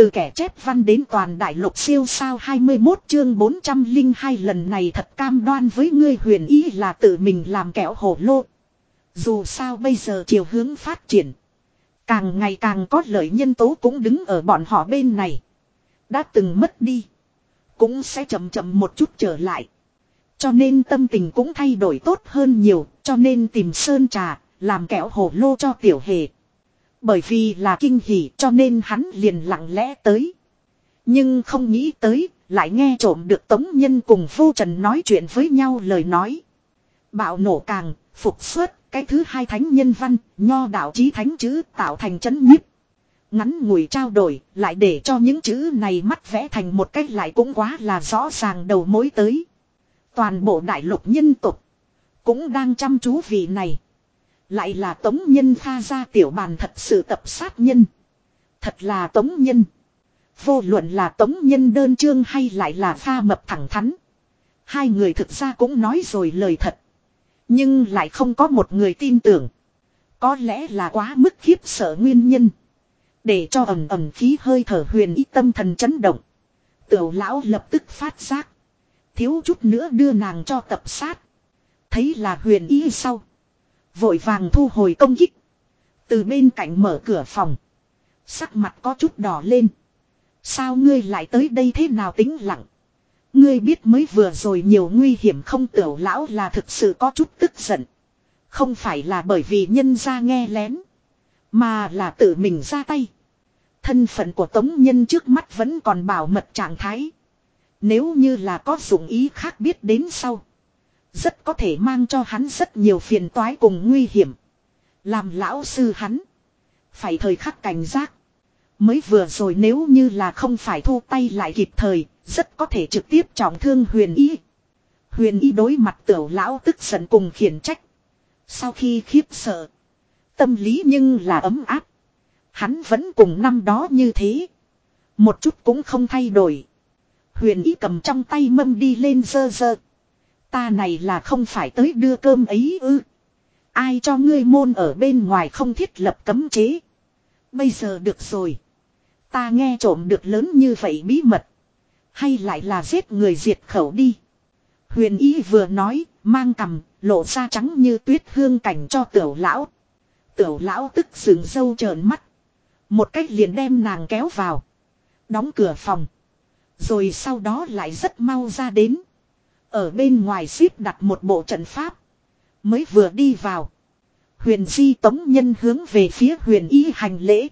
Từ kẻ chép văn đến toàn đại lục siêu sao 21 chương 402 lần này thật cam đoan với ngươi huyền ý là tự mình làm kẹo hổ lô. Dù sao bây giờ chiều hướng phát triển. Càng ngày càng có lợi nhân tố cũng đứng ở bọn họ bên này. Đã từng mất đi. Cũng sẽ chậm chậm một chút trở lại. Cho nên tâm tình cũng thay đổi tốt hơn nhiều. Cho nên tìm sơn trà. Làm kẹo hổ lô cho tiểu hề. Bởi vì là kinh hỉ cho nên hắn liền lặng lẽ tới. Nhưng không nghĩ tới, lại nghe trộm được Tống Nhân cùng Vô Trần nói chuyện với nhau lời nói. Bạo nổ càng, phục xuất, cái thứ hai thánh nhân văn, nho đạo chí thánh chữ tạo thành chấn nhiếp. Ngắn ngủi trao đổi, lại để cho những chữ này mắt vẽ thành một cách lại cũng quá là rõ ràng đầu mối tới. Toàn bộ đại lục nhân tục, cũng đang chăm chú vị này. Lại là tống nhân pha ra tiểu bàn thật sự tập sát nhân. Thật là tống nhân. Vô luận là tống nhân đơn chương hay lại là pha mập thẳng thắn. Hai người thực ra cũng nói rồi lời thật. Nhưng lại không có một người tin tưởng. Có lẽ là quá mức khiếp sợ nguyên nhân. Để cho ẩm ẩm khí hơi thở huyền ý tâm thần chấn động. Tiểu lão lập tức phát giác. Thiếu chút nữa đưa nàng cho tập sát. Thấy là huyền ý sau. Vội vàng thu hồi công kích. Từ bên cạnh mở cửa phòng. Sắc mặt có chút đỏ lên. Sao ngươi lại tới đây thế nào tính lặng. Ngươi biết mới vừa rồi nhiều nguy hiểm không tiểu lão là thực sự có chút tức giận. Không phải là bởi vì nhân ra nghe lén. Mà là tự mình ra tay. Thân phận của tống nhân trước mắt vẫn còn bảo mật trạng thái. Nếu như là có dụng ý khác biết đến sau. Rất có thể mang cho hắn rất nhiều phiền toái cùng nguy hiểm. Làm lão sư hắn. Phải thời khắc cảnh giác. Mới vừa rồi nếu như là không phải thu tay lại kịp thời. Rất có thể trực tiếp trọng thương huyền y. Huyền y đối mặt tiểu lão tức giận cùng khiển trách. Sau khi khiếp sợ. Tâm lý nhưng là ấm áp. Hắn vẫn cùng năm đó như thế. Một chút cũng không thay đổi. Huyền Y cầm trong tay mâm đi lên dơ dơ. Ta này là không phải tới đưa cơm ấy ư. Ai cho ngươi môn ở bên ngoài không thiết lập cấm chế. Bây giờ được rồi. Ta nghe trộm được lớn như vậy bí mật. Hay lại là giết người diệt khẩu đi. Huyền ý vừa nói, mang cầm, lộ ra trắng như tuyết hương cảnh cho tiểu lão. Tiểu lão tức sừng sâu trợn mắt. Một cách liền đem nàng kéo vào. Đóng cửa phòng. Rồi sau đó lại rất mau ra đến. Ở bên ngoài xếp đặt một bộ trận pháp. Mới vừa đi vào. Huyền di tống nhân hướng về phía huyền Y hành lễ.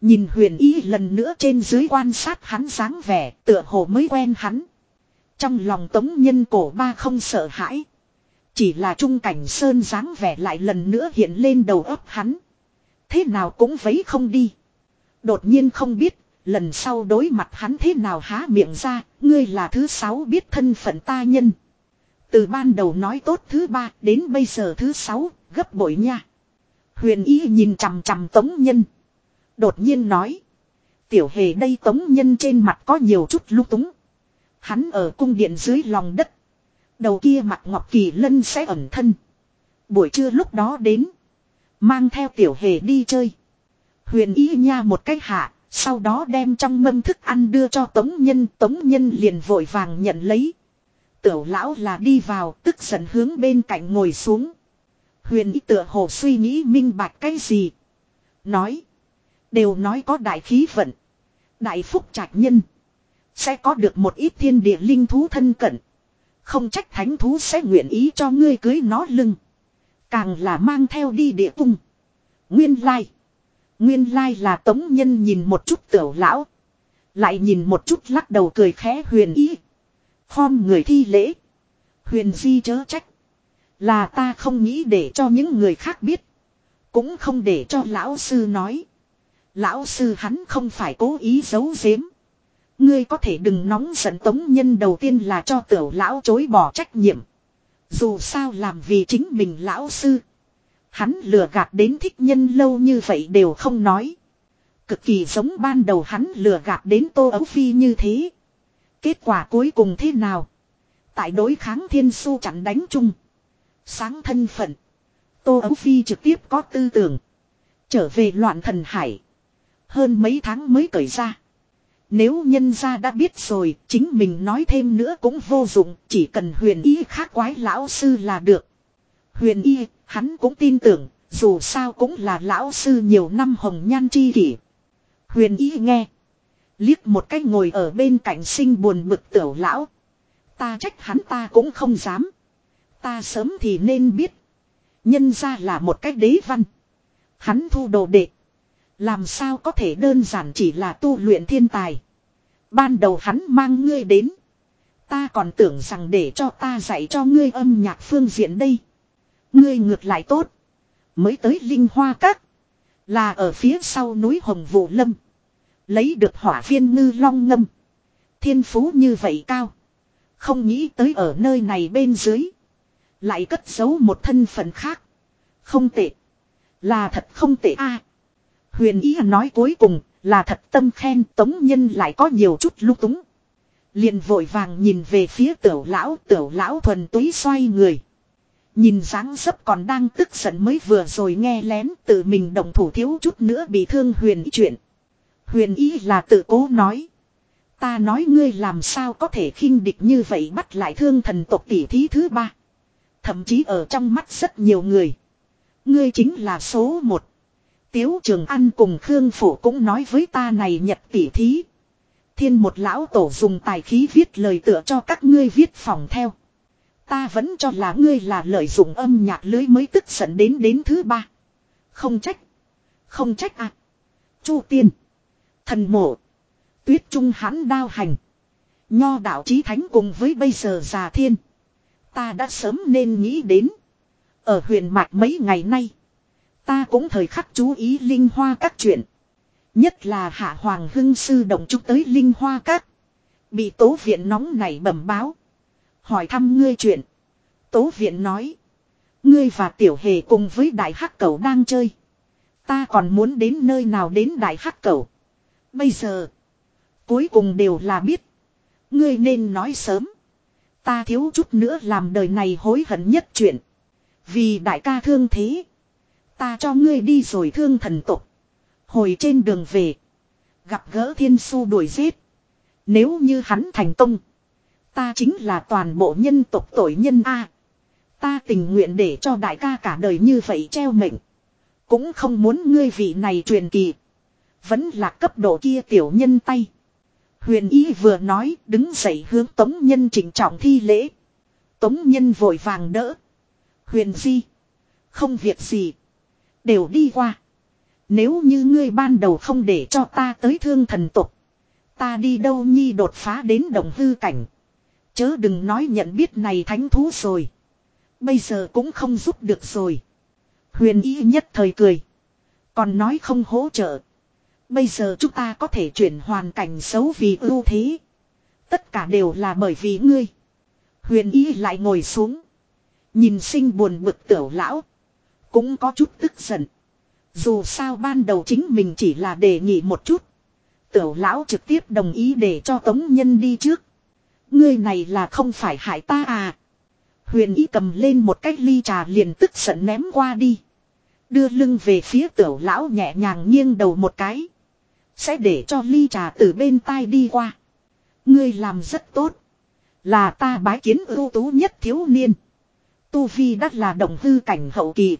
Nhìn huyền Y lần nữa trên dưới quan sát hắn dáng vẻ, tựa hồ mới quen hắn. Trong lòng tống nhân cổ ba không sợ hãi. Chỉ là trung cảnh sơn dáng vẻ lại lần nữa hiện lên đầu óc hắn. Thế nào cũng vấy không đi. Đột nhiên không biết Lần sau đối mặt hắn thế nào há miệng ra, ngươi là thứ sáu biết thân phận ta nhân. Từ ban đầu nói tốt thứ ba đến bây giờ thứ sáu, gấp bội nha. Huyền ý nhìn chằm chằm tống nhân. Đột nhiên nói. Tiểu hề đây tống nhân trên mặt có nhiều chút lúc túng. Hắn ở cung điện dưới lòng đất. Đầu kia mặt ngọc kỳ lân sẽ ẩn thân. Buổi trưa lúc đó đến. Mang theo tiểu hề đi chơi. Huyền ý nha một cách hạ, sau đó đem trong mâm thức ăn đưa cho Tống Nhân. Tống Nhân liền vội vàng nhận lấy. Tiểu lão là đi vào, tức giận hướng bên cạnh ngồi xuống. Huyền ý tựa hồ suy nghĩ minh bạch cái gì. Nói. Đều nói có đại khí vận. Đại phúc trạch nhân. Sẽ có được một ít thiên địa linh thú thân cận. Không trách thánh thú sẽ nguyện ý cho ngươi cưới nó lưng. Càng là mang theo đi địa cung. Nguyên lai. Nguyên lai là tống nhân nhìn một chút tiểu lão. Lại nhìn một chút lắc đầu cười khẽ huyền ý. Khom người thi lễ. Huyền di chớ trách. Là ta không nghĩ để cho những người khác biết. Cũng không để cho lão sư nói. Lão sư hắn không phải cố ý giấu giếm. Ngươi có thể đừng nóng giận tống nhân đầu tiên là cho tiểu lão chối bỏ trách nhiệm. Dù sao làm vì chính mình lão sư. Hắn lừa gạt đến thích nhân lâu như vậy đều không nói. Cực kỳ giống ban đầu hắn lừa gạt đến Tô Ấu Phi như thế. Kết quả cuối cùng thế nào? Tại đối kháng thiên su chặn đánh chung. Sáng thân phận. Tô Ấu Phi trực tiếp có tư tưởng. Trở về loạn thần hải. Hơn mấy tháng mới cởi ra. Nếu nhân gia đã biết rồi, chính mình nói thêm nữa cũng vô dụng, chỉ cần huyền y khác quái lão sư là được. Huyền y, hắn cũng tin tưởng, dù sao cũng là lão sư nhiều năm hồng nhan chi kỷ. Huyền ý nghe. Liếc một cách ngồi ở bên cạnh sinh buồn bực tiểu lão. Ta trách hắn ta cũng không dám. Ta sớm thì nên biết. Nhân ra là một cách đế văn. Hắn thu đồ đệ. Làm sao có thể đơn giản chỉ là tu luyện thiên tài. Ban đầu hắn mang ngươi đến. Ta còn tưởng rằng để cho ta dạy cho ngươi âm nhạc phương diện đây. Ngươi ngược lại tốt. Mới tới Linh Hoa Các. Là ở phía sau núi Hồng Vũ Lâm. Lấy được hỏa viên ngư long ngâm. Thiên phú như vậy cao. Không nghĩ tới ở nơi này bên dưới. Lại cất giấu một thân phận khác. Không tệ. Là thật không tệ a. huyền ý nói cuối cùng là thật tâm khen tống nhân lại có nhiều chút lúc túng. liền vội vàng nhìn về phía tiểu lão tiểu lão thuần túy xoay người. Nhìn dáng dấp còn đang tức giận mới vừa rồi nghe lén tự mình đồng thủ thiếu chút nữa bị thương huyền ý chuyện. Huyền ý là tự cố nói. Ta nói ngươi làm sao có thể khinh địch như vậy bắt lại thương thần tộc tỷ thí thứ ba. Thậm chí ở trong mắt rất nhiều người. Ngươi chính là số một. Tiếu Trường An cùng Khương Phủ cũng nói với ta này nhật tỷ thí. Thiên một lão tổ dùng tài khí viết lời tựa cho các ngươi viết phòng theo. Ta vẫn cho là ngươi là lợi dụng âm nhạc lưới mới tức giận đến đến thứ ba. Không trách. Không trách à. Chu tiên. Thần mộ. Tuyết trung hãn đao hành. Nho đạo chí thánh cùng với bây giờ già thiên. Ta đã sớm nên nghĩ đến. Ở huyện mạch mấy ngày nay. Ta cũng thời khắc chú ý linh hoa các chuyện. Nhất là hạ hoàng hưng sư động chúc tới linh hoa các. Bị tố viện nóng này bẩm báo. Hỏi thăm ngươi chuyện. Tố viện nói. Ngươi và tiểu hề cùng với đại hắc cầu đang chơi. Ta còn muốn đến nơi nào đến đại hắc cầu. Bây giờ. Cuối cùng đều là biết. Ngươi nên nói sớm. Ta thiếu chút nữa làm đời này hối hận nhất chuyện. Vì đại ca thương thế. Ta cho ngươi đi rồi thương thần tục. Hồi trên đường về. Gặp gỡ thiên su đuổi giết. Nếu như hắn thành công. Ta chính là toàn bộ nhân tộc tội nhân A. Ta tình nguyện để cho đại ca cả đời như vậy treo mệnh. Cũng không muốn ngươi vị này truyền kỳ. Vẫn là cấp độ kia tiểu nhân tay. Huyền ý vừa nói, đứng dậy hướng tống nhân chỉnh trọng thi lễ. Tống nhân vội vàng đỡ. Huyền di. Không việc gì. Đều đi qua. Nếu như ngươi ban đầu không để cho ta tới thương thần tục. Ta đi đâu nhi đột phá đến đồng hư cảnh. Chớ đừng nói nhận biết này thánh thú rồi. Bây giờ cũng không giúp được rồi. Huyền ý nhất thời cười. Còn nói không hỗ trợ. Bây giờ chúng ta có thể chuyển hoàn cảnh xấu vì ưu thế. Tất cả đều là bởi vì ngươi. Huyền ý lại ngồi xuống. Nhìn sinh buồn bực tiểu lão. Cũng có chút tức giận. Dù sao ban đầu chính mình chỉ là đề nghị một chút. Tiểu lão trực tiếp đồng ý để cho tống nhân đi trước. Ngươi này là không phải hại ta à. Huyền ý cầm lên một cái ly trà liền tức giận ném qua đi. Đưa lưng về phía tiểu lão nhẹ nhàng nghiêng đầu một cái. Sẽ để cho ly trà từ bên tai đi qua. Ngươi làm rất tốt. Là ta bái kiến ưu tú nhất thiếu niên. Tu Vi đắt là động hư cảnh hậu kỳ.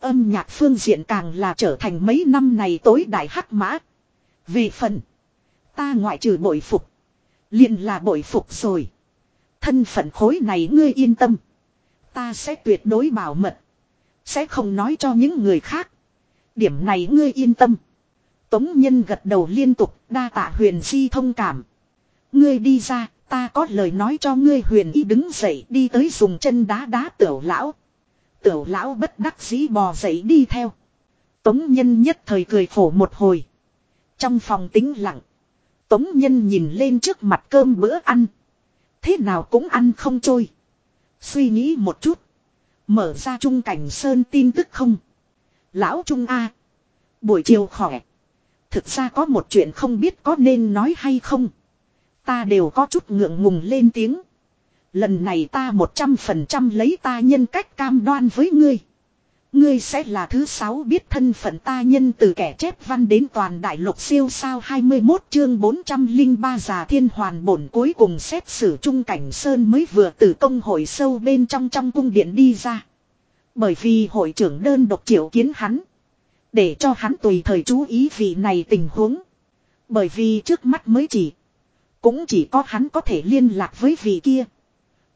Âm nhạc phương diện càng là trở thành mấy năm này tối đại hắc mã. Về phần. Ta ngoại trừ bội phục liền là bội phục rồi. Thân phận khối này ngươi yên tâm. Ta sẽ tuyệt đối bảo mật. Sẽ không nói cho những người khác. Điểm này ngươi yên tâm. Tống nhân gật đầu liên tục đa tạ huyền di thông cảm. Ngươi đi ra, ta có lời nói cho ngươi huyền y đứng dậy đi tới dùng chân đá đá tiểu lão. Tiểu lão bất đắc dĩ bò dậy đi theo. Tống nhân nhất thời cười khổ một hồi. Trong phòng tĩnh lặng. Tống nhân nhìn lên trước mặt cơm bữa ăn. Thế nào cũng ăn không trôi. Suy nghĩ một chút. Mở ra trung cảnh sơn tin tức không. Lão Trung A. Buổi chiều khỏe. Thực ra có một chuyện không biết có nên nói hay không. Ta đều có chút ngượng ngùng lên tiếng. Lần này ta một trăm phần trăm lấy ta nhân cách cam đoan với ngươi. Ngươi sẽ là thứ sáu biết thân phận ta nhân từ kẻ chép văn đến toàn đại lục siêu sao 21 chương 403 già thiên hoàn bổn cuối cùng xét xử trung cảnh Sơn mới vừa từ công hội sâu bên trong trong cung điện đi ra. Bởi vì hội trưởng đơn độc triệu kiến hắn. Để cho hắn tùy thời chú ý vị này tình huống. Bởi vì trước mắt mới chỉ. Cũng chỉ có hắn có thể liên lạc với vị kia.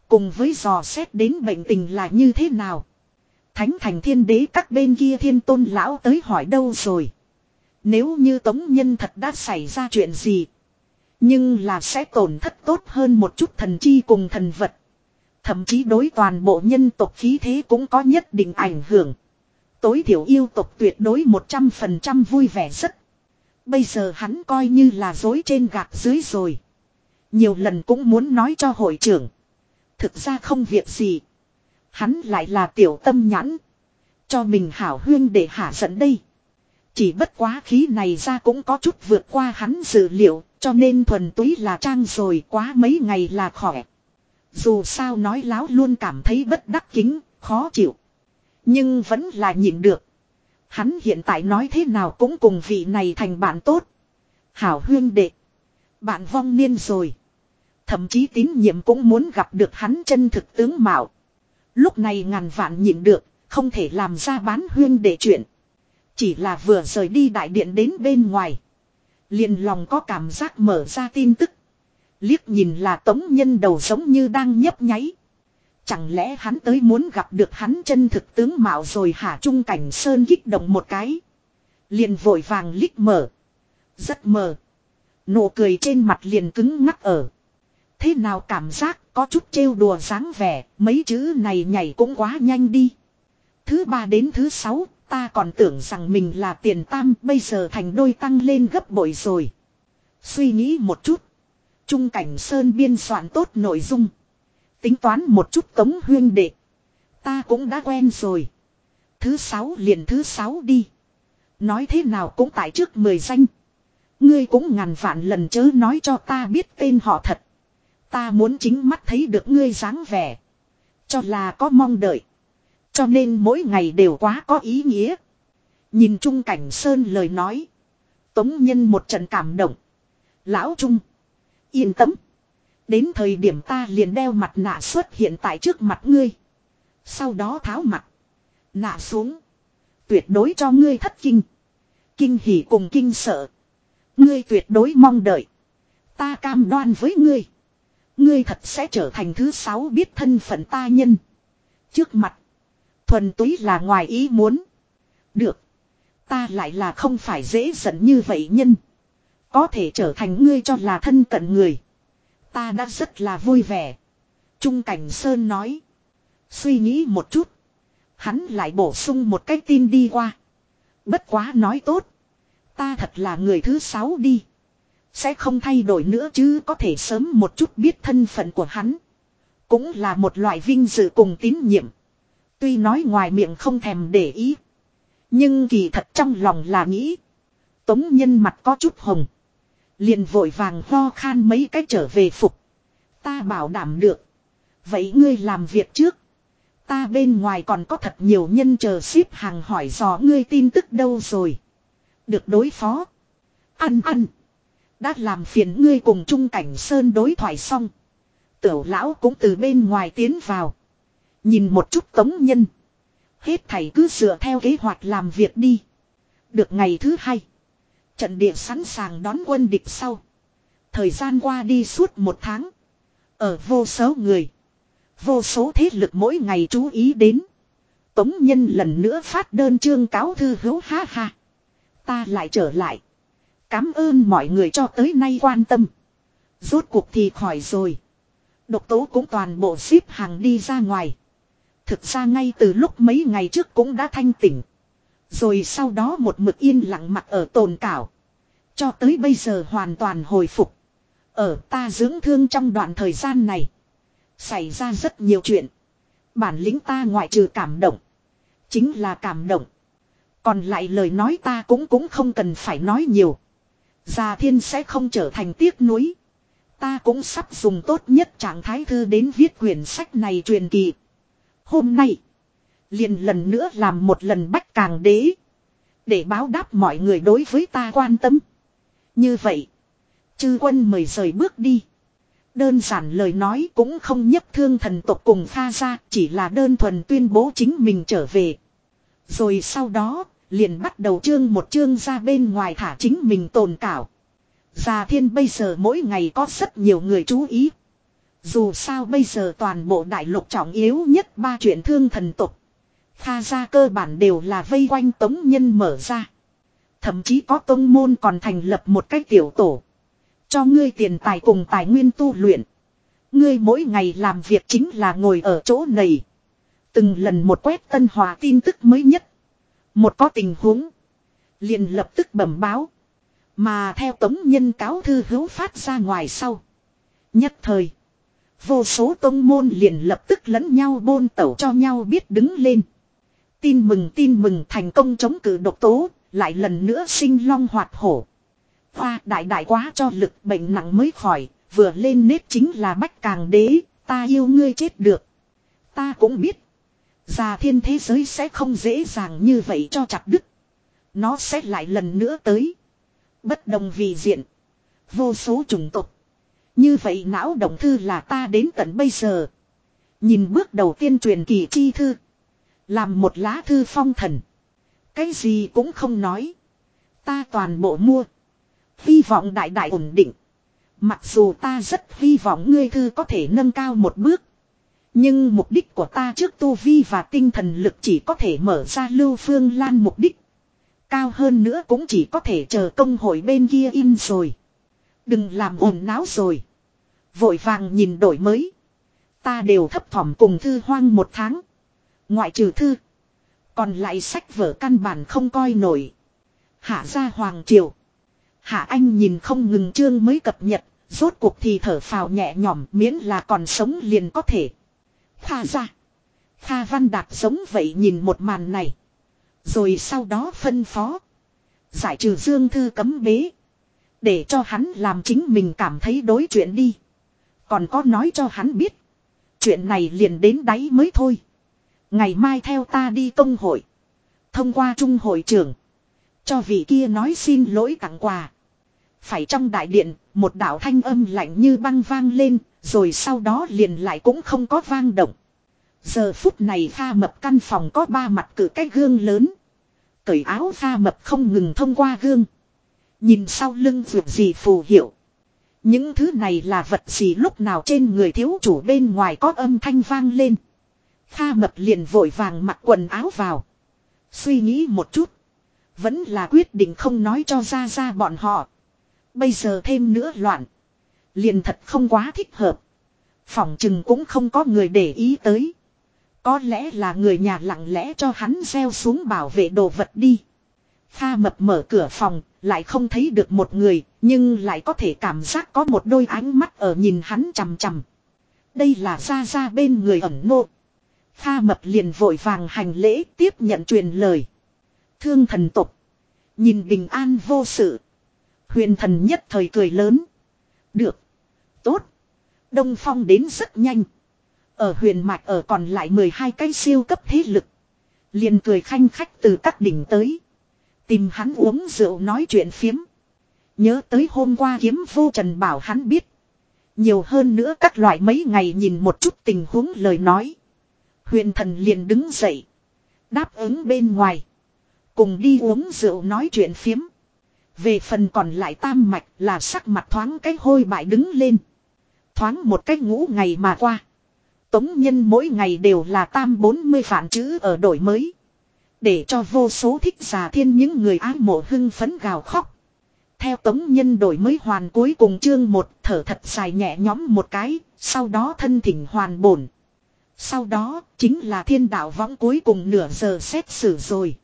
Cùng với dò xét đến bệnh tình là như thế nào. Thánh thành thiên đế các bên kia thiên tôn lão tới hỏi đâu rồi. Nếu như tống nhân thật đã xảy ra chuyện gì. Nhưng là sẽ tổn thất tốt hơn một chút thần chi cùng thần vật. Thậm chí đối toàn bộ nhân tộc khí thế cũng có nhất định ảnh hưởng. Tối thiểu yêu tộc tuyệt đối 100% vui vẻ rất. Bây giờ hắn coi như là dối trên gạt dưới rồi. Nhiều lần cũng muốn nói cho hội trưởng. Thực ra không việc gì. Hắn lại là tiểu tâm nhãn. Cho mình hảo huyên để hạ giận đây. Chỉ bất quá khí này ra cũng có chút vượt qua hắn dự liệu. Cho nên thuần túy là trang rồi quá mấy ngày là khỏe. Dù sao nói láo luôn cảm thấy bất đắc kính, khó chịu. Nhưng vẫn là nhịn được. Hắn hiện tại nói thế nào cũng cùng vị này thành bạn tốt. Hảo huyên đệ. Bạn vong niên rồi. Thậm chí tín nhiệm cũng muốn gặp được hắn chân thực tướng mạo. Lúc này ngàn vạn nhịn được, không thể làm ra bán huyên để chuyện. Chỉ là vừa rời đi đại điện đến bên ngoài. liền lòng có cảm giác mở ra tin tức. Liếc nhìn là tống nhân đầu giống như đang nhấp nháy. Chẳng lẽ hắn tới muốn gặp được hắn chân thực tướng mạo rồi hả trung cảnh sơn kích động một cái. Liền vội vàng lít mở. Rất mờ. Nụ cười trên mặt liền cứng ngắc ở. Thế nào cảm giác có chút trêu đùa dáng vẻ, mấy chữ này nhảy cũng quá nhanh đi. Thứ ba đến thứ sáu, ta còn tưởng rằng mình là tiền tam, bây giờ thành đôi tăng lên gấp bội rồi. Suy nghĩ một chút. Trung cảnh Sơn biên soạn tốt nội dung. Tính toán một chút tống huyên đệ. Ta cũng đã quen rồi. Thứ sáu liền thứ sáu đi. Nói thế nào cũng tại trước mười danh. Ngươi cũng ngàn vạn lần chớ nói cho ta biết tên họ thật. Ta muốn chính mắt thấy được ngươi dáng vẻ. Cho là có mong đợi. Cho nên mỗi ngày đều quá có ý nghĩa. Nhìn Trung Cảnh Sơn lời nói. Tống nhân một trận cảm động. Lão Trung. Yên tâm. Đến thời điểm ta liền đeo mặt nạ xuất hiện tại trước mặt ngươi. Sau đó tháo mặt. Nạ xuống. Tuyệt đối cho ngươi thất kinh. Kinh hỉ cùng kinh sợ. Ngươi tuyệt đối mong đợi. Ta cam đoan với ngươi. Ngươi thật sẽ trở thành thứ sáu biết thân phận ta nhân. Trước mặt. Thuần túy là ngoài ý muốn. Được. Ta lại là không phải dễ giận như vậy nhân. Có thể trở thành ngươi cho là thân cận người. Ta đã rất là vui vẻ. Trung Cảnh Sơn nói. Suy nghĩ một chút. Hắn lại bổ sung một cái tin đi qua. Bất quá nói tốt. Ta thật là người thứ sáu đi. Sẽ không thay đổi nữa chứ có thể sớm một chút biết thân phận của hắn. Cũng là một loại vinh dự cùng tín nhiệm. Tuy nói ngoài miệng không thèm để ý. Nhưng kỳ thật trong lòng là nghĩ. Tống nhân mặt có chút hồng. Liền vội vàng ho khan mấy cách trở về phục. Ta bảo đảm được. Vậy ngươi làm việc trước. Ta bên ngoài còn có thật nhiều nhân chờ ship hàng hỏi dò ngươi tin tức đâu rồi. Được đối phó. Ăn ăn. Đã làm phiền ngươi cùng Trung Cảnh Sơn đối thoại xong. Tiểu lão cũng từ bên ngoài tiến vào. Nhìn một chút tống nhân. Hết thầy cứ dựa theo kế hoạch làm việc đi. Được ngày thứ hai. Trận địa sẵn sàng đón quân địch sau. Thời gian qua đi suốt một tháng. Ở vô số người. Vô số thế lực mỗi ngày chú ý đến. Tống nhân lần nữa phát đơn chương cáo thư hữu ha ha. Ta lại trở lại. Cám ơn mọi người cho tới nay quan tâm. Rốt cuộc thì khỏi rồi. Độc tố cũng toàn bộ ship hàng đi ra ngoài. Thực ra ngay từ lúc mấy ngày trước cũng đã thanh tỉnh. Rồi sau đó một mực yên lặng mặt ở tồn cảo. Cho tới bây giờ hoàn toàn hồi phục. Ở ta dưỡng thương trong đoạn thời gian này. Xảy ra rất nhiều chuyện. Bản lĩnh ta ngoại trừ cảm động. Chính là cảm động. Còn lại lời nói ta cũng cũng không cần phải nói nhiều. Già thiên sẽ không trở thành tiếc nuối. Ta cũng sắp dùng tốt nhất trạng thái thư đến viết quyển sách này truyền kỳ. Hôm nay. Liền lần nữa làm một lần bách càng đế. Để báo đáp mọi người đối với ta quan tâm. Như vậy. Chư quân mời rời bước đi. Đơn giản lời nói cũng không nhấp thương thần tộc cùng pha ra. Chỉ là đơn thuần tuyên bố chính mình trở về. Rồi sau đó liền bắt đầu chương một chương ra bên ngoài thả chính mình tồn cảo. Già thiên bây giờ mỗi ngày có rất nhiều người chú ý. Dù sao bây giờ toàn bộ đại lục trọng yếu nhất ba chuyện thương thần tục. Kha ra cơ bản đều là vây quanh tống nhân mở ra. Thậm chí có tông môn còn thành lập một cái tiểu tổ. Cho ngươi tiền tài cùng tài nguyên tu luyện. Ngươi mỗi ngày làm việc chính là ngồi ở chỗ này. Từng lần một quét tân hòa tin tức mới nhất. Một có tình huống. Liền lập tức bẩm báo. Mà theo tống nhân cáo thư hữu phát ra ngoài sau. Nhất thời. Vô số tông môn liền lập tức lẫn nhau bôn tẩu cho nhau biết đứng lên. Tin mừng tin mừng thành công chống cự độc tố, lại lần nữa sinh long hoạt hổ. Hoa đại đại quá cho lực bệnh nặng mới khỏi, vừa lên nếp chính là bách càng đế, ta yêu ngươi chết được. Ta cũng biết. Già thiên thế giới sẽ không dễ dàng như vậy cho chặt đứt. Nó sẽ lại lần nữa tới. Bất đồng vì diện. Vô số chủng tộc. Như vậy não động thư là ta đến tận bây giờ. Nhìn bước đầu tiên truyền kỳ chi thư. Làm một lá thư phong thần. Cái gì cũng không nói. Ta toàn bộ mua. Hy vọng đại đại ổn định. Mặc dù ta rất hy vọng ngươi thư có thể nâng cao một bước. Nhưng mục đích của ta trước tu vi và tinh thần lực chỉ có thể mở ra lưu phương lan mục đích. Cao hơn nữa cũng chỉ có thể chờ công hội bên kia in rồi. Đừng làm ồn náo rồi. Vội vàng nhìn đổi mới. Ta đều thấp thỏm cùng thư hoang một tháng. Ngoại trừ thư. Còn lại sách vở căn bản không coi nổi. Hạ ra Hoàng Triều. Hạ Anh nhìn không ngừng chương mới cập nhật. Rốt cuộc thì thở phào nhẹ nhõm miễn là còn sống liền có thể. Kha ra. Kha Văn Đạt giống vậy nhìn một màn này. Rồi sau đó phân phó. Giải trừ dương thư cấm bế. Để cho hắn làm chính mình cảm thấy đối chuyện đi. Còn có nói cho hắn biết. Chuyện này liền đến đáy mới thôi. Ngày mai theo ta đi công hội. Thông qua trung hội trưởng. Cho vị kia nói xin lỗi tặng quà. Phải trong đại điện, một đạo thanh âm lạnh như băng vang lên, rồi sau đó liền lại cũng không có vang động. Giờ phút này pha mập căn phòng có ba mặt cử cái gương lớn. Cởi áo pha mập không ngừng thông qua gương. Nhìn sau lưng vượt gì phù hiệu. Những thứ này là vật gì lúc nào trên người thiếu chủ bên ngoài có âm thanh vang lên. Pha mập liền vội vàng mặc quần áo vào. Suy nghĩ một chút. Vẫn là quyết định không nói cho ra ra bọn họ. Bây giờ thêm nữa loạn. Liền thật không quá thích hợp. Phòng chừng cũng không có người để ý tới. Có lẽ là người nhà lặng lẽ cho hắn gieo xuống bảo vệ đồ vật đi. Kha mập mở cửa phòng, lại không thấy được một người, nhưng lại có thể cảm giác có một đôi ánh mắt ở nhìn hắn chằm chằm. Đây là ra ra bên người ẩn nô. Kha mập liền vội vàng hành lễ tiếp nhận truyền lời. Thương thần tục. Nhìn bình an vô sự. Huyền thần nhất thời cười lớn. Được. Tốt. Đông phong đến rất nhanh. Ở huyền mạch ở còn lại 12 cái siêu cấp thế lực. Liền cười khanh khách từ các đỉnh tới. Tìm hắn uống rượu nói chuyện phiếm. Nhớ tới hôm qua kiếm vô trần bảo hắn biết. Nhiều hơn nữa các loại mấy ngày nhìn một chút tình huống lời nói. Huyền thần liền đứng dậy. Đáp ứng bên ngoài. Cùng đi uống rượu nói chuyện phiếm. Về phần còn lại tam mạch là sắc mặt thoáng cái hôi bại đứng lên. Thoáng một cách ngũ ngày mà qua. Tống nhân mỗi ngày đều là tam bốn mươi chữ ở đổi mới. Để cho vô số thích giả thiên những người ái mộ hưng phấn gào khóc. Theo tống nhân đổi mới hoàn cuối cùng chương một thở thật dài nhẹ nhõm một cái, sau đó thân thỉnh hoàn bổn. Sau đó, chính là thiên đạo võng cuối cùng nửa giờ xét xử rồi.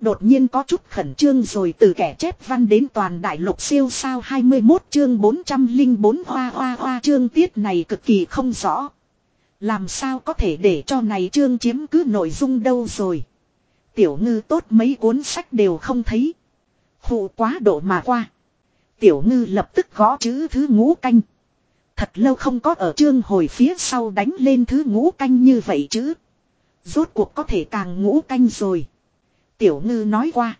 Đột nhiên có chút khẩn trương rồi từ kẻ chép văn đến toàn đại lục siêu sao 21 chương 404 hoa hoa hoa chương tiết này cực kỳ không rõ. Làm sao có thể để cho này chương chiếm cứ nội dung đâu rồi. Tiểu ngư tốt mấy cuốn sách đều không thấy. Phụ quá độ mà qua. Tiểu ngư lập tức gõ chữ thứ ngũ canh. Thật lâu không có ở chương hồi phía sau đánh lên thứ ngũ canh như vậy chứ. Rốt cuộc có thể càng ngũ canh rồi. Tiểu ngư nói qua.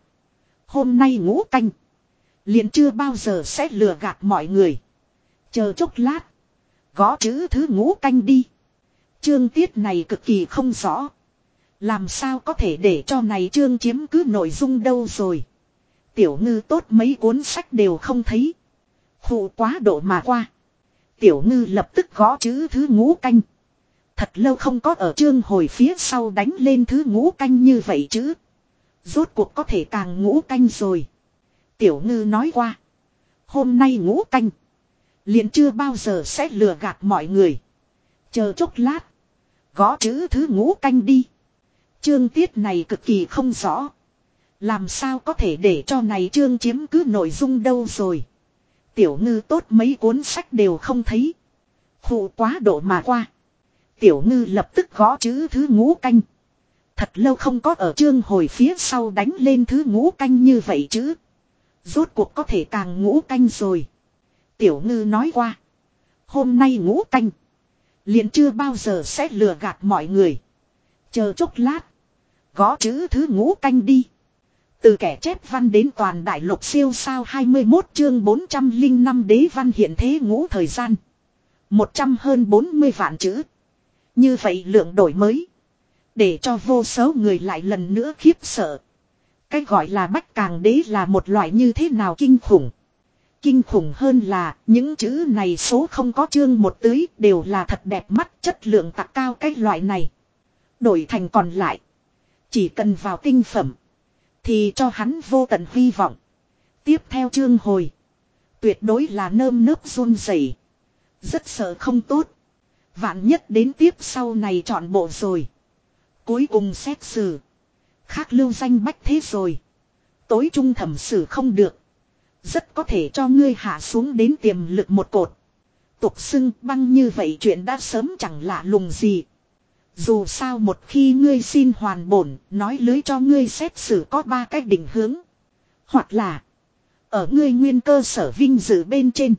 Hôm nay ngũ canh. liền chưa bao giờ sẽ lừa gạt mọi người. Chờ chốc lát. Gõ chữ thứ ngũ canh đi. Chương tiết này cực kỳ không rõ. Làm sao có thể để cho này chương chiếm cứ nội dung đâu rồi. Tiểu ngư tốt mấy cuốn sách đều không thấy. Phụ quá độ mà qua. Tiểu ngư lập tức gõ chữ thứ ngũ canh. Thật lâu không có ở chương hồi phía sau đánh lên thứ ngũ canh như vậy chứ. Rốt cuộc có thể càng ngũ canh rồi. Tiểu ngư nói qua. Hôm nay ngũ canh. liền chưa bao giờ sẽ lừa gạt mọi người. Chờ chốc lát. Gõ chữ thứ ngũ canh đi. Chương tiết này cực kỳ không rõ. Làm sao có thể để cho này chương chiếm cứ nội dung đâu rồi. Tiểu ngư tốt mấy cuốn sách đều không thấy. Phụ quá độ mà qua. Tiểu ngư lập tức gõ chữ thứ ngũ canh. Thật lâu không có ở chương hồi phía sau đánh lên thứ ngũ canh như vậy chứ. Rốt cuộc có thể càng ngũ canh rồi. Tiểu ngư nói qua. Hôm nay ngũ canh. liền chưa bao giờ sẽ lừa gạt mọi người. Chờ chốc lát. Gõ chữ thứ ngũ canh đi. Từ kẻ chép văn đến toàn đại lục siêu sao 21 chương 405 đế văn hiện thế ngũ thời gian. 100 hơn 40 vạn chữ. Như vậy lượng đổi mới. Để cho vô số người lại lần nữa khiếp sợ. Cái gọi là bách càng đế là một loại như thế nào kinh khủng. Kinh khủng hơn là, những chữ này số không có chương một tưới đều là thật đẹp mắt chất lượng tạc cao cái loại này. Đổi thành còn lại. Chỉ cần vào tinh phẩm. Thì cho hắn vô tận hy vọng. Tiếp theo chương hồi. Tuyệt đối là nơm nớp run rẩy Rất sợ không tốt. Vạn nhất đến tiếp sau này chọn bộ rồi. Cuối cùng xét xử. Khác lưu danh bách thế rồi. Tối trung thẩm xử không được. Rất có thể cho ngươi hạ xuống đến tiềm lực một cột. Tục xưng băng như vậy chuyện đã sớm chẳng lạ lùng gì. Dù sao một khi ngươi xin hoàn bổn, nói lưới cho ngươi xét xử có ba cách định hướng. Hoặc là, ở ngươi nguyên cơ sở vinh dự bên trên,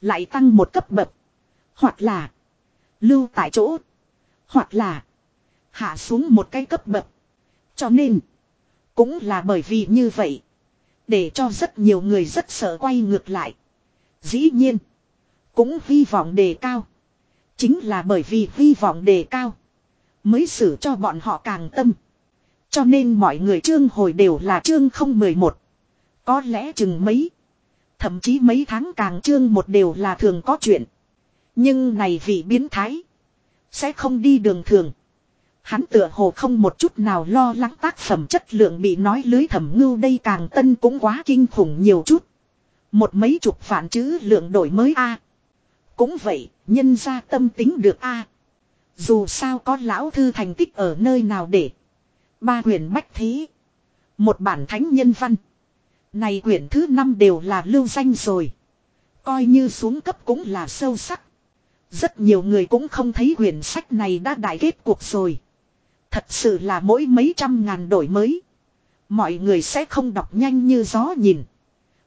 lại tăng một cấp bậc. Hoặc là, lưu tại chỗ. Hoặc là, hạ xuống một cái cấp bậc. Cho nên, cũng là bởi vì như vậy. Để cho rất nhiều người rất sợ quay ngược lại. Dĩ nhiên, cũng hy vọng đề cao. Chính là bởi vì hy vọng đề cao. Mới xử cho bọn họ càng tâm. Cho nên mọi người chương hồi đều là chương không mười một Có lẽ chừng mấy. Thậm chí mấy tháng càng chương một đều là thường có chuyện. Nhưng này vị biến thái. Sẽ không đi đường thường. Hắn tựa hồ không một chút nào lo lắng tác phẩm chất lượng bị nói lưới thẩm ngưu đây càng tân cũng quá kinh khủng nhiều chút. Một mấy chục phản chữ lượng đổi mới A. Cũng vậy, nhân ra tâm tính được A. Dù sao có lão thư thành tích ở nơi nào để. Ba quyển bách thí Một bản thánh nhân văn. Này quyển thứ năm đều là lưu danh rồi. Coi như xuống cấp cũng là sâu sắc. Rất nhiều người cũng không thấy quyển sách này đã đại kết cuộc rồi. Thật sự là mỗi mấy trăm ngàn đổi mới. Mọi người sẽ không đọc nhanh như gió nhìn.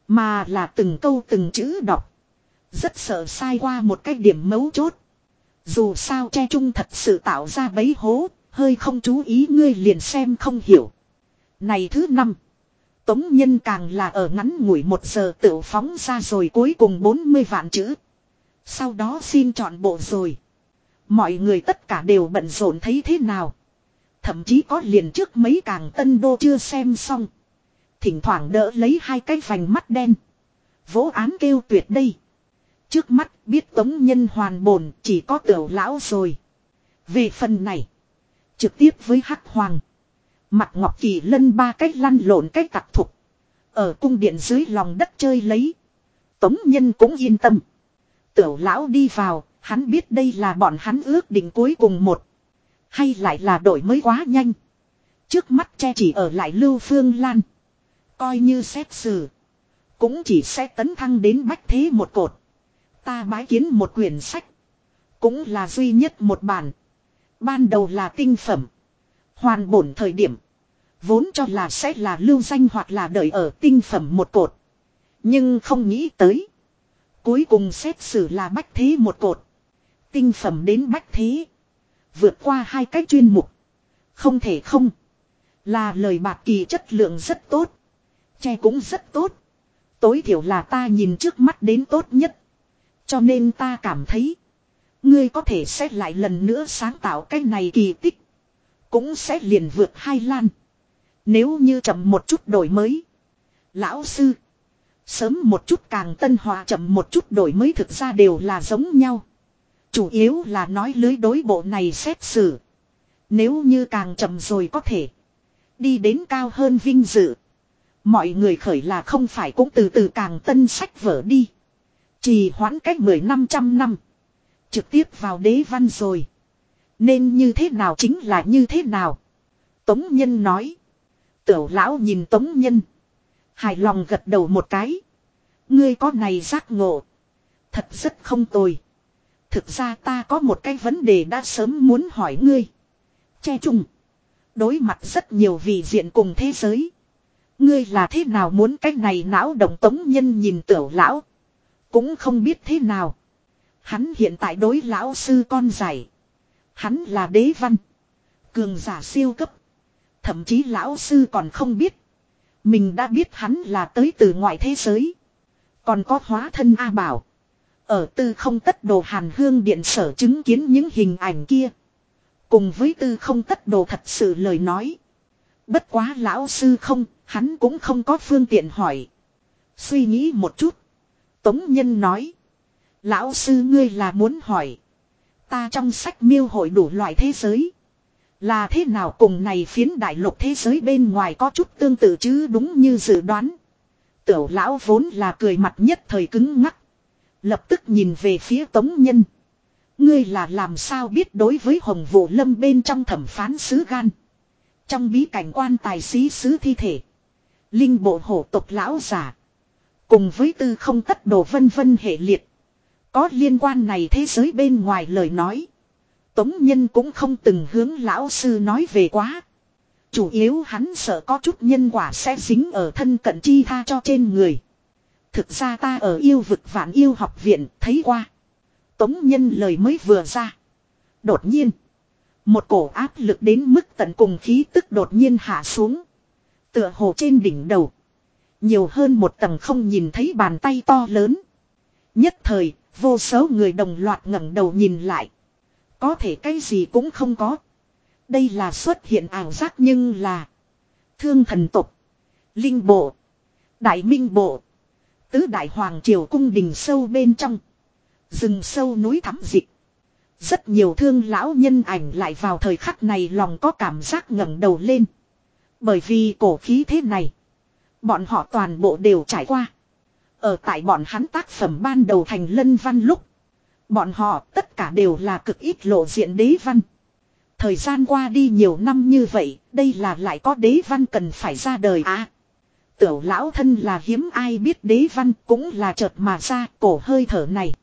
Mà là từng câu từng chữ đọc. Rất sợ sai qua một cái điểm mấu chốt. Dù sao che trung thật sự tạo ra bấy hố, hơi không chú ý ngươi liền xem không hiểu. Này thứ năm. Tống nhân càng là ở ngắn ngủi một giờ tự phóng ra rồi cuối cùng 40 vạn chữ. Sau đó xin chọn bộ rồi. Mọi người tất cả đều bận rộn thấy thế nào. Thậm chí có liền trước mấy càng tân đô chưa xem xong. Thỉnh thoảng đỡ lấy hai cái vành mắt đen. Vỗ án kêu tuyệt đây. Trước mắt biết tống nhân hoàn bổn chỉ có tiểu lão rồi. Về phần này. Trực tiếp với hắc hoàng. Mặt ngọc kỳ lân ba cách lăn lộn cách tặc thục. Ở cung điện dưới lòng đất chơi lấy. Tống nhân cũng yên tâm. Tiểu lão đi vào, hắn biết đây là bọn hắn ước định cuối cùng một. Hay lại là đổi mới quá nhanh. Trước mắt che chỉ ở lại Lưu Phương Lan. Coi như xét xử. Cũng chỉ sẽ tấn thăng đến bách thế một cột. Ta bái kiến một quyển sách. Cũng là duy nhất một bản. Ban đầu là tinh phẩm. Hoàn bổn thời điểm. Vốn cho là sẽ là lưu danh hoặc là đợi ở tinh phẩm một cột. Nhưng không nghĩ tới. Cuối cùng xét xử là bách thế một cột. Tinh phẩm đến bách thế. Vượt qua hai cách chuyên mục. Không thể không. Là lời bạc kỳ chất lượng rất tốt. Che cũng rất tốt. Tối thiểu là ta nhìn trước mắt đến tốt nhất. Cho nên ta cảm thấy. Ngươi có thể xét lại lần nữa sáng tạo cái này kỳ tích. Cũng sẽ liền vượt hai lan. Nếu như chậm một chút đổi mới. Lão sư. Sớm một chút càng tân hòa chậm một chút đổi mới thực ra đều là giống nhau. Chủ yếu là nói lưới đối bộ này xét xử. Nếu như càng chậm rồi có thể. Đi đến cao hơn vinh dự. Mọi người khởi là không phải cũng từ từ càng tân sách vở đi. Chỉ hoãn cách mười năm trăm năm. Trực tiếp vào đế văn rồi. Nên như thế nào chính là như thế nào. Tống Nhân nói. Tiểu lão nhìn Tống Nhân. Hài lòng gật đầu một cái. Ngươi có này giác ngộ. Thật rất không tồi. Thực ra ta có một cái vấn đề đã sớm muốn hỏi ngươi. Che chung. Đối mặt rất nhiều vị diện cùng thế giới. Ngươi là thế nào muốn cái này não đồng tống nhân nhìn tiểu lão. Cũng không biết thế nào. Hắn hiện tại đối lão sư con giải. Hắn là đế văn. Cường giả siêu cấp. Thậm chí lão sư còn không biết. Mình đã biết hắn là tới từ ngoại thế giới. Còn có hóa thân A Bảo. Ở tư không tất đồ hàn hương điện sở chứng kiến những hình ảnh kia. Cùng với tư không tất đồ thật sự lời nói. Bất quá lão sư không, hắn cũng không có phương tiện hỏi. Suy nghĩ một chút. Tống Nhân nói. Lão sư ngươi là muốn hỏi. Ta trong sách miêu hội đủ loại thế giới. Là thế nào cùng này phiến đại lục thế giới bên ngoài có chút tương tự chứ đúng như dự đoán. Tiểu lão vốn là cười mặt nhất thời cứng ngắc. Lập tức nhìn về phía tống nhân. Ngươi là làm sao biết đối với hồng vụ lâm bên trong thẩm phán sứ gan. Trong bí cảnh quan tài sĩ sứ thi thể. Linh bộ hổ tộc lão giả. Cùng với tư không tất đồ vân vân hệ liệt. Có liên quan này thế giới bên ngoài lời nói. Tống Nhân cũng không từng hướng lão sư nói về quá. Chủ yếu hắn sợ có chút nhân quả sẽ dính ở thân cận chi tha cho trên người. Thực ra ta ở yêu vực vạn yêu học viện thấy qua. Tống Nhân lời mới vừa ra. Đột nhiên. Một cổ áp lực đến mức tận cùng khí tức đột nhiên hạ xuống. Tựa hồ trên đỉnh đầu. Nhiều hơn một tầng không nhìn thấy bàn tay to lớn. Nhất thời, vô số người đồng loạt ngẩng đầu nhìn lại. Có thể cái gì cũng không có. Đây là xuất hiện ảo giác nhưng là. Thương thần tục. Linh bộ. Đại minh bộ. Tứ đại hoàng triều cung đình sâu bên trong. Rừng sâu núi thắm dịch. Rất nhiều thương lão nhân ảnh lại vào thời khắc này lòng có cảm giác ngẩng đầu lên. Bởi vì cổ khí thế này. Bọn họ toàn bộ đều trải qua. Ở tại bọn hắn tác phẩm ban đầu thành lân văn lúc. Bọn họ tất cả đều là cực ít lộ diện đế văn. Thời gian qua đi nhiều năm như vậy, đây là lại có đế văn cần phải ra đời à. Tiểu lão thân là hiếm ai biết đế văn cũng là chợt mà ra cổ hơi thở này.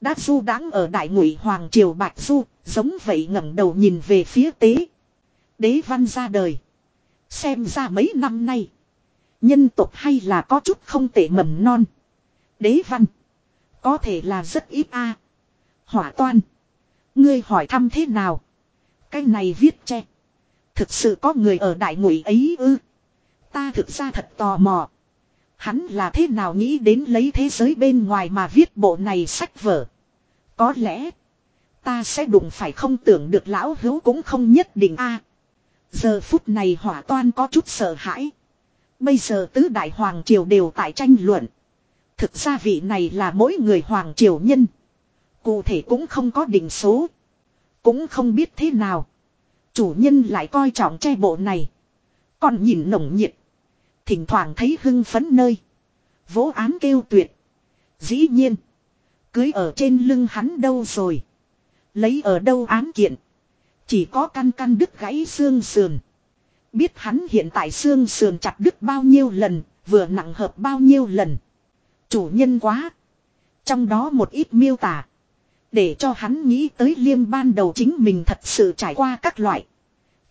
Đã du đáng ở đại ngụy Hoàng Triều Bạch Du, giống vậy ngẩng đầu nhìn về phía tế. Đế văn ra đời. Xem ra mấy năm nay. Nhân tộc hay là có chút không tệ mầm non. Đế văn. Có thể là rất ít a. Hỏa toan. Ngươi hỏi thăm thế nào? Cái này viết che. Thực sự có người ở đại ngụy ấy ư. Ta thực ra thật tò mò. Hắn là thế nào nghĩ đến lấy thế giới bên ngoài mà viết bộ này sách vở. Có lẽ. Ta sẽ đụng phải không tưởng được lão hữu cũng không nhất định a. giờ phút này hỏa toan có chút sợ hãi. Bây giờ tứ đại hoàng triều đều tại tranh luận. Thực ra vị này là mỗi người hoàng triều nhân. Cụ thể cũng không có định số. Cũng không biết thế nào. Chủ nhân lại coi trọng che bộ này. Còn nhìn nồng nhiệt. Thỉnh thoảng thấy hưng phấn nơi. Vỗ án kêu tuyệt. Dĩ nhiên. Cưới ở trên lưng hắn đâu rồi. Lấy ở đâu án kiện. Chỉ có căn căn đứt gãy xương sườn. Biết hắn hiện tại xương sườn chặt đứt bao nhiêu lần. Vừa nặng hợp bao nhiêu lần. Chủ nhân quá. Trong đó một ít miêu tả. Để cho hắn nghĩ tới liêm ban đầu chính mình thật sự trải qua các loại.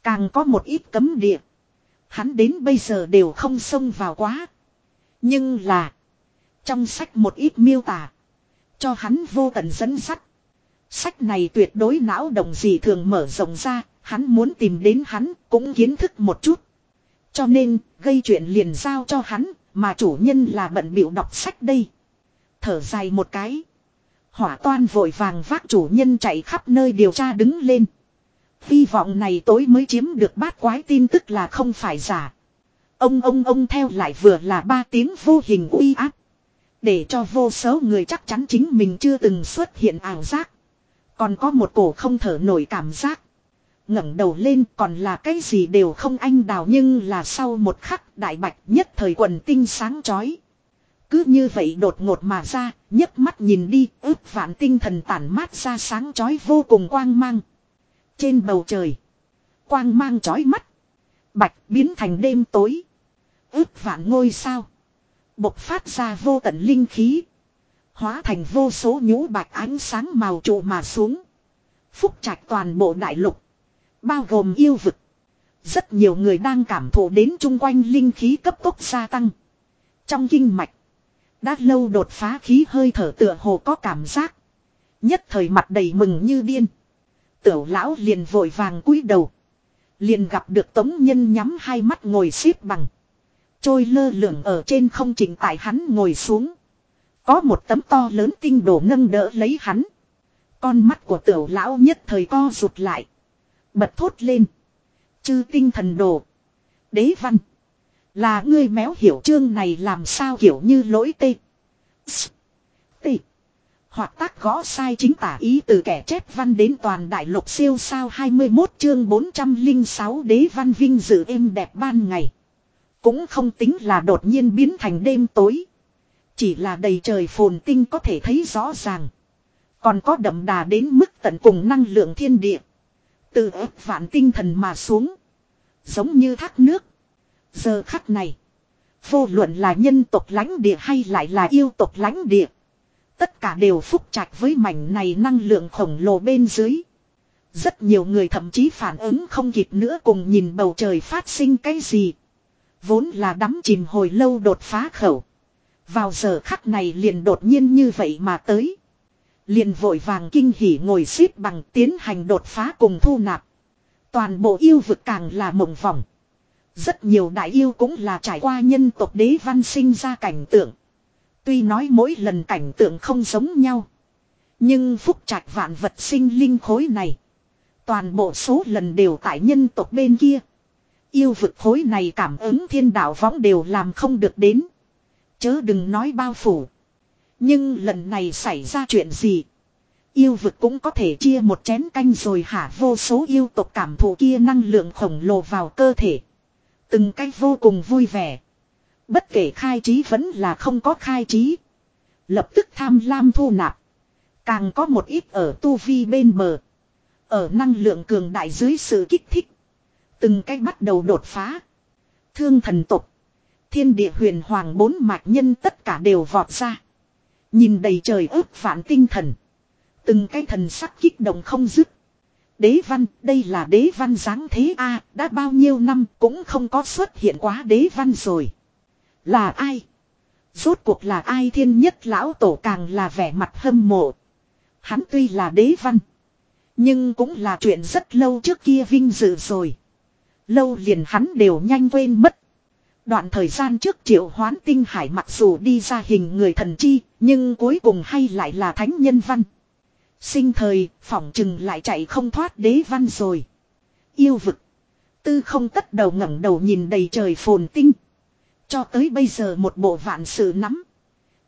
Càng có một ít cấm địa. Hắn đến bây giờ đều không xông vào quá. Nhưng là. Trong sách một ít miêu tả. Cho hắn vô tận dẫn sắt. Sách này tuyệt đối não động gì thường mở rộng ra. Hắn muốn tìm đến hắn cũng kiến thức một chút. Cho nên, gây chuyện liền giao cho hắn, mà chủ nhân là bận biểu đọc sách đây. Thở dài một cái. Hỏa toan vội vàng vác chủ nhân chạy khắp nơi điều tra đứng lên. Hy vọng này tối mới chiếm được bát quái tin tức là không phải giả. Ông ông ông theo lại vừa là ba tiếng vô hình uy áp. Để cho vô số người chắc chắn chính mình chưa từng xuất hiện ảo giác. Còn có một cổ không thở nổi cảm giác. ngẩng đầu lên còn là cái gì đều không anh đào nhưng là sau một khắc đại bạch nhất thời quần tinh sáng chói. Cứ như vậy đột ngột mà ra, nhấp mắt nhìn đi, ước vạn tinh thần tản mát ra sáng chói vô cùng quang mang. Trên bầu trời, quang mang chói mắt. Bạch biến thành đêm tối. Ước vạn ngôi sao. Bộc phát ra vô tận linh khí. Hóa thành vô số nhũ bạch ánh sáng màu trụ mà xuống. Phúc trạch toàn bộ đại lục. Bao gồm yêu vực. Rất nhiều người đang cảm thụ đến chung quanh linh khí cấp tốc gia tăng. Trong kinh mạch. Đã lâu đột phá khí hơi thở tựa hồ có cảm giác. Nhất thời mặt đầy mừng như điên. Tiểu lão liền vội vàng cúi đầu. Liền gặp được tống nhân nhắm hai mắt ngồi xếp bằng. Trôi lơ lửng ở trên không trình tại hắn ngồi xuống. Có một tấm to lớn tinh đổ nâng đỡ lấy hắn. Con mắt của tiểu lão nhất thời co rụt lại. Bật thốt lên. Chư tinh thần đồ. Đế văn. Là ngươi méo hiểu chương này làm sao hiểu như lỗi tê. S hoặc tác gõ sai chính tả ý từ kẻ chép văn đến toàn đại lục siêu sao 21 chương 406 đế văn vinh dự êm đẹp ban ngày. Cũng không tính là đột nhiên biến thành đêm tối. Chỉ là đầy trời phồn tinh có thể thấy rõ ràng. Còn có đậm đà đến mức tận cùng năng lượng thiên địa. Từ ép vạn tinh thần mà xuống. Giống như thác nước. Giờ khắc này. Vô luận là nhân tộc lãnh địa hay lại là yêu tộc lãnh địa. Tất cả đều phúc trạch với mảnh này năng lượng khổng lồ bên dưới. Rất nhiều người thậm chí phản ứng không kịp nữa cùng nhìn bầu trời phát sinh cái gì. Vốn là đắm chìm hồi lâu đột phá khẩu. Vào giờ khắc này liền đột nhiên như vậy mà tới. Liền vội vàng kinh hỉ ngồi xếp bằng tiến hành đột phá cùng thu nạp. Toàn bộ yêu vực càng là mộng vòng. Rất nhiều đại yêu cũng là trải qua nhân tộc đế văn sinh ra cảnh tượng. Tuy nói mỗi lần cảnh tượng không giống nhau. Nhưng phúc trạch vạn vật sinh linh khối này. Toàn bộ số lần đều tại nhân tộc bên kia. Yêu vực khối này cảm ứng thiên đạo võng đều làm không được đến. Chớ đừng nói bao phủ. Nhưng lần này xảy ra chuyện gì? Yêu vực cũng có thể chia một chén canh rồi hả vô số yêu tộc cảm thụ kia năng lượng khổng lồ vào cơ thể. Từng cách vô cùng vui vẻ. Bất kể khai trí vẫn là không có khai trí. Lập tức tham lam thu nạp. Càng có một ít ở tu vi bên bờ. Ở năng lượng cường đại dưới sự kích thích. Từng cách bắt đầu đột phá. Thương thần tục. Thiên địa huyền hoàng bốn mạch nhân tất cả đều vọt ra. Nhìn đầy trời ước vạn tinh thần. Từng cái thần sắc kích động không dứt. Đế văn, đây là đế văn dáng thế a đã bao nhiêu năm cũng không có xuất hiện quá đế văn rồi. Là ai? Rốt cuộc là ai thiên nhất lão tổ càng là vẻ mặt hâm mộ. Hắn tuy là đế văn. Nhưng cũng là chuyện rất lâu trước kia vinh dự rồi. Lâu liền hắn đều nhanh quên mất. Đoạn thời gian trước triệu hoán tinh hải mặc dù đi ra hình người thần chi, nhưng cuối cùng hay lại là thánh nhân văn. Sinh thời, phỏng chừng lại chạy không thoát đế văn rồi. Yêu vực. Tư không tất đầu ngẩng đầu nhìn đầy trời phồn tinh. Cho tới bây giờ một bộ vạn sự nắm.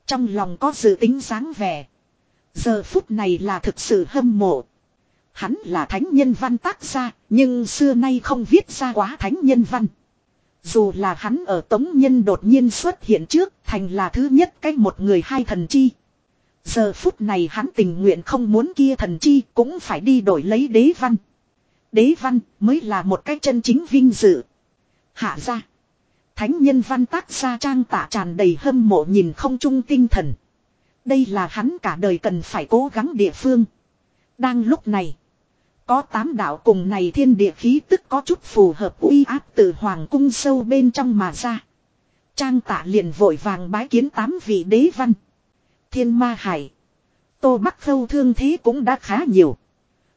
Trong lòng có dự tính dáng vẻ. Giờ phút này là thực sự hâm mộ. Hắn là thánh nhân văn tác gia, nhưng xưa nay không viết ra quá thánh nhân văn. Dù là hắn ở tống nhân đột nhiên xuất hiện trước, thành là thứ nhất cách một người hai thần chi. Giờ phút này hắn tình nguyện không muốn kia thần chi cũng phải đi đổi lấy đế văn. Đế văn mới là một cái chân chính vinh dự. Hạ ra. Thánh nhân văn tác gia trang tả tràn đầy hâm mộ nhìn không trung tinh thần. Đây là hắn cả đời cần phải cố gắng địa phương. Đang lúc này. Có tám đạo cùng này thiên địa khí tức có chút phù hợp uy áp từ hoàng cung sâu bên trong mà ra. Trang tạ liền vội vàng bái kiến tám vị đế văn. Thiên ma hải. Tô Bắc Khâu thương thế cũng đã khá nhiều.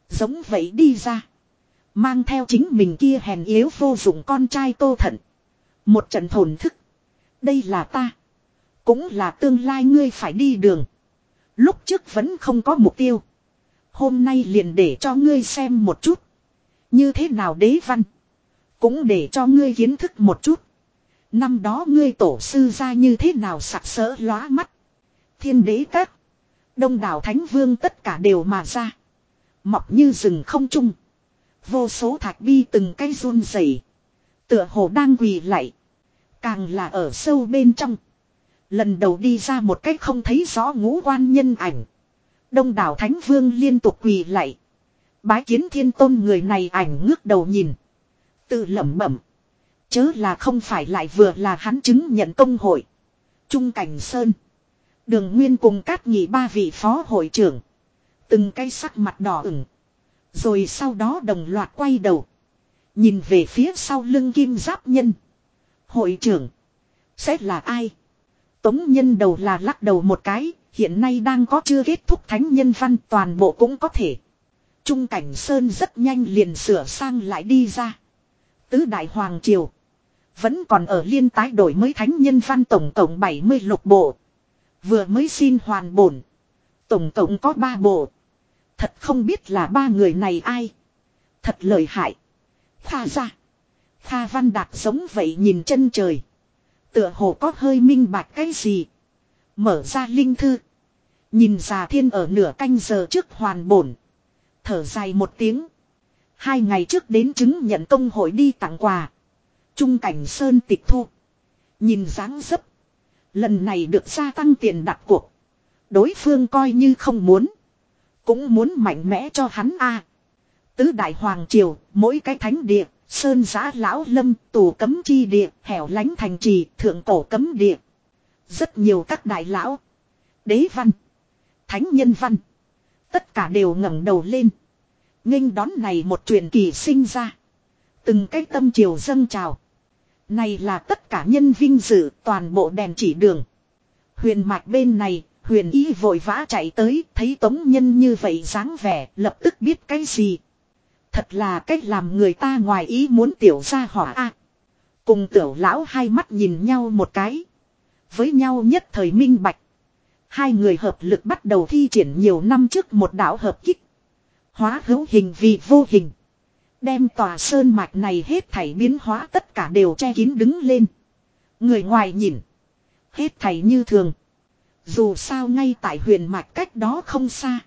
Giống vậy đi ra. Mang theo chính mình kia hèn yếu vô dụng con trai tô thận. Một trận thổn thức. Đây là ta. Cũng là tương lai ngươi phải đi đường. Lúc trước vẫn không có mục tiêu. Hôm nay liền để cho ngươi xem một chút. Như thế nào đế văn. Cũng để cho ngươi kiến thức một chút. Năm đó ngươi tổ sư ra như thế nào sặc sỡ lóa mắt. Thiên đế các. Đông đảo thánh vương tất cả đều mà ra. Mọc như rừng không trung. Vô số thạch bi từng cây run rẩy, Tựa hồ đang quỳ lạy. Càng là ở sâu bên trong. Lần đầu đi ra một cách không thấy rõ ngũ quan nhân ảnh. Đông đảo Thánh Vương liên tục quỳ lại. Bái kiến thiên tôn người này ảnh ngước đầu nhìn. Tự lẩm bẩm. Chớ là không phải lại vừa là hắn chứng nhận công hội. Trung Cảnh Sơn. Đường Nguyên cùng cát nhị ba vị phó hội trưởng. Từng cây sắc mặt đỏ ửng. Rồi sau đó đồng loạt quay đầu. Nhìn về phía sau lưng kim giáp nhân. Hội trưởng. Sẽ là ai? Tống nhân đầu là lắc đầu một cái. Hiện nay đang có chưa kết thúc thánh nhân văn, toàn bộ cũng có thể. Trung cảnh Sơn rất nhanh liền sửa sang lại đi ra. Tứ Đại Hoàng Triều. Vẫn còn ở liên tái đổi mới thánh nhân văn tổng tổng 70 lục bộ. Vừa mới xin hoàn bổn. Tổng tổng có 3 bộ. Thật không biết là ba người này ai. Thật lợi hại. tha ra. Kha văn đạt giống vậy nhìn chân trời. Tựa hồ có hơi minh bạch cái gì. Mở ra linh thư. Nhìn già thiên ở nửa canh giờ trước hoàn bổn. Thở dài một tiếng. Hai ngày trước đến chứng nhận công hội đi tặng quà. Trung cảnh sơn tịch thu. Nhìn dáng dấp. Lần này được gia tăng tiền đặt cuộc. Đối phương coi như không muốn. Cũng muốn mạnh mẽ cho hắn a. Tứ đại hoàng triều, mỗi cái thánh địa, sơn giã lão lâm, tù cấm chi địa, hẻo lánh thành trì, thượng cổ cấm địa. Rất nhiều các đại lão, đế văn, thánh nhân văn, tất cả đều ngẩng đầu lên. nghênh đón này một truyền kỳ sinh ra. Từng cái tâm triều dâng trào. Này là tất cả nhân vinh dự, toàn bộ đèn chỉ đường. Huyền mạch bên này, huyền ý vội vã chạy tới, thấy tống nhân như vậy dáng vẻ, lập tức biết cái gì. Thật là cách làm người ta ngoài ý muốn tiểu ra hỏa a Cùng tiểu lão hai mắt nhìn nhau một cái. Với nhau nhất thời minh bạch. Hai người hợp lực bắt đầu thi triển nhiều năm trước một đạo hợp kích. Hóa hữu hình vì vô hình. Đem tòa sơn mạch này hết thảy biến hóa tất cả đều che kín đứng lên. Người ngoài nhìn. Hết thảy như thường. Dù sao ngay tại huyền mạch cách đó không xa.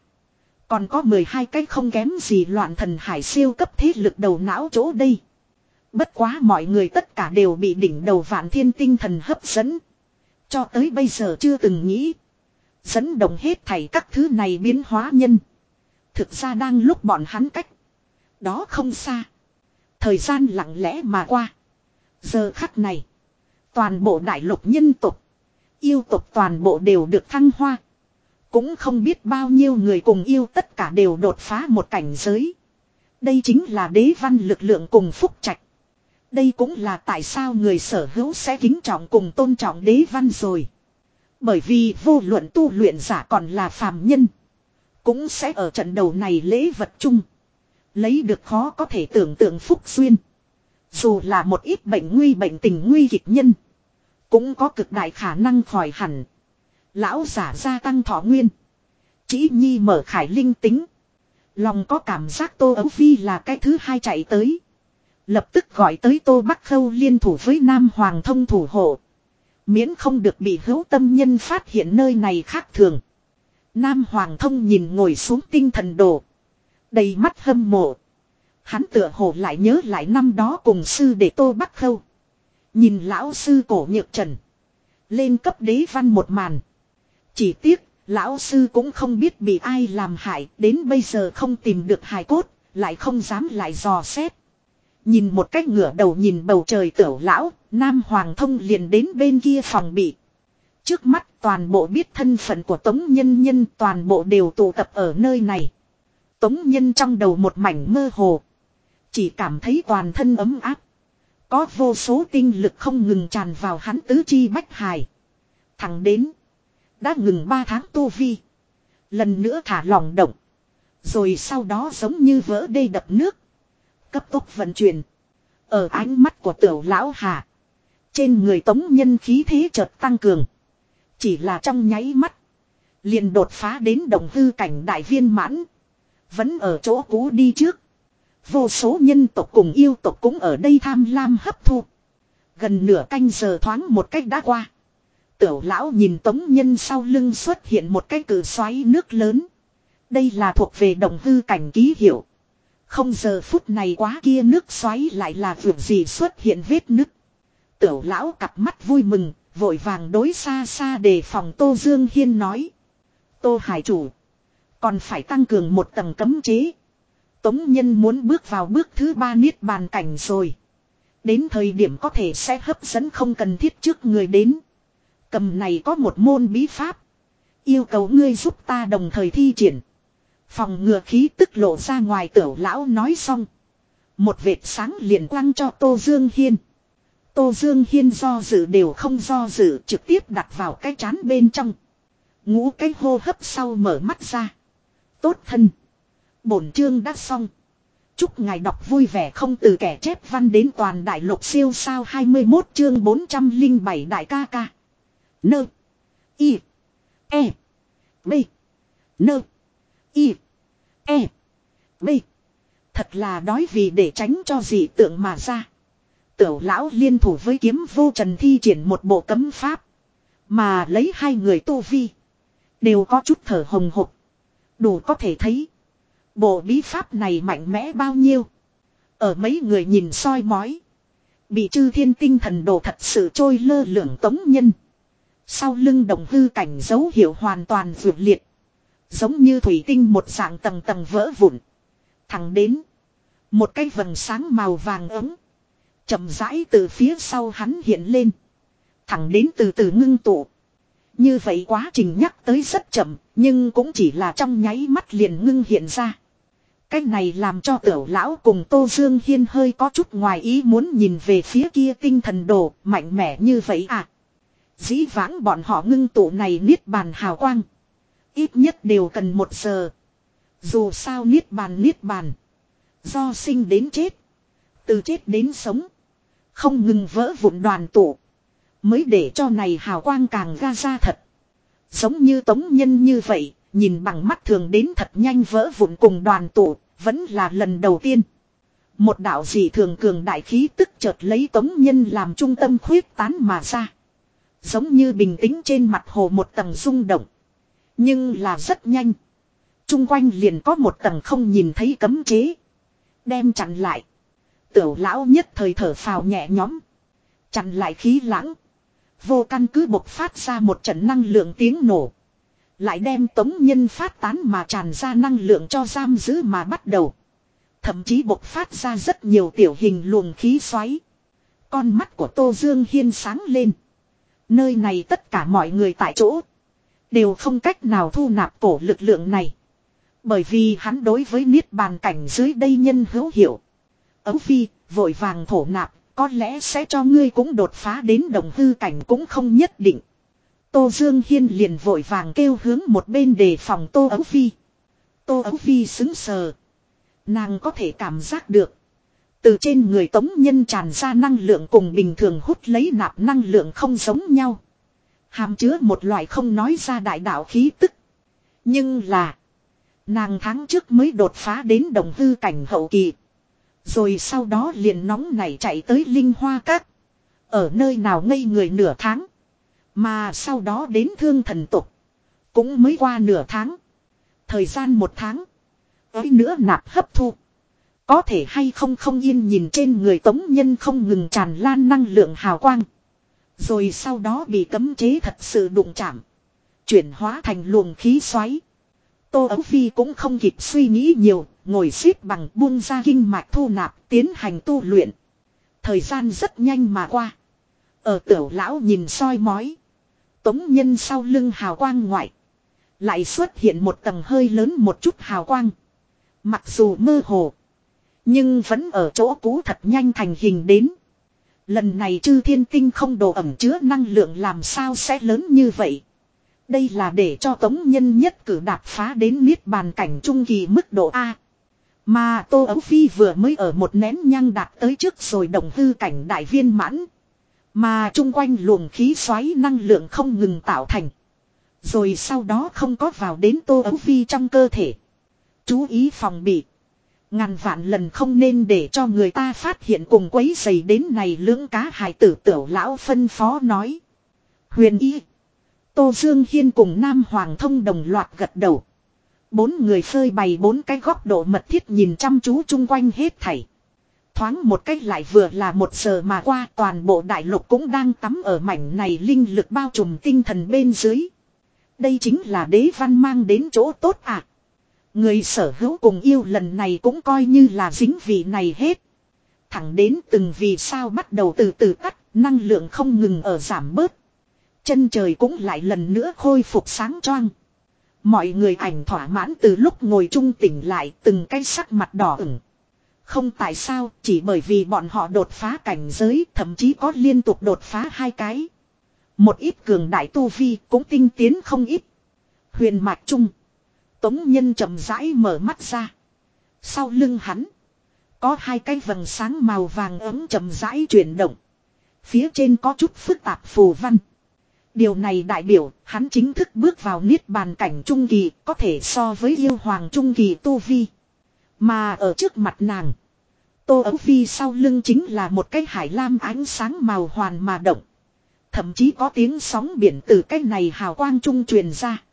Còn có 12 cái không kém gì loạn thần hải siêu cấp thế lực đầu não chỗ đây. Bất quá mọi người tất cả đều bị đỉnh đầu vạn thiên tinh thần hấp dẫn. Cho tới bây giờ chưa từng nghĩ. Dẫn động hết thảy các thứ này biến hóa nhân. Thực ra đang lúc bọn hắn cách. Đó không xa. Thời gian lặng lẽ mà qua. Giờ khắc này. Toàn bộ đại lục nhân tục. Yêu tục toàn bộ đều được thăng hoa. Cũng không biết bao nhiêu người cùng yêu tất cả đều đột phá một cảnh giới. Đây chính là đế văn lực lượng cùng phúc trạch. Đây cũng là tại sao người sở hữu sẽ kính trọng cùng tôn trọng đế văn rồi. Bởi vì vô luận tu luyện giả còn là phàm nhân. Cũng sẽ ở trận đầu này lễ vật chung. Lấy được khó có thể tưởng tượng phúc duyên. Dù là một ít bệnh nguy bệnh tình nguy kịch nhân. Cũng có cực đại khả năng khỏi hẳn. Lão giả gia tăng thọ nguyên. Chỉ nhi mở khải linh tính. Lòng có cảm giác Tô Ấu Phi là cái thứ hai chạy tới. Lập tức gọi tới Tô Bắc Khâu liên thủ với Nam Hoàng thông thủ hộ. Miễn không được bị hữu tâm nhân phát hiện nơi này khác thường. Nam Hoàng thông nhìn ngồi xuống tinh thần đồ. Đầy mắt hâm mộ. Hắn tựa hồ lại nhớ lại năm đó cùng sư để Tô Bắc Khâu. Nhìn lão sư cổ nhược trần. Lên cấp đế văn một màn. Chỉ tiếc, lão sư cũng không biết bị ai làm hại, đến bây giờ không tìm được hài cốt, lại không dám lại dò xét. Nhìn một cách ngửa đầu nhìn bầu trời tiểu lão, Nam Hoàng thông liền đến bên kia phòng bị. Trước mắt toàn bộ biết thân phận của Tống Nhân Nhân toàn bộ đều tụ tập ở nơi này. Tống Nhân trong đầu một mảnh mơ hồ. Chỉ cảm thấy toàn thân ấm áp. Có vô số tinh lực không ngừng tràn vào hắn tứ chi bách hài. Thẳng đến. Đã ngừng 3 tháng tu vi. Lần nữa thả lòng động. Rồi sau đó giống như vỡ đê đập nước. Cấp tốc vận chuyển. Ở ánh mắt của tiểu lão hà. Trên người tống nhân khí thế chợt tăng cường. Chỉ là trong nháy mắt. Liền đột phá đến đồng hư cảnh đại viên mãn. Vẫn ở chỗ cũ đi trước. Vô số nhân tộc cùng yêu tộc cũng ở đây tham lam hấp thu. Gần nửa canh giờ thoáng một cách đã qua. Tiểu lão nhìn tống nhân sau lưng xuất hiện một cái cử xoáy nước lớn. Đây là thuộc về đồng hư cảnh ký hiệu. Không giờ phút này quá kia nước xoáy lại là vượt gì xuất hiện vết nứt. Tiểu lão cặp mắt vui mừng, vội vàng đối xa xa đề phòng Tô Dương Hiên nói. Tô Hải chủ. Còn phải tăng cường một tầng cấm chế. Tống nhân muốn bước vào bước thứ ba niết bàn cảnh rồi. Đến thời điểm có thể sẽ hấp dẫn không cần thiết trước người đến. Cầm này có một môn bí pháp. Yêu cầu ngươi giúp ta đồng thời thi triển. Phòng ngừa khí tức lộ ra ngoài tiểu lão nói xong. Một vệt sáng liền quăng cho Tô Dương Hiên. Tô Dương Hiên do dự đều không do dự, trực tiếp đặt vào cái chán bên trong. Ngũ cái hô hấp sau mở mắt ra. Tốt thân. Bổn chương đã xong. Chúc ngài đọc vui vẻ không từ kẻ chép văn đến toàn đại lục siêu sao 21 chương 407 đại ca ca. Nơ. Y. E. B. Nơ. Y. E. B. Thật là đói vì để tránh cho dị tượng mà ra. Tiểu lão liên thủ với kiếm vô trần thi triển một bộ cấm pháp. Mà lấy hai người tu vi. Đều có chút thở hồng hộc. Đủ có thể thấy. Bộ bí pháp này mạnh mẽ bao nhiêu. Ở mấy người nhìn soi mói. Bị chư thiên tinh thần đồ thật sự trôi lơ lửng tống nhân. Sau lưng đồng hư cảnh dấu hiệu hoàn toàn vượt liệt. Giống như thủy tinh một dạng tầng tầng vỡ vụn. Thẳng đến. Một cái vầng sáng màu vàng ấm. chậm rãi từ phía sau hắn hiện lên. Thẳng đến từ từ ngưng tụ. Như vậy quá trình nhắc tới rất chậm, nhưng cũng chỉ là trong nháy mắt liền ngưng hiện ra. Cái này làm cho tiểu lão cùng Tô Dương Hiên hơi có chút ngoài ý muốn nhìn về phía kia tinh thần đồ, mạnh mẽ như vậy à. Dĩ vãng bọn họ ngưng tụ này niết bàn hào quang. Ít nhất đều cần một giờ. Dù sao niết bàn niết bàn. Do sinh đến chết. Từ chết đến sống. Không ngừng vỡ vụn đoàn tụ. Mới để cho này hào quang càng ra ra thật. Giống như tống nhân như vậy, nhìn bằng mắt thường đến thật nhanh vỡ vụn cùng đoàn tụ, vẫn là lần đầu tiên. Một đạo dị thường cường đại khí tức chợt lấy tống nhân làm trung tâm khuyết tán mà ra. Giống như bình tĩnh trên mặt hồ một tầng rung động. Nhưng là rất nhanh. Trung quanh liền có một tầng không nhìn thấy cấm chế. Đem chặn lại. Tiểu lão nhất thời thở phào nhẹ nhõm. Chặn lại khí lãng. Vô căn cứ bộc phát ra một trận năng lượng tiếng nổ. Lại đem tống nhân phát tán mà tràn ra năng lượng cho giam giữ mà bắt đầu. Thậm chí bộc phát ra rất nhiều tiểu hình luồng khí xoáy. Con mắt của Tô Dương Hiên sáng lên. Nơi này tất cả mọi người tại chỗ. Đều không cách nào thu nạp cổ lực lượng này. Bởi vì hắn đối với niết bàn cảnh dưới đây nhân hữu hiệu. Ấu Phi, vội vàng thổ nạp, có lẽ sẽ cho ngươi cũng đột phá đến đồng hư cảnh cũng không nhất định. Tô Dương Hiên liền vội vàng kêu hướng một bên đề phòng Tô Ấu Phi. Tô Ấu Phi xứng sờ. Nàng có thể cảm giác được. Từ trên người tống nhân tràn ra năng lượng cùng bình thường hút lấy nạp năng lượng không giống nhau. Hàm chứa một loại không nói ra đại đạo khí tức. Nhưng là. Nàng tháng trước mới đột phá đến đồng hư cảnh hậu kỳ. Rồi sau đó liền nóng nảy chạy tới Linh Hoa Các. Ở nơi nào ngây người nửa tháng. Mà sau đó đến thương thần tục. Cũng mới qua nửa tháng. Thời gian một tháng. Ấy nữa nạp hấp thu. Có thể hay không không yên nhìn trên người tống nhân không ngừng tràn lan năng lượng hào quang. Rồi sau đó bị cấm chế thật sự đụng chạm. Chuyển hóa thành luồng khí xoáy. Tô Ấu Phi cũng không kịp suy nghĩ nhiều, ngồi xếp bằng buông ra kinh mạch thu nạp, tiến hành tu luyện. Thời gian rất nhanh mà qua. Ở tiểu lão nhìn soi mói. Tống nhân sau lưng hào quang ngoại. Lại xuất hiện một tầng hơi lớn một chút hào quang. Mặc dù mơ hồ. Nhưng vẫn ở chỗ cũ thật nhanh thành hình đến. Lần này chư thiên tinh không đồ ẩm chứa năng lượng làm sao sẽ lớn như vậy. Đây là để cho tống nhân nhất cử đạp phá đến niết bàn cảnh trung kỳ mức độ A. Mà Tô Ấu Phi vừa mới ở một nén nhang đạt tới trước rồi đồng hư cảnh đại viên mãn. Mà chung quanh luồng khí xoáy năng lượng không ngừng tạo thành. Rồi sau đó không có vào đến Tô Ấu Phi trong cơ thể. Chú ý phòng bị. Ngàn vạn lần không nên để cho người ta phát hiện cùng quấy giày đến này lưỡng cá hài tử tiểu lão phân phó nói. Huyền y. Tô Dương Hiên cùng Nam Hoàng thông đồng loạt gật đầu. Bốn người phơi bày bốn cái góc độ mật thiết nhìn chăm chú chung quanh hết thảy. Thoáng một cách lại vừa là một giờ mà qua, toàn bộ đại lục cũng đang tắm ở mảnh này linh lực bao trùm tinh thần bên dưới. Đây chính là đế văn mang đến chỗ tốt ạ. À. Người sở hữu cùng yêu lần này cũng coi như là dính vị này hết. Thẳng đến từng vì sao bắt đầu từ từ tắt, năng lượng không ngừng ở giảm bớt. Chân trời cũng lại lần nữa khôi phục sáng choang. Mọi người ảnh thỏa mãn từ lúc ngồi trung tỉnh lại từng cái sắc mặt đỏ ửng. Không tại sao, chỉ bởi vì bọn họ đột phá cảnh giới, thậm chí có liên tục đột phá hai cái. Một ít cường đại tu vi cũng tinh tiến không ít. Huyền mạch trung. Tống nhân chậm rãi mở mắt ra. Sau lưng hắn. Có hai cái vầng sáng màu vàng ấm chậm rãi chuyển động. Phía trên có chút phức tạp phù văn. Điều này đại biểu hắn chính thức bước vào niết bàn cảnh trung kỳ, có thể so với yêu hoàng trung kỳ tu vi. Mà ở trước mặt nàng. Tô ấu phi sau lưng chính là một cái hải lam ánh sáng màu hoàn mà động. Thậm chí có tiếng sóng biển từ cái này hào quang trung truyền ra.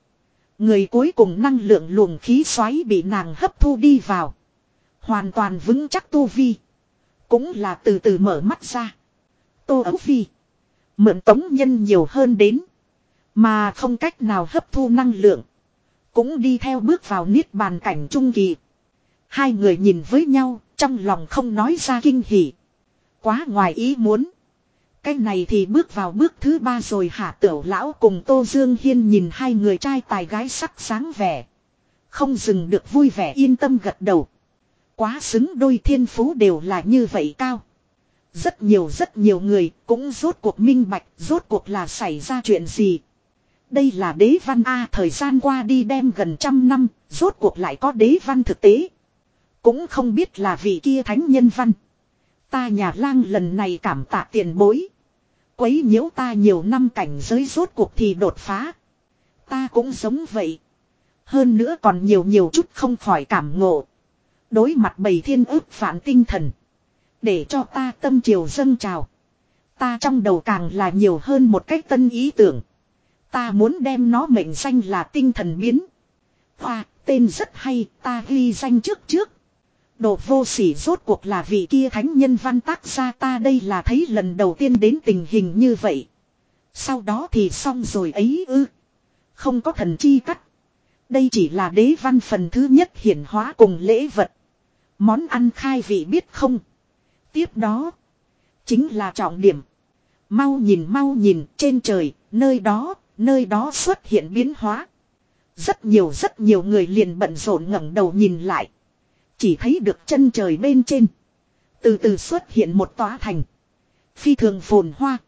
Người cuối cùng năng lượng luồng khí xoáy bị nàng hấp thu đi vào. Hoàn toàn vững chắc tu vi. Cũng là từ từ mở mắt ra. Tô ấu phi. Mượn tống nhân nhiều hơn đến. Mà không cách nào hấp thu năng lượng. Cũng đi theo bước vào niết bàn cảnh trung kỳ. Hai người nhìn với nhau, trong lòng không nói ra kinh hỉ. Quá ngoài ý muốn. Cái này thì bước vào bước thứ ba rồi hả tiểu lão cùng Tô Dương Hiên nhìn hai người trai tài gái sắc sáng vẻ. Không dừng được vui vẻ yên tâm gật đầu. Quá xứng đôi thiên phú đều là như vậy cao. Rất nhiều rất nhiều người cũng rốt cuộc minh bạch, rốt cuộc là xảy ra chuyện gì. Đây là đế văn A thời gian qua đi đem gần trăm năm, rốt cuộc lại có đế văn thực tế. Cũng không biết là vị kia thánh nhân văn. Ta nhà lang lần này cảm tạ tiền bối. Quấy nhiễu ta nhiều năm cảnh giới rốt cuộc thì đột phá. Ta cũng giống vậy. Hơn nữa còn nhiều nhiều chút không khỏi cảm ngộ. Đối mặt bầy thiên ước phản tinh thần. Để cho ta tâm triều dâng trào. Ta trong đầu càng là nhiều hơn một cách tân ý tưởng. Ta muốn đem nó mệnh danh là tinh thần biến. Hoa, tên rất hay, ta ghi danh trước trước. Đồ vô sỉ rốt cuộc là vị kia thánh nhân văn tác ra ta đây là thấy lần đầu tiên đến tình hình như vậy. Sau đó thì xong rồi ấy ư. Không có thần chi cắt. Đây chỉ là đế văn phần thứ nhất hiển hóa cùng lễ vật. Món ăn khai vị biết không. Tiếp đó. Chính là trọng điểm. Mau nhìn mau nhìn trên trời, nơi đó, nơi đó xuất hiện biến hóa. Rất nhiều rất nhiều người liền bận rộn ngẩng đầu nhìn lại. Chỉ thấy được chân trời bên trên. Từ từ xuất hiện một tòa thành. Phi thường phồn hoa.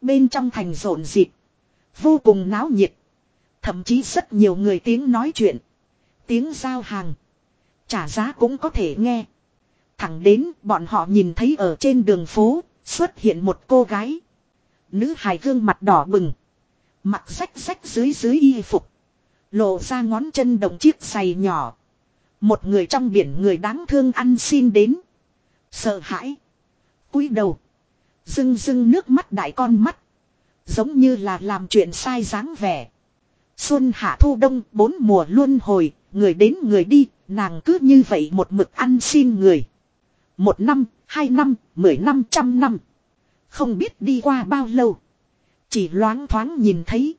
Bên trong thành rộn rịp. Vô cùng náo nhiệt. Thậm chí rất nhiều người tiếng nói chuyện. Tiếng giao hàng. Trả giá cũng có thể nghe. Thẳng đến bọn họ nhìn thấy ở trên đường phố, xuất hiện một cô gái. Nữ hài gương mặt đỏ bừng. Mặt rách rách dưới dưới y phục. Lộ ra ngón chân đồng chiếc giày nhỏ. Một người trong biển người đáng thương ăn xin đến. Sợ hãi. cúi đầu. Dưng dưng nước mắt đại con mắt. Giống như là làm chuyện sai dáng vẻ. Xuân hạ thu đông bốn mùa luôn hồi. Người đến người đi. Nàng cứ như vậy một mực ăn xin người. Một năm, hai năm, mười năm, trăm năm. Không biết đi qua bao lâu. Chỉ loáng thoáng nhìn thấy.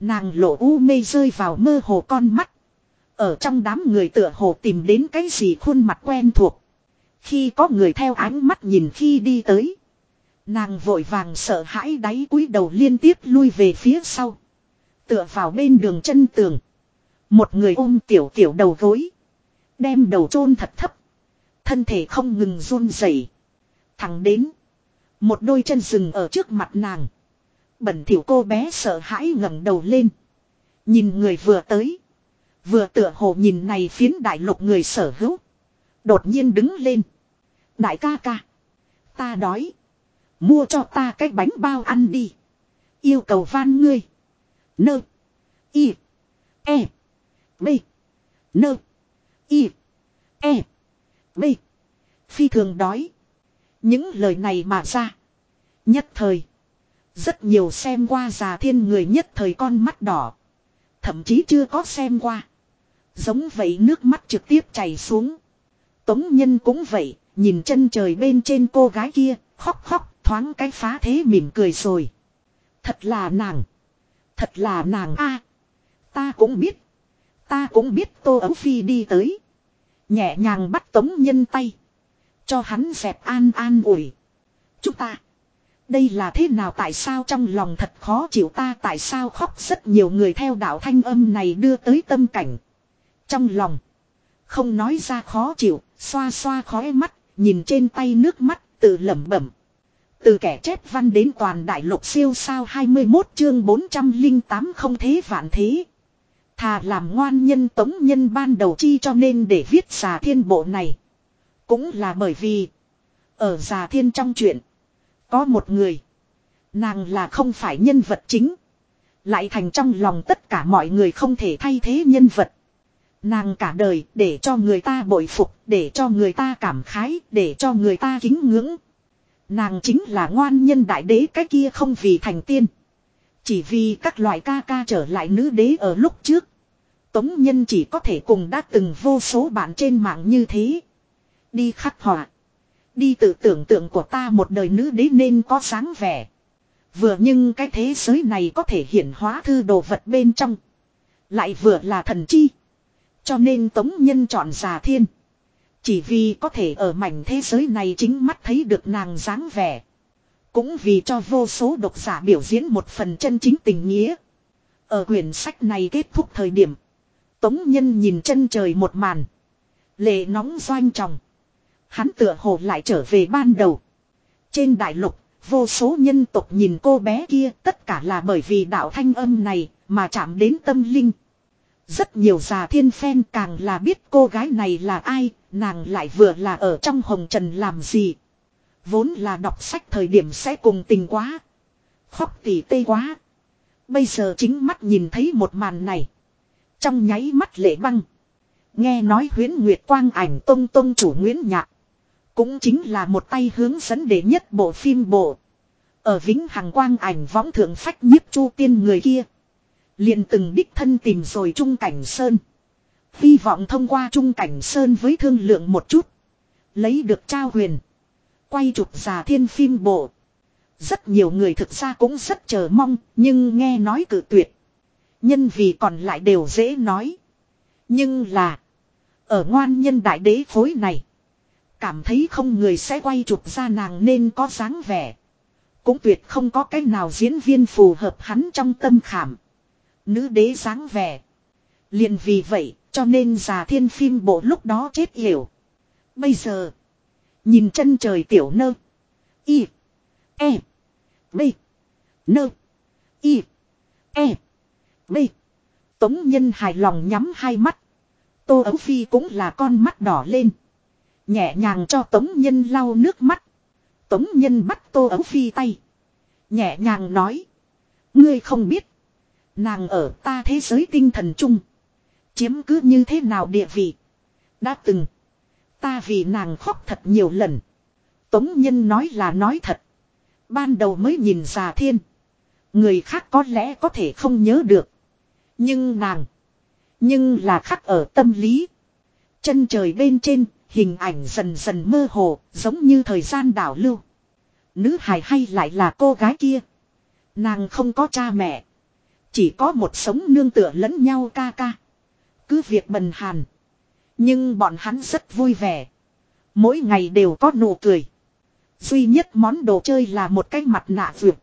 Nàng lộ u mê rơi vào mơ hồ con mắt. Ở trong đám người tựa hồ tìm đến cái gì khuôn mặt quen thuộc. Khi có người theo ánh mắt nhìn khi đi tới. Nàng vội vàng sợ hãi đáy cúi đầu liên tiếp lui về phía sau. Tựa vào bên đường chân tường. Một người ôm tiểu tiểu đầu gối. Đem đầu chôn thật thấp. Thân thể không ngừng run rẩy. Thẳng đến. Một đôi chân rừng ở trước mặt nàng. Bẩn thỉu cô bé sợ hãi ngẩng đầu lên. Nhìn người vừa tới. Vừa tựa hồ nhìn này phiến đại lục người sở hữu. Đột nhiên đứng lên. Đại ca ca. Ta đói. Mua cho ta cái bánh bao ăn đi. Yêu cầu van ngươi. Nơ. Y. E. B. Nơ. Y. E. B. Phi thường đói. Những lời này mà ra. Nhất thời. Rất nhiều xem qua già thiên người nhất thời con mắt đỏ. Thậm chí chưa có xem qua. Giống vậy nước mắt trực tiếp chảy xuống. Tống nhân cũng vậy, nhìn chân trời bên trên cô gái kia, khóc khóc, thoáng cái phá thế mỉm cười rồi. Thật là nàng. Thật là nàng a. ta cũng biết. Ta cũng biết Tô Ấu Phi đi tới. Nhẹ nhàng bắt Tống Nhân tay. Cho hắn dẹp an an ủi. Chúng ta. Đây là thế nào tại sao trong lòng thật khó chịu ta tại sao khóc rất nhiều người theo đạo thanh âm này đưa tới tâm cảnh. Trong lòng. Không nói ra khó chịu, xoa xoa khói mắt, nhìn trên tay nước mắt, tự lẩm bẩm. Từ kẻ chết văn đến toàn đại lục siêu sao 21 chương 408 không thế vạn thế. Thà làm ngoan nhân tống nhân ban đầu chi cho nên để viết xà thiên bộ này. Cũng là bởi vì. Ở xà thiên trong chuyện. Có một người. Nàng là không phải nhân vật chính. Lại thành trong lòng tất cả mọi người không thể thay thế nhân vật. Nàng cả đời để cho người ta bội phục, để cho người ta cảm khái, để cho người ta kính ngưỡng. Nàng chính là ngoan nhân đại đế cái kia không vì thành tiên. Chỉ vì các loại ca ca trở lại nữ đế ở lúc trước. Tống nhân chỉ có thể cùng đã từng vô số bạn trên mạng như thế. Đi khắc họa. Đi tự tưởng tượng của ta một đời nữ đế nên có sáng vẻ. Vừa nhưng cái thế giới này có thể hiển hóa thư đồ vật bên trong. Lại vừa là thần chi. Cho nên Tống Nhân chọn già thiên. Chỉ vì có thể ở mảnh thế giới này chính mắt thấy được nàng dáng vẻ. Cũng vì cho vô số độc giả biểu diễn một phần chân chính tình nghĩa. Ở quyển sách này kết thúc thời điểm. Tống Nhân nhìn chân trời một màn. Lệ nóng doanh tròng. Hắn tựa hồ lại trở về ban đầu. Trên đại lục, vô số nhân tộc nhìn cô bé kia tất cả là bởi vì đạo thanh âm này mà chạm đến tâm linh. Rất nhiều già thiên phen càng là biết cô gái này là ai, nàng lại vừa là ở trong hồng trần làm gì. Vốn là đọc sách thời điểm sẽ cùng tình quá. Khóc tỉ tê quá. Bây giờ chính mắt nhìn thấy một màn này. Trong nháy mắt lệ băng. Nghe nói huyến nguyệt quang ảnh tông tông chủ Nguyễn Nhạc. Cũng chính là một tay hướng dẫn để nhất bộ phim bộ. Ở vĩnh hằng quang ảnh võng thượng phách nhiếp chu tiên người kia liền từng đích thân tìm rồi Trung Cảnh Sơn. Hy vọng thông qua Trung Cảnh Sơn với thương lượng một chút. Lấy được trao huyền. Quay chụp giả thiên phim bộ. Rất nhiều người thực ra cũng rất chờ mong, nhưng nghe nói cự tuyệt. Nhân vì còn lại đều dễ nói. Nhưng là. Ở ngoan nhân đại đế phối này. Cảm thấy không người sẽ quay chụp ra nàng nên có dáng vẻ. Cũng tuyệt không có cái nào diễn viên phù hợp hắn trong tâm khảm. Nữ đế dáng vẻ. liền vì vậy, cho nên già thiên phim bộ lúc đó chết hiểu. Bây giờ, nhìn chân trời tiểu nơ. Y. E. B. Nơ. Y. E. B. Tống nhân hài lòng nhắm hai mắt. Tô Ấu Phi cũng là con mắt đỏ lên. Nhẹ nhàng cho Tống Nhân lau nước mắt. Tống Nhân bắt Tô Ấu Phi tay. Nhẹ nhàng nói. Ngươi không biết. Nàng ở ta thế giới tinh thần chung. Chiếm cứ như thế nào địa vị. Đã từng. Ta vì nàng khóc thật nhiều lần. Tống Nhân nói là nói thật. Ban đầu mới nhìn già thiên. Người khác có lẽ có thể không nhớ được. Nhưng nàng. Nhưng là khắc ở tâm lý. Chân trời bên trên, hình ảnh dần dần mơ hồ, giống như thời gian đảo lưu. Nữ hài hay lại là cô gái kia. Nàng không có cha mẹ. Chỉ có một sống nương tựa lẫn nhau ca ca. Cứ việc bần hàn. Nhưng bọn hắn rất vui vẻ. Mỗi ngày đều có nụ cười. Duy nhất món đồ chơi là một cái mặt nạ vượt.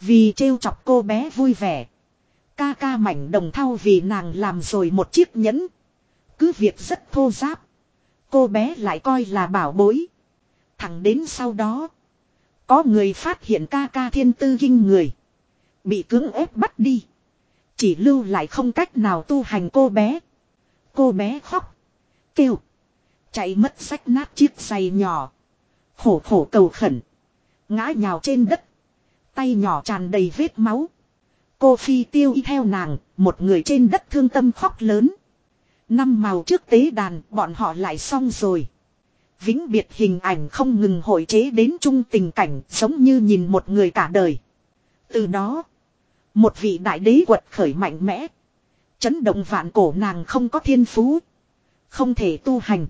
Vì trêu chọc cô bé vui vẻ. Ca ca mảnh đồng thau vì nàng làm rồi một chiếc nhẫn. Cứ việc rất thô giáp. Cô bé lại coi là bảo bối. Thẳng đến sau đó. Có người phát hiện ca ca thiên tư kinh người. Bị cưỡng ép bắt đi. Chỉ lưu lại không cách nào tu hành cô bé. Cô bé khóc. Kêu. Chạy mất rách nát chiếc giày nhỏ. Khổ khổ cầu khẩn. Ngã nhào trên đất. Tay nhỏ tràn đầy vết máu. Cô phi tiêu y theo nàng, một người trên đất thương tâm khóc lớn. Năm màu trước tế đàn, bọn họ lại xong rồi. Vĩnh biệt hình ảnh không ngừng hội chế đến chung tình cảnh, giống như nhìn một người cả đời. Từ đó, một vị đại đế quật khởi mạnh mẽ. Chấn động vạn cổ nàng không có thiên phú. Không thể tu hành.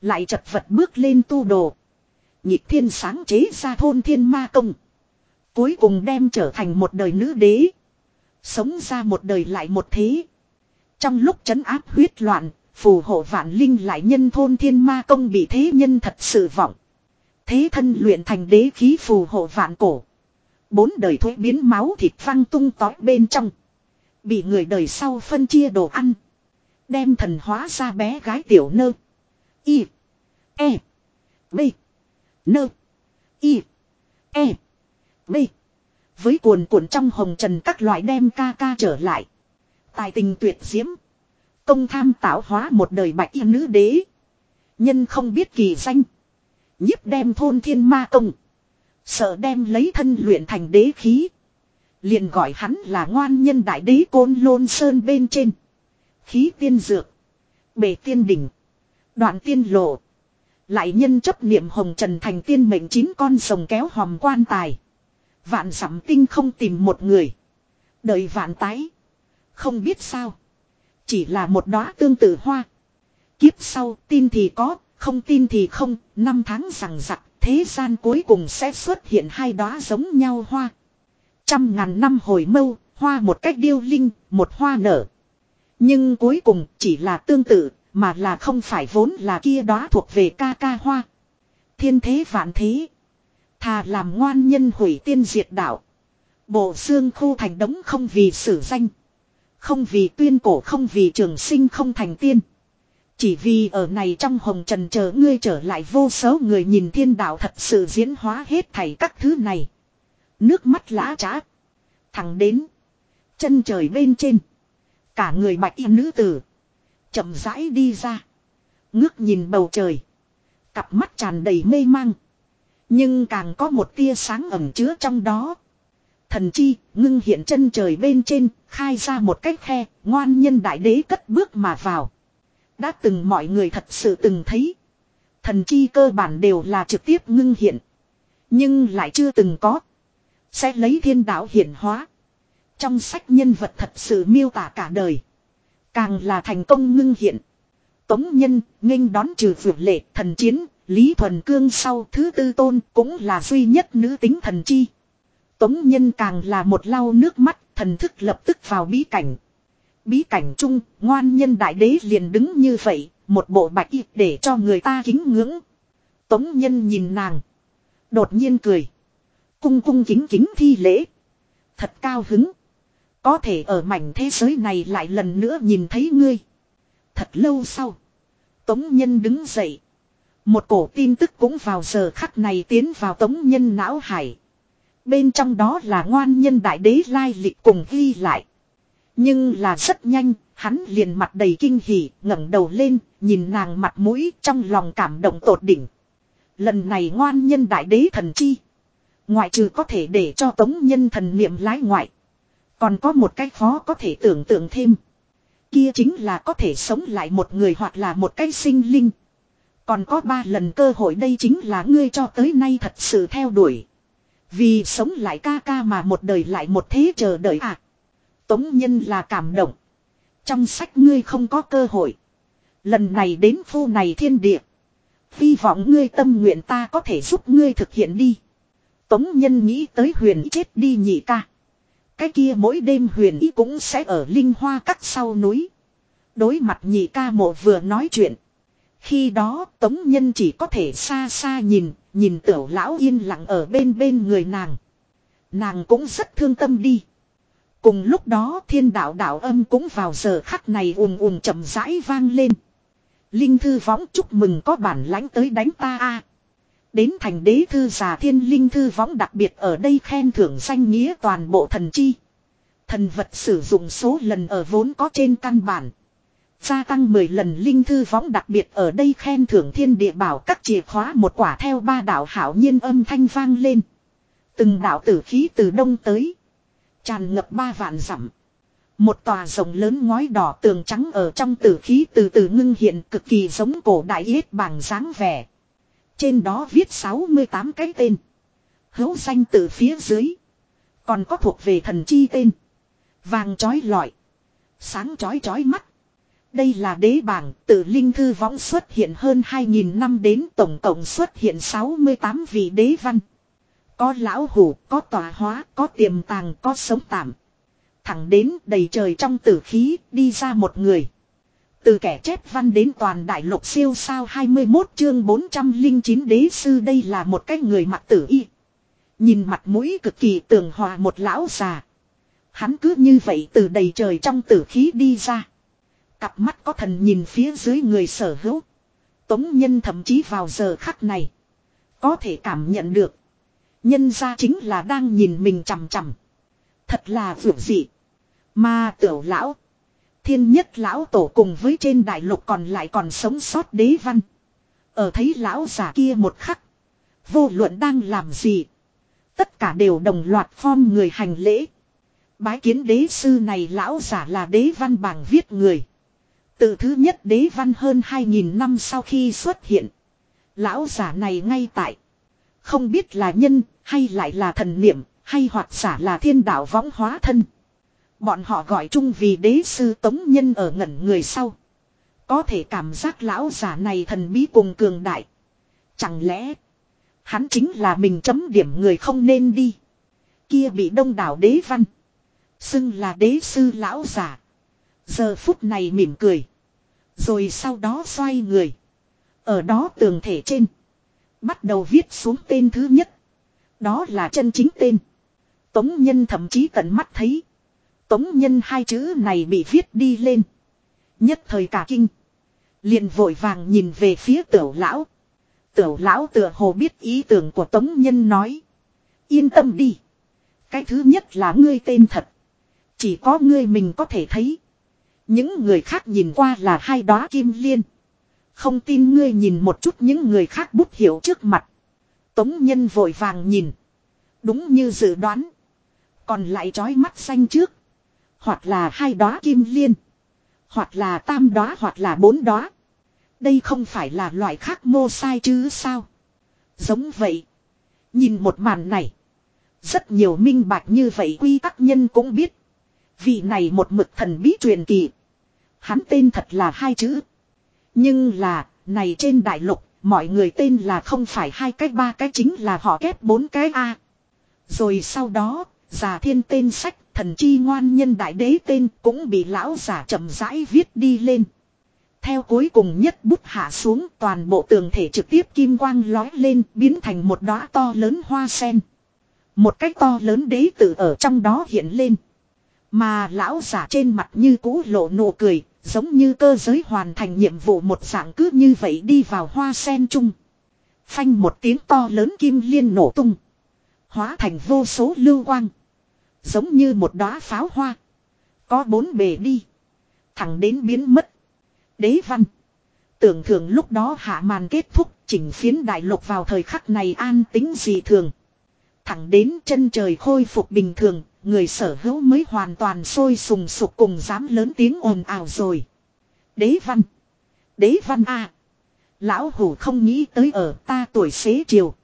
Lại chật vật bước lên tu đồ. Nhịp thiên sáng chế ra thôn thiên ma công. Cuối cùng đem trở thành một đời nữ đế. Sống ra một đời lại một thế. Trong lúc chấn áp huyết loạn, phù hộ vạn linh lại nhân thôn thiên ma công bị thế nhân thật sự vọng. Thế thân luyện thành đế khí phù hộ vạn cổ. Bốn đời thuế biến máu thịt văng tung tói bên trong. Bị người đời sau phân chia đồ ăn. Đem thần hóa ra bé gái tiểu nơ. Y. E. B. Nơ. Y. E. B. Với cuồn cuộn trong hồng trần các loại đem ca ca trở lại. Tài tình tuyệt diễm. Công tham tạo hóa một đời bạch y nữ đế. Nhân không biết kỳ danh. nhiếp đem thôn thiên ma công. Sợ đem lấy thân luyện thành đế khí. Liền gọi hắn là ngoan nhân đại đế côn lôn sơn bên trên. Khí tiên dược. Bể tiên đỉnh. Đoạn tiên lộ. Lại nhân chấp niệm hồng trần thành tiên mệnh chín con rồng kéo hòm quan tài. Vạn giảm tinh không tìm một người. Đợi vạn tái. Không biết sao. Chỉ là một đóa tương tự hoa. Kiếp sau tin thì có, không tin thì không, năm tháng rằng rặc, thế gian cuối cùng sẽ xuất hiện hai đóa giống nhau hoa. Trăm ngàn năm hồi mâu, hoa một cách điêu linh, một hoa nở. Nhưng cuối cùng chỉ là tương tự, mà là không phải vốn là kia đóa thuộc về ca ca hoa. Thiên thế vạn thế. Thà làm ngoan nhân hủy tiên diệt đạo. Bộ xương khu thành đống không vì sử danh. Không vì tuyên cổ không vì trường sinh không thành tiên. Chỉ vì ở này trong hồng trần chờ ngươi trở lại vô số người nhìn thiên đạo thật sự diễn hóa hết thảy các thứ này. Nước mắt lã trá. Thẳng đến. Chân trời bên trên. Cả người bạch y nữ tử. chậm rãi đi ra. Ngước nhìn bầu trời. Cặp mắt tràn đầy mê mang. Nhưng càng có một tia sáng ẩm chứa trong đó. Thần chi, ngưng hiện chân trời bên trên, khai ra một cách khe, ngoan nhân đại đế cất bước mà vào. Đã từng mọi người thật sự từng thấy. Thần chi cơ bản đều là trực tiếp ngưng hiện. Nhưng lại chưa từng có. Sẽ lấy thiên đạo hiển hóa. Trong sách nhân vật thật sự miêu tả cả đời. Càng là thành công ngưng hiện. Tống nhân, nghênh đón trừ vượt lệ, thần chiến, Lý Thuần Cương sau thứ tư tôn cũng là duy nhất nữ tính thần chi. Tống nhân càng là một lau nước mắt, thần thức lập tức vào bí cảnh. Bí cảnh chung, ngoan nhân đại đế liền đứng như vậy, một bộ bạch y để cho người ta kính ngưỡng. Tống nhân nhìn nàng. Đột nhiên cười. Cung cung kính kính thi lễ. Thật cao hứng. Có thể ở mảnh thế giới này lại lần nữa nhìn thấy ngươi. Thật lâu sau. Tống nhân đứng dậy. Một cổ tin tức cũng vào giờ khắc này tiến vào tống nhân não hải. Bên trong đó là ngoan nhân đại đế lai lịch cùng ghi lại. Nhưng là rất nhanh, hắn liền mặt đầy kinh hỉ, ngẩng đầu lên, nhìn nàng mặt mũi trong lòng cảm động tột đỉnh. Lần này ngoan nhân đại đế thần chi. Ngoại trừ có thể để cho tống nhân thần niệm lái ngoại. Còn có một cái khó có thể tưởng tượng thêm. Kia chính là có thể sống lại một người hoặc là một cái sinh linh. Còn có ba lần cơ hội đây chính là ngươi cho tới nay thật sự theo đuổi. Vì sống lại ca ca mà một đời lại một thế chờ đợi à. Tống nhân là cảm động. Trong sách ngươi không có cơ hội. Lần này đến phu này thiên địa. Hy vọng ngươi tâm nguyện ta có thể giúp ngươi thực hiện đi. Tống nhân nghĩ tới huyền chết đi nhị ca. Cái kia mỗi đêm huyền ý cũng sẽ ở linh hoa cắt sau núi. Đối mặt nhị ca mộ vừa nói chuyện. Khi đó tống nhân chỉ có thể xa xa nhìn, nhìn tiểu lão yên lặng ở bên bên người nàng. Nàng cũng rất thương tâm đi. Cùng lúc đó thiên đạo đạo âm cũng vào giờ khắc này ùm ùm chậm rãi vang lên. Linh thư võng chúc mừng có bản lãnh tới đánh ta a. Đến thành đế thư già thiên linh thư võng đặc biệt ở đây khen thưởng danh nghĩa toàn bộ thần chi. Thần vật sử dụng số lần ở vốn có trên căn bản. Gia tăng 10 lần linh thư võng đặc biệt ở đây khen thưởng thiên địa bảo các chìa khóa một quả theo ba đạo hảo nhiên âm thanh vang lên. Từng đạo tử khí từ đông tới. Tràn ngập ba vạn dặm. Một tòa rồng lớn ngói đỏ tường trắng ở trong tử khí từ từ ngưng hiện cực kỳ giống cổ đại yết bằng dáng vẻ. Trên đó viết 68 cái tên. Hữu danh từ phía dưới. Còn có thuộc về thần chi tên. Vàng chói lọi. Sáng chói chói mắt. Đây là đế bảng, tự linh thư võng xuất hiện hơn 2.000 năm đến tổng cộng xuất hiện 68 vị đế văn. Có lão hủ, có tòa hóa, có tiềm tàng, có sống tạm. Thẳng đến đầy trời trong tử khí, đi ra một người. Từ kẻ chép văn đến toàn đại lục siêu sao 21 chương 409 đế sư đây là một cái người mặc tử y. Nhìn mặt mũi cực kỳ tường hòa một lão già. Hắn cứ như vậy từ đầy trời trong tử khí đi ra. Cặp mắt có thần nhìn phía dưới người sở hữu. Tống nhân thậm chí vào giờ khắc này. Có thể cảm nhận được. Nhân ra chính là đang nhìn mình chằm chằm. Thật là vượt dị. Mà tiểu lão. Thiên nhất lão tổ cùng với trên đại lục còn lại còn sống sót đế văn. Ở thấy lão giả kia một khắc. Vô luận đang làm gì. Tất cả đều đồng loạt form người hành lễ. Bái kiến đế sư này lão giả là đế văn bảng viết người. Từ thứ nhất đế văn hơn 2.000 năm sau khi xuất hiện. Lão giả này ngay tại. Không biết là nhân, hay lại là thần niệm, hay hoặc giả là thiên đạo võng hóa thân. Bọn họ gọi chung vì đế sư tống nhân ở ngẩn người sau. Có thể cảm giác lão giả này thần bí cùng cường đại. Chẳng lẽ hắn chính là mình chấm điểm người không nên đi. Kia bị đông đảo đế văn. Xưng là đế sư lão giả. Giờ phút này mỉm cười. Rồi sau đó xoay người. Ở đó tường thể trên. Bắt đầu viết xuống tên thứ nhất. Đó là chân chính tên. Tống nhân thậm chí tận mắt thấy. Tống nhân hai chữ này bị viết đi lên. Nhất thời cả kinh. liền vội vàng nhìn về phía tiểu lão. Tiểu lão tựa hồ biết ý tưởng của tống nhân nói. Yên tâm đi. Cái thứ nhất là ngươi tên thật. Chỉ có ngươi mình có thể thấy. Những người khác nhìn qua là hai đóa kim liên. Không tin ngươi nhìn một chút những người khác bút hiểu trước mặt. Tống nhân vội vàng nhìn. Đúng như dự đoán. Còn lại trói mắt xanh trước. Hoặc là hai đóa kim liên. Hoặc là tam đóa hoặc là bốn đóa. Đây không phải là loại khác mô sai chứ sao. Giống vậy. Nhìn một màn này. Rất nhiều minh bạch như vậy quy tắc nhân cũng biết. Vị này một mực thần bí truyền kỳ. Hắn tên thật là hai chữ. Nhưng là, này trên đại lục, mọi người tên là không phải hai cái ba cái chính là họ kép bốn cái A. Rồi sau đó, già thiên tên sách, thần chi ngoan nhân đại đế tên cũng bị lão giả chậm rãi viết đi lên. Theo cuối cùng nhất bút hạ xuống toàn bộ tường thể trực tiếp kim quang lói lên biến thành một đóa to lớn hoa sen. Một cái to lớn đế tử ở trong đó hiện lên. Mà lão giả trên mặt như cũ lộ nụ cười, giống như cơ giới hoàn thành nhiệm vụ một dạng cứ như vậy đi vào hoa sen chung. Phanh một tiếng to lớn kim liên nổ tung. Hóa thành vô số lưu quang. Giống như một đóa pháo hoa. Có bốn bề đi. Thẳng đến biến mất. Đế văn. Tưởng thường lúc đó hạ màn kết thúc chỉnh phiến đại lục vào thời khắc này an tính dị thường. Thẳng đến chân trời khôi phục bình thường, người sở hữu mới hoàn toàn sôi sùng sục cùng dám lớn tiếng ồn ào rồi. Đế văn. Đế văn a Lão hủ không nghĩ tới ở ta tuổi xế chiều.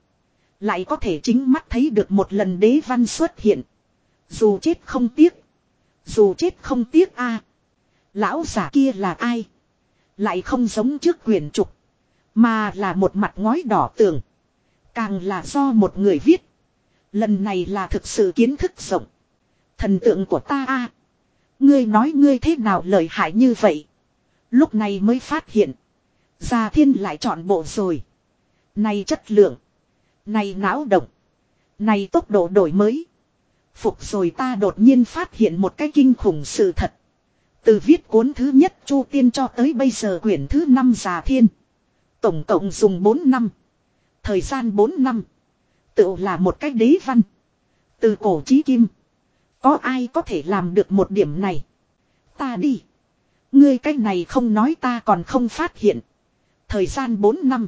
Lại có thể chính mắt thấy được một lần đế văn xuất hiện. Dù chết không tiếc. Dù chết không tiếc a Lão giả kia là ai? Lại không giống trước quyền trục. Mà là một mặt ngói đỏ tường. Càng là do một người viết. Lần này là thực sự kiến thức rộng. Thần tượng của ta a Ngươi nói ngươi thế nào lợi hại như vậy. Lúc này mới phát hiện. Gia thiên lại chọn bộ rồi. Này chất lượng. Này não động. Này tốc độ đổi mới. Phục rồi ta đột nhiên phát hiện một cái kinh khủng sự thật. Từ viết cuốn thứ nhất Chu Tiên cho tới bây giờ quyển thứ năm Già Thiên. Tổng cộng dùng 4 năm. Thời gian 4 năm. Tự là một cách đế văn. Từ cổ chí kim. Có ai có thể làm được một điểm này? Ta đi. Ngươi cái này không nói ta còn không phát hiện. Thời gian 4 năm.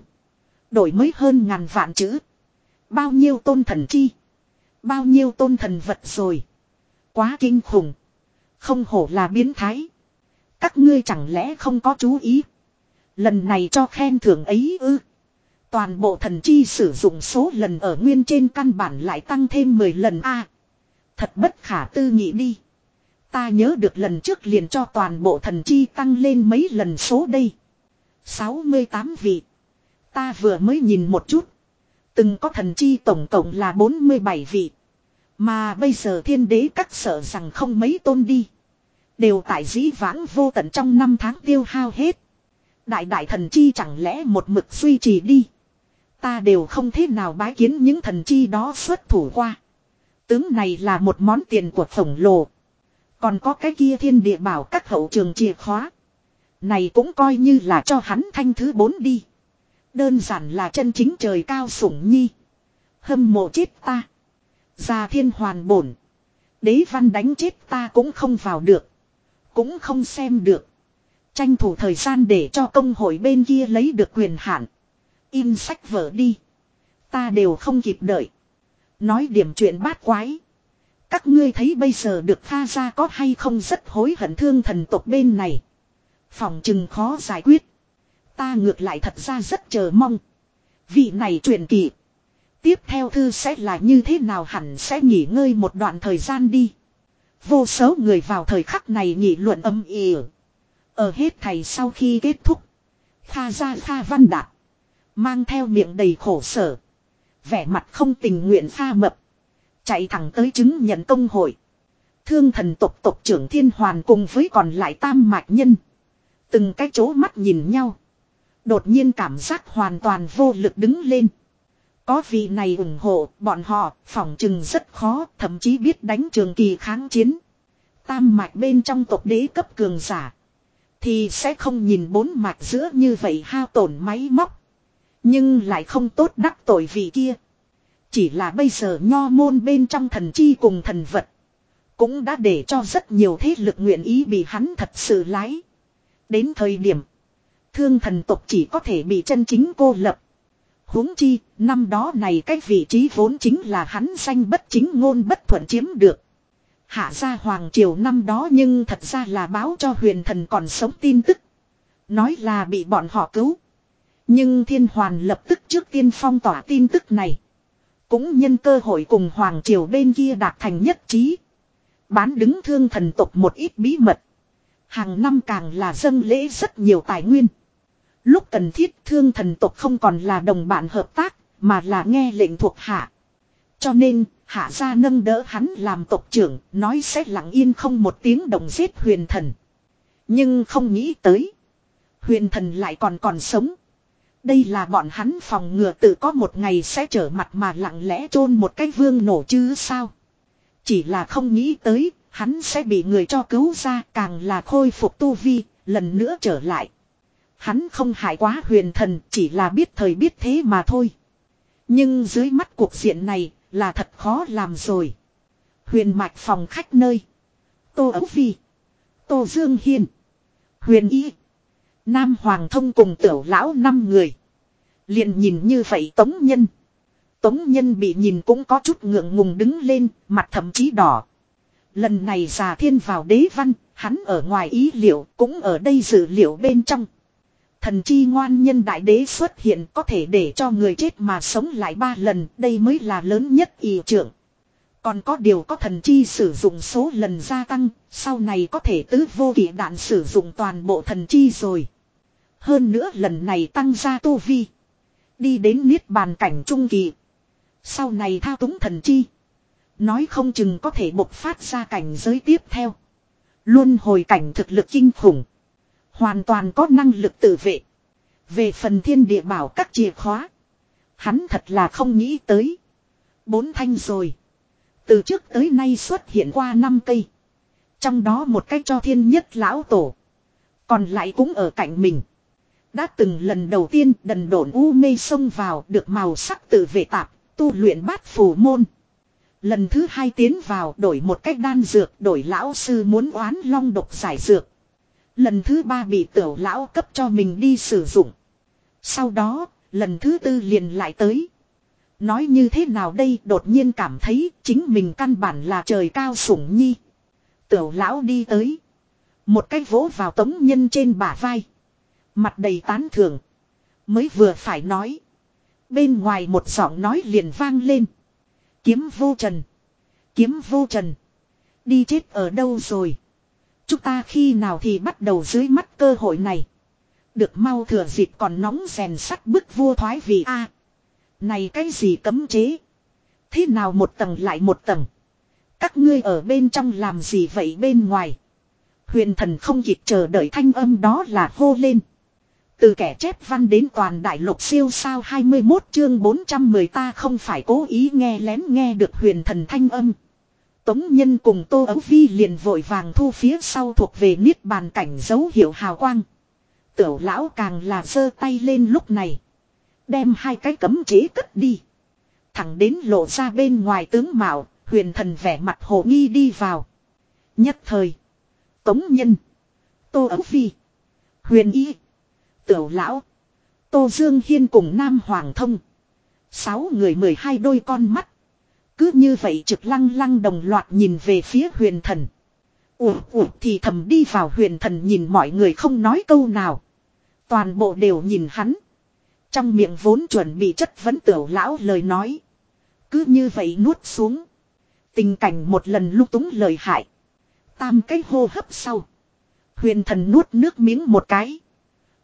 Đổi mới hơn ngàn vạn chữ. Bao nhiêu tôn thần chi. Bao nhiêu tôn thần vật rồi. Quá kinh khủng. Không hổ là biến thái. Các ngươi chẳng lẽ không có chú ý. Lần này cho khen thưởng ấy ư. Toàn bộ thần chi sử dụng số lần ở nguyên trên căn bản lại tăng thêm 10 lần a thật bất khả tư nghị đi. Ta nhớ được lần trước liền cho toàn bộ thần chi tăng lên mấy lần số đây. 68 vị. Ta vừa mới nhìn một chút. Từng có thần chi tổng cộng là 47 vị. Mà bây giờ thiên đế các sợ rằng không mấy tôn đi. Đều tại dĩ vãng vô tận trong năm tháng tiêu hao hết. Đại đại thần chi chẳng lẽ một mực duy trì đi. Ta đều không thế nào bái kiến những thần chi đó xuất thủ qua. Tướng này là một món tiền của khổng lồ. Còn có cái kia thiên địa bảo các hậu trường chìa khóa. Này cũng coi như là cho hắn thanh thứ bốn đi. Đơn giản là chân chính trời cao sủng nhi. Hâm mộ chết ta. Gia thiên hoàn bổn. Đế văn đánh chết ta cũng không vào được. Cũng không xem được. Tranh thủ thời gian để cho công hội bên kia lấy được quyền hạn. In sách vở đi. Ta đều không kịp đợi. Nói điểm chuyện bát quái. Các ngươi thấy bây giờ được pha ra có hay không rất hối hận thương thần tộc bên này. Phòng chừng khó giải quyết. Ta ngược lại thật ra rất chờ mong. Vị này truyền kỳ. Tiếp theo thư sẽ là như thế nào hẳn sẽ nghỉ ngơi một đoạn thời gian đi. Vô số người vào thời khắc này nghị luận âm ỉ. Ở hết thầy sau khi kết thúc. Kha ra Kha Văn Đạt. Mang theo miệng đầy khổ sở. Vẻ mặt không tình nguyện pha mập. Chạy thẳng tới chứng nhận công hội. Thương thần tộc tộc trưởng thiên hoàn cùng với còn lại tam mạch nhân. Từng cái chỗ mắt nhìn nhau. Đột nhiên cảm giác hoàn toàn vô lực đứng lên. Có vị này ủng hộ, bọn họ, phỏng chừng rất khó, thậm chí biết đánh trường kỳ kháng chiến. Tam mạch bên trong tộc đế cấp cường giả. Thì sẽ không nhìn bốn mạch giữa như vậy hao tổn máy móc. Nhưng lại không tốt đắc tội vì kia. Chỉ là bây giờ nho môn bên trong thần chi cùng thần vật. Cũng đã để cho rất nhiều thế lực nguyện ý bị hắn thật sự lái. Đến thời điểm. Thương thần tộc chỉ có thể bị chân chính cô lập huống chi, năm đó này cái vị trí vốn chính là hắn danh bất chính ngôn bất thuận chiếm được. Hạ ra hoàng triều năm đó nhưng thật ra là báo cho huyền thần còn sống tin tức. Nói là bị bọn họ cứu. Nhưng thiên hoàn lập tức trước tiên phong tỏa tin tức này. Cũng nhân cơ hội cùng hoàng triều bên kia đạt thành nhất trí. Bán đứng thương thần tộc một ít bí mật. Hàng năm càng là dâng lễ rất nhiều tài nguyên. Lúc cần thiết thương thần tộc không còn là đồng bạn hợp tác, mà là nghe lệnh thuộc hạ. Cho nên, hạ gia nâng đỡ hắn làm tộc trưởng, nói sẽ lặng yên không một tiếng đồng giết huyền thần. Nhưng không nghĩ tới. Huyền thần lại còn còn sống. Đây là bọn hắn phòng ngừa tự có một ngày sẽ trở mặt mà lặng lẽ chôn một cái vương nổ chứ sao. Chỉ là không nghĩ tới, hắn sẽ bị người cho cứu ra càng là khôi phục tu vi, lần nữa trở lại. Hắn không hại quá huyền thần chỉ là biết thời biết thế mà thôi. Nhưng dưới mắt cuộc diện này là thật khó làm rồi. Huyền mạch phòng khách nơi. Tô Ấu Phi. Tô Dương Hiên. Huyền Y. Nam Hoàng Thông cùng tiểu lão năm người. liền nhìn như vậy Tống Nhân. Tống Nhân bị nhìn cũng có chút ngượng ngùng đứng lên, mặt thậm chí đỏ. Lần này già thiên vào đế văn, hắn ở ngoài ý liệu, cũng ở đây dự liệu bên trong. Thần chi ngoan nhân đại đế xuất hiện có thể để cho người chết mà sống lại ba lần, đây mới là lớn nhất ý trưởng. Còn có điều có thần chi sử dụng số lần gia tăng, sau này có thể tứ vô kỷ đạn sử dụng toàn bộ thần chi rồi. Hơn nữa lần này tăng ra tu vi. Đi đến niết bàn cảnh trung kỳ. Sau này thao túng thần chi. Nói không chừng có thể bộc phát ra cảnh giới tiếp theo. Luôn hồi cảnh thực lực kinh khủng. Hoàn toàn có năng lực tự vệ. Về phần thiên địa bảo các chìa khóa. Hắn thật là không nghĩ tới. Bốn thanh rồi. Từ trước tới nay xuất hiện qua năm cây. Trong đó một cái cho thiên nhất lão tổ. Còn lại cũng ở cạnh mình. Đã từng lần đầu tiên đần độn u mê xông vào được màu sắc tự vệ tạp, tu luyện bát phù môn. Lần thứ hai tiến vào đổi một cách đan dược đổi lão sư muốn oán long độc giải dược. Lần thứ ba bị tiểu lão cấp cho mình đi sử dụng. Sau đó, lần thứ tư liền lại tới. Nói như thế nào đây đột nhiên cảm thấy chính mình căn bản là trời cao sủng nhi. Tiểu lão đi tới. Một cái vỗ vào tống nhân trên bả vai. Mặt đầy tán thưởng. Mới vừa phải nói. Bên ngoài một giọng nói liền vang lên. Kiếm vô trần. Kiếm vô trần. Đi chết ở đâu rồi. Chúng ta khi nào thì bắt đầu dưới mắt cơ hội này. Được mau thừa dịp còn nóng rèn sắt bức vua thoái vì a Này cái gì cấm chế. Thế nào một tầng lại một tầng. Các ngươi ở bên trong làm gì vậy bên ngoài. Huyền thần không kịp chờ đợi thanh âm đó là hô lên. Từ kẻ chép văn đến toàn đại lục siêu sao 21 chương 410 ta không phải cố ý nghe lén nghe được huyền thần thanh âm. Tống nhân cùng tô ấu vi liền vội vàng thu phía sau thuộc về niết bàn cảnh dấu hiệu hào quang. Tiểu lão càng là giơ tay lên lúc này. Đem hai cái cấm chế cất đi. Thẳng đến lộ ra bên ngoài tướng mạo, huyền thần vẻ mặt hồ nghi đi vào. Nhất thời. Tống nhân. Tô ấu vi. Huyền y. Tiểu lão. Tô Dương Hiên cùng Nam Hoàng Thông. Sáu người mười hai đôi con mắt. Cứ như vậy trực lăng lăng đồng loạt nhìn về phía huyền thần. Ủa ủa, thì thầm đi vào huyền thần nhìn mọi người không nói câu nào. Toàn bộ đều nhìn hắn. Trong miệng vốn chuẩn bị chất vấn tiểu lão lời nói. Cứ như vậy nuốt xuống. Tình cảnh một lần lúc túng lời hại. Tam cái hô hấp sau. Huyền thần nuốt nước miếng một cái.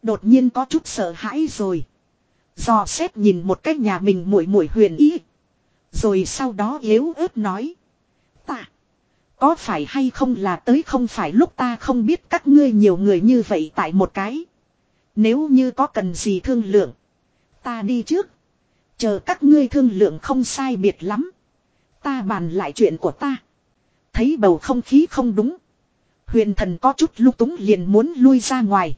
Đột nhiên có chút sợ hãi rồi. Dò xét nhìn một cái nhà mình muội muội huyền ý. Rồi sau đó yếu ớt nói. Ta. Có phải hay không là tới không phải lúc ta không biết các ngươi nhiều người như vậy tại một cái. Nếu như có cần gì thương lượng. Ta đi trước. Chờ các ngươi thương lượng không sai biệt lắm. Ta bàn lại chuyện của ta. Thấy bầu không khí không đúng. Huyền thần có chút lúc túng liền muốn lui ra ngoài.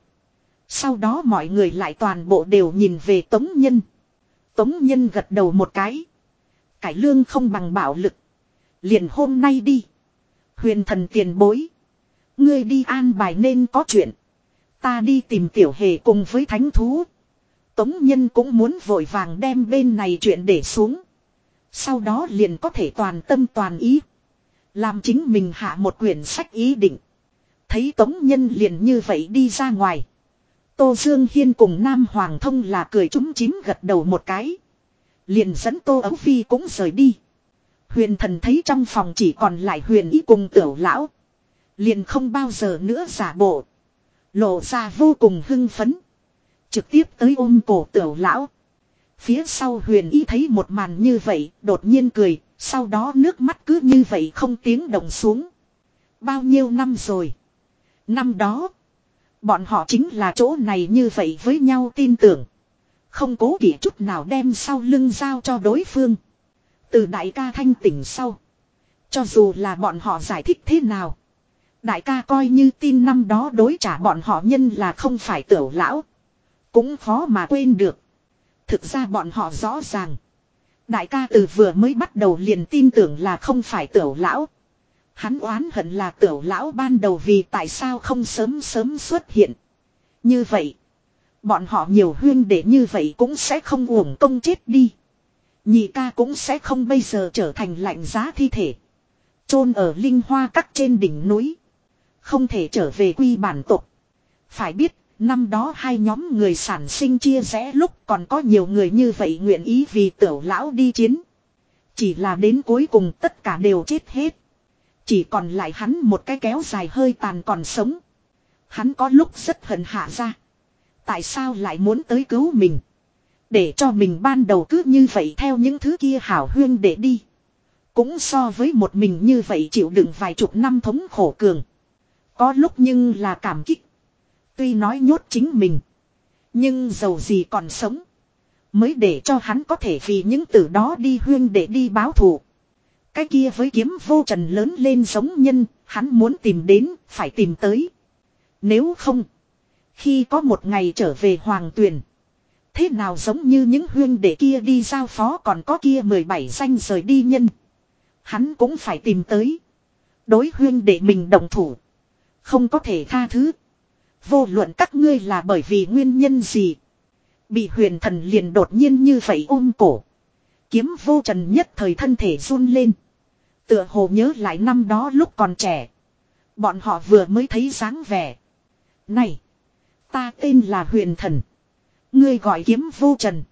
Sau đó mọi người lại toàn bộ đều nhìn về Tống Nhân. Tống Nhân gật đầu một cái. Cải lương không bằng bạo lực. Liền hôm nay đi. Huyền thần tiền bối. Ngươi đi an bài nên có chuyện. Ta đi tìm tiểu hề cùng với thánh thú. Tống Nhân cũng muốn vội vàng đem bên này chuyện để xuống. Sau đó liền có thể toàn tâm toàn ý. Làm chính mình hạ một quyển sách ý định. Thấy Tống Nhân liền như vậy đi ra ngoài. Tô Dương Hiên cùng Nam Hoàng Thông là cười chúng chím gật đầu một cái. Liền dẫn Tô Ấu Phi cũng rời đi. Huyền thần thấy trong phòng chỉ còn lại huyền ý cùng tiểu lão. Liền không bao giờ nữa giả bộ. Lộ ra vô cùng hưng phấn. Trực tiếp tới ôm cổ tiểu lão. Phía sau huyền ý thấy một màn như vậy, đột nhiên cười, sau đó nước mắt cứ như vậy không tiếng động xuống. Bao nhiêu năm rồi? Năm đó, Bọn họ chính là chỗ này như vậy với nhau tin tưởng. Không cố kỵ chút nào đem sau lưng giao cho đối phương. Từ đại ca thanh tỉnh sau. Cho dù là bọn họ giải thích thế nào. Đại ca coi như tin năm đó đối trả bọn họ nhân là không phải tiểu lão. Cũng khó mà quên được. Thực ra bọn họ rõ ràng. Đại ca từ vừa mới bắt đầu liền tin tưởng là không phải tiểu lão. Hắn oán hận là tiểu lão ban đầu vì tại sao không sớm sớm xuất hiện. Như vậy. Bọn họ nhiều huyên để như vậy cũng sẽ không uổng công chết đi. Nhị ca cũng sẽ không bây giờ trở thành lạnh giá thi thể. chôn ở linh hoa cắt trên đỉnh núi. Không thể trở về quy bản tục. Phải biết, năm đó hai nhóm người sản sinh chia rẽ lúc còn có nhiều người như vậy nguyện ý vì tiểu lão đi chiến. Chỉ là đến cuối cùng tất cả đều chết hết. Chỉ còn lại hắn một cái kéo dài hơi tàn còn sống. Hắn có lúc rất hận hạ ra. Tại sao lại muốn tới cứu mình? Để cho mình ban đầu cứ như vậy theo những thứ kia hảo huyên để đi. Cũng so với một mình như vậy chịu đựng vài chục năm thống khổ cường. Có lúc nhưng là cảm kích. Tuy nói nhốt chính mình. Nhưng dầu gì còn sống. Mới để cho hắn có thể vì những từ đó đi huyên để đi báo thù. Cái kia với kiếm vô trần lớn lên giống nhân, hắn muốn tìm đến, phải tìm tới. Nếu không, khi có một ngày trở về hoàng tuyền Thế nào giống như những huyên đệ kia đi giao phó còn có kia 17 danh rời đi nhân. Hắn cũng phải tìm tới. Đối huyên đệ mình đồng thủ. Không có thể tha thứ. Vô luận các ngươi là bởi vì nguyên nhân gì. Bị huyền thần liền đột nhiên như vậy ôm cổ. Kiếm vô trần nhất thời thân thể run lên. Tựa hồ nhớ lại năm đó lúc còn trẻ. Bọn họ vừa mới thấy dáng vẻ. Này. Ta tên là huyền thần. Ngươi gọi kiếm vô trần.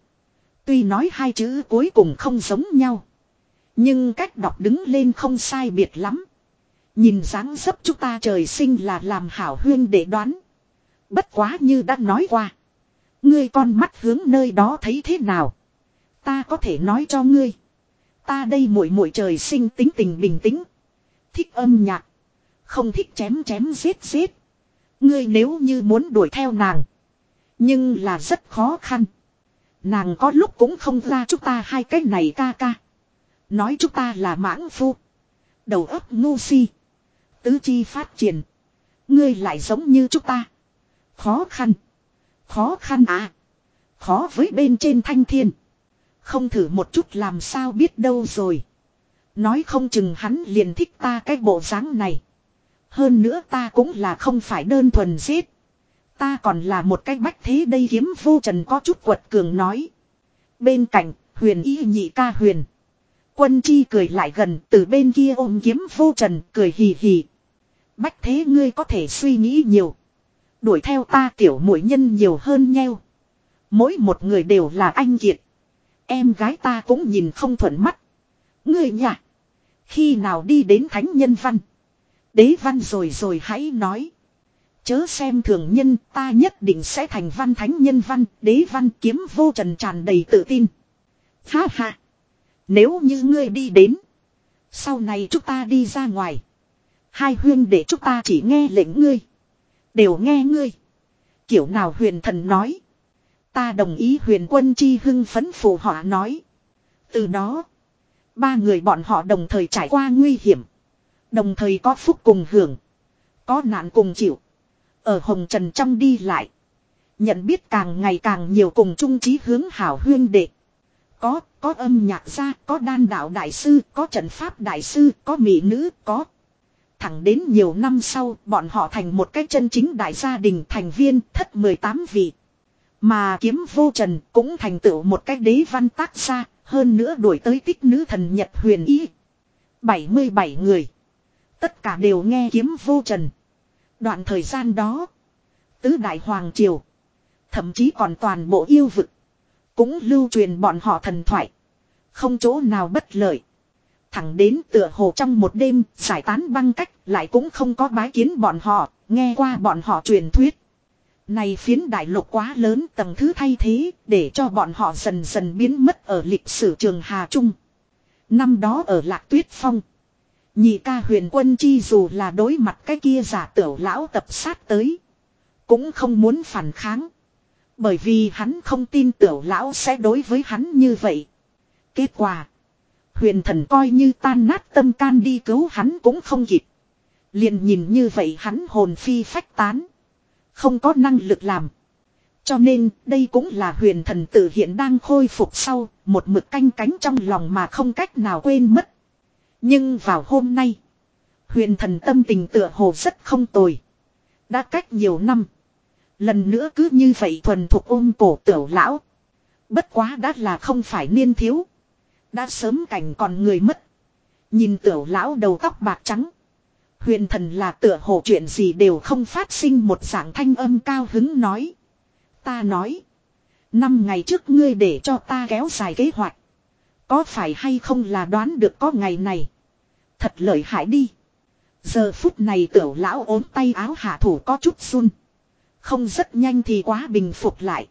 Tuy nói hai chữ cuối cùng không giống nhau. Nhưng cách đọc đứng lên không sai biệt lắm. Nhìn dáng dấp chúng ta trời sinh là làm hảo huyên để đoán. Bất quá như đã nói qua. Ngươi con mắt hướng nơi đó thấy thế nào? Ta có thể nói cho ngươi. Ta đây muội muội trời sinh tính tình bình tĩnh. Thích âm nhạc. Không thích chém chém giết giết. Ngươi nếu như muốn đuổi theo nàng. Nhưng là rất khó khăn. Nàng có lúc cũng không ra chúng ta hai cái này ca ca. Nói chúng ta là mãng phu. Đầu óc ngu si. Tứ chi phát triển. Ngươi lại giống như chúng ta. Khó khăn. Khó khăn à. Khó với bên trên thanh thiên. Không thử một chút làm sao biết đâu rồi. Nói không chừng hắn liền thích ta cái bộ dáng này. Hơn nữa ta cũng là không phải đơn thuần giết. Ta còn là một cái bách thế đây kiếm vô trần có chút quật cường nói. Bên cạnh, huyền y nhị ca huyền. Quân chi cười lại gần từ bên kia ôm kiếm vô trần cười hì hì. Bách thế ngươi có thể suy nghĩ nhiều. Đuổi theo ta tiểu mũi nhân nhiều hơn nheo. Mỗi một người đều là anh kiệt. Em gái ta cũng nhìn không thuận mắt. Ngươi nhà. Khi nào đi đến thánh nhân văn. Đế văn rồi rồi hãy nói. Chớ xem thường nhân, ta nhất định sẽ thành văn thánh nhân văn. Đế văn kiếm vô trần tràn đầy tự tin. Ha ha. Nếu như ngươi đi đến. Sau này chúng ta đi ra ngoài. Hai huyên để chúng ta chỉ nghe lệnh ngươi. Đều nghe ngươi. Kiểu nào huyền thần nói. Ta đồng ý huyền quân chi hưng phấn phù họa nói. Từ đó. Ba người bọn họ đồng thời trải qua nguy hiểm. Đồng thời có phúc cùng hưởng. Có nạn cùng chịu. Ở hồng trần trong đi lại. Nhận biết càng ngày càng nhiều cùng chung chí hướng hảo huyên đệ. Có, có âm nhạc gia, có đan đạo đại sư, có trận pháp đại sư, có mỹ nữ, có. Thẳng đến nhiều năm sau, bọn họ thành một cái chân chính đại gia đình thành viên thất 18 vị. Mà kiếm vô trần cũng thành tựu một cái đế văn tác xa, hơn nữa đuổi tới tích nữ thần Nhật huyền y. 77 người. Tất cả đều nghe kiếm vô trần. Đoạn thời gian đó, tứ đại hoàng triều, thậm chí còn toàn bộ yêu vực, cũng lưu truyền bọn họ thần thoại. Không chỗ nào bất lợi. Thẳng đến tựa hồ trong một đêm, giải tán băng cách, lại cũng không có bái kiến bọn họ, nghe qua bọn họ truyền thuyết. Này phiến đại lục quá lớn tầng thứ thay thế, để cho bọn họ dần dần biến mất ở lịch sử trường Hà Trung. Năm đó ở Lạc Tuyết Phong. Nhị ca huyền quân chi dù là đối mặt cái kia giả tiểu lão tập sát tới. Cũng không muốn phản kháng. Bởi vì hắn không tin tiểu lão sẽ đối với hắn như vậy. Kết quả. Huyền thần coi như tan nát tâm can đi cứu hắn cũng không kịp. Liền nhìn như vậy hắn hồn phi phách tán. Không có năng lực làm. Cho nên, đây cũng là huyền thần Tử hiện đang khôi phục sau, một mực canh cánh trong lòng mà không cách nào quên mất. Nhưng vào hôm nay. Huyền thần tâm tình tựa hồ rất không tồi. Đã cách nhiều năm. Lần nữa cứ như vậy thuần thuộc ôm cổ tiểu lão. Bất quá đã là không phải niên thiếu. Đã sớm cảnh còn người mất. Nhìn tiểu lão đầu tóc bạc trắng. Huyền thần là tựa hồ chuyện gì đều không phát sinh một dạng thanh âm cao hứng nói. Ta nói. Năm ngày trước ngươi để cho ta kéo dài kế hoạch. Có phải hay không là đoán được có ngày này. Thật lợi hại đi. Giờ phút này tiểu lão ốm tay áo hạ thủ có chút run. Không rất nhanh thì quá bình phục lại.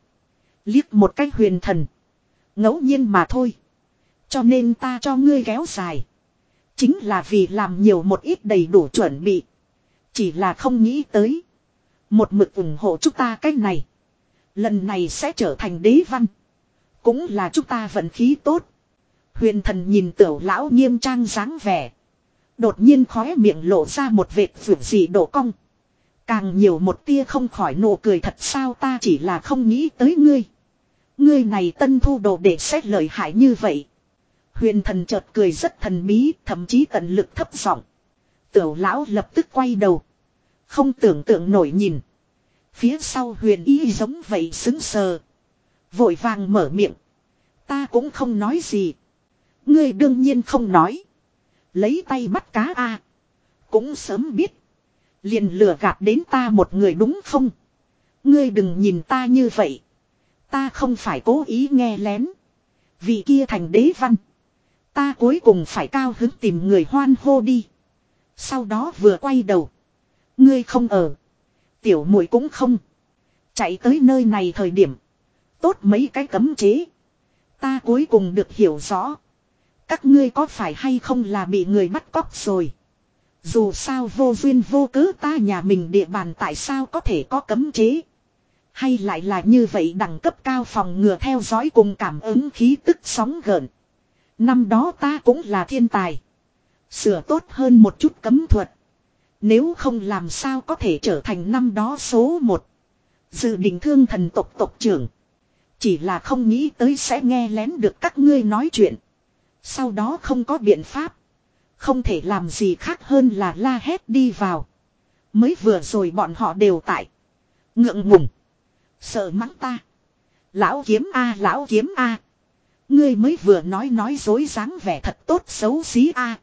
Liếc một cách huyền thần. ngẫu nhiên mà thôi. Cho nên ta cho ngươi kéo dài. Chính là vì làm nhiều một ít đầy đủ chuẩn bị. Chỉ là không nghĩ tới. Một mực ủng hộ chúng ta cách này. Lần này sẽ trở thành đế văn. Cũng là chúng ta vận khí tốt. Huyền thần nhìn tiểu lão nghiêm trang dáng vẻ. Đột nhiên khóe miệng lộ ra một vệt vượt dị độ cong. Càng nhiều một tia không khỏi nụ cười thật sao ta chỉ là không nghĩ tới ngươi. Ngươi này tân thu đồ để xét lợi hại như vậy. Huyền thần chợt cười rất thần bí, thậm chí tận lực thấp giọng. Tiểu lão lập tức quay đầu. Không tưởng tượng nổi nhìn. Phía sau huyền y giống vậy xứng sờ. Vội vàng mở miệng. Ta cũng không nói gì. Ngươi đương nhiên không nói. Lấy tay bắt cá a Cũng sớm biết. Liền lừa gạt đến ta một người đúng không? Ngươi đừng nhìn ta như vậy. Ta không phải cố ý nghe lén. Vì kia thành đế văn. Ta cuối cùng phải cao hứng tìm người hoan hô đi. Sau đó vừa quay đầu. Ngươi không ở. Tiểu muội cũng không. Chạy tới nơi này thời điểm. Tốt mấy cái cấm chế. Ta cuối cùng được hiểu rõ. Các ngươi có phải hay không là bị người bắt cóc rồi. Dù sao vô duyên vô cớ ta nhà mình địa bàn tại sao có thể có cấm chế. Hay lại là như vậy đẳng cấp cao phòng ngừa theo dõi cùng cảm ứng khí tức sóng gợn. Năm đó ta cũng là thiên tài. Sửa tốt hơn một chút cấm thuật. Nếu không làm sao có thể trở thành năm đó số một. Dự định thương thần tộc tộc trưởng. Chỉ là không nghĩ tới sẽ nghe lén được các ngươi nói chuyện. Sau đó không có biện pháp. Không thể làm gì khác hơn là la hét đi vào. Mới vừa rồi bọn họ đều tại. Ngượng ngùng. Sợ mắng ta. Lão kiếm A, lão kiếm A. Ngươi mới vừa nói nói dối dáng vẻ thật tốt xấu xí A.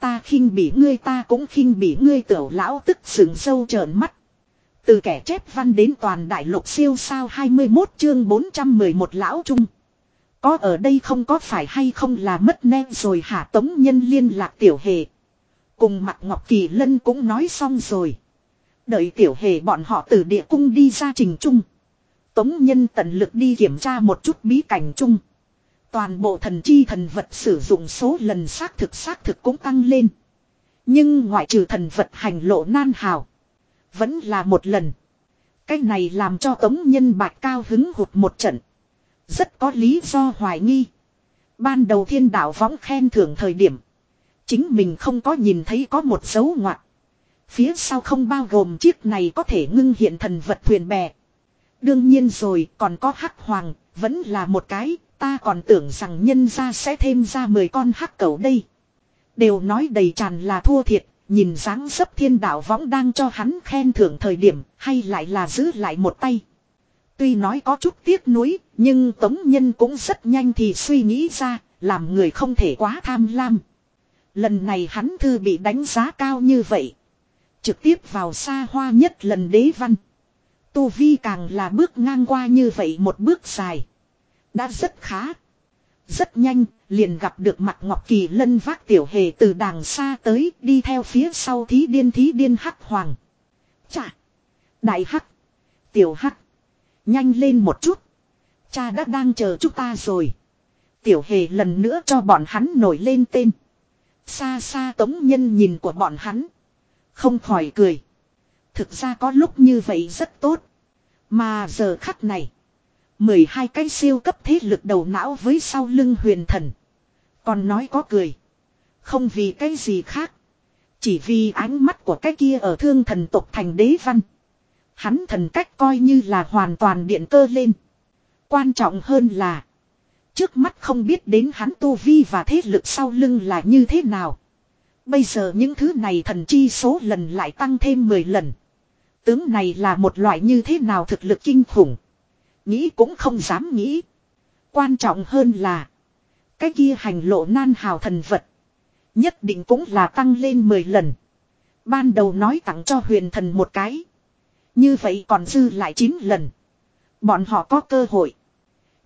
Ta khinh bị ngươi, ta cũng khinh bị ngươi, tiểu lão tức sừng sâu trợn mắt. Từ kẻ chép văn đến toàn đại lục siêu sao 21 chương 411 lão trung. Có ở đây không, có phải hay không là mất nét rồi hả tống nhân liên lạc tiểu hề. Cùng mặt Ngọc Kỳ Lân cũng nói xong rồi. Đợi tiểu hề bọn họ từ địa cung đi ra trình trung. Tống nhân tận lực đi kiểm tra một chút bí cảnh chung. Toàn bộ thần chi thần vật sử dụng số lần xác thực xác thực cũng tăng lên. Nhưng ngoại trừ thần vật hành lộ nan hào. Vẫn là một lần. Cái này làm cho tống nhân bạch cao hứng hụt một trận. Rất có lý do hoài nghi. Ban đầu thiên đạo võng khen thưởng thời điểm. Chính mình không có nhìn thấy có một dấu ngoặt. Phía sau không bao gồm chiếc này có thể ngưng hiện thần vật thuyền bè. Đương nhiên rồi còn có hắc hoàng, vẫn là một cái, ta còn tưởng rằng nhân ra sẽ thêm ra 10 con hắc cầu đây. Đều nói đầy tràn là thua thiệt, nhìn dáng dấp thiên đạo võng đang cho hắn khen thưởng thời điểm, hay lại là giữ lại một tay. Tuy nói có chút tiếc nuối, nhưng Tống Nhân cũng rất nhanh thì suy nghĩ ra, làm người không thể quá tham lam. Lần này hắn thư bị đánh giá cao như vậy. Trực tiếp vào xa hoa nhất lần đế văn. Tu Vi càng là bước ngang qua như vậy một bước dài. Đã rất khá. Rất nhanh, liền gặp được mặt Ngọc Kỳ lân vác tiểu hề từ đàng xa tới đi theo phía sau thí điên thí điên hắc hoàng. Chà! Đại hắc! Tiểu hắc! Nhanh lên một chút! Cha đã đang chờ chúng ta rồi. Tiểu hề lần nữa cho bọn hắn nổi lên tên. Xa xa tống nhân nhìn của bọn hắn. Không khỏi cười. Thực ra có lúc như vậy rất tốt. Mà giờ khắc này. 12 cái siêu cấp thế lực đầu não với sau lưng huyền thần. Còn nói có cười. Không vì cái gì khác. Chỉ vì ánh mắt của cái kia ở thương thần tộc thành đế văn. Hắn thần cách coi như là hoàn toàn điện cơ lên. Quan trọng hơn là. Trước mắt không biết đến hắn tu vi và thế lực sau lưng là như thế nào. Bây giờ những thứ này thần chi số lần lại tăng thêm 10 lần. Tướng này là một loại như thế nào thực lực kinh khủng. Nghĩ cũng không dám nghĩ. Quan trọng hơn là. Cái kia hành lộ nan hào thần vật. Nhất định cũng là tăng lên 10 lần. Ban đầu nói tặng cho huyền thần một cái. Như vậy còn dư lại 9 lần. Bọn họ có cơ hội.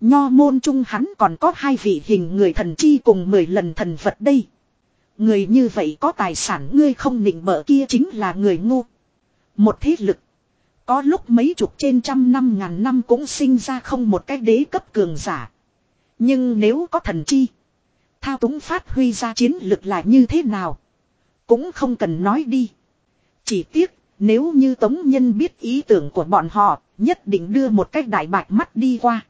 Nho môn trung hắn còn có hai vị hình người thần chi cùng 10 lần thần vật đây. Người như vậy có tài sản ngươi không nịnh bợ kia chính là người ngu. Một thế lực. Có lúc mấy chục trên trăm năm ngàn năm cũng sinh ra không một cái đế cấp cường giả. Nhưng nếu có thần chi. Thao túng phát huy ra chiến lực là như thế nào. Cũng không cần nói đi. Chỉ tiếc nếu như Tống Nhân biết ý tưởng của bọn họ, nhất định đưa một cách đại bạch mắt đi qua.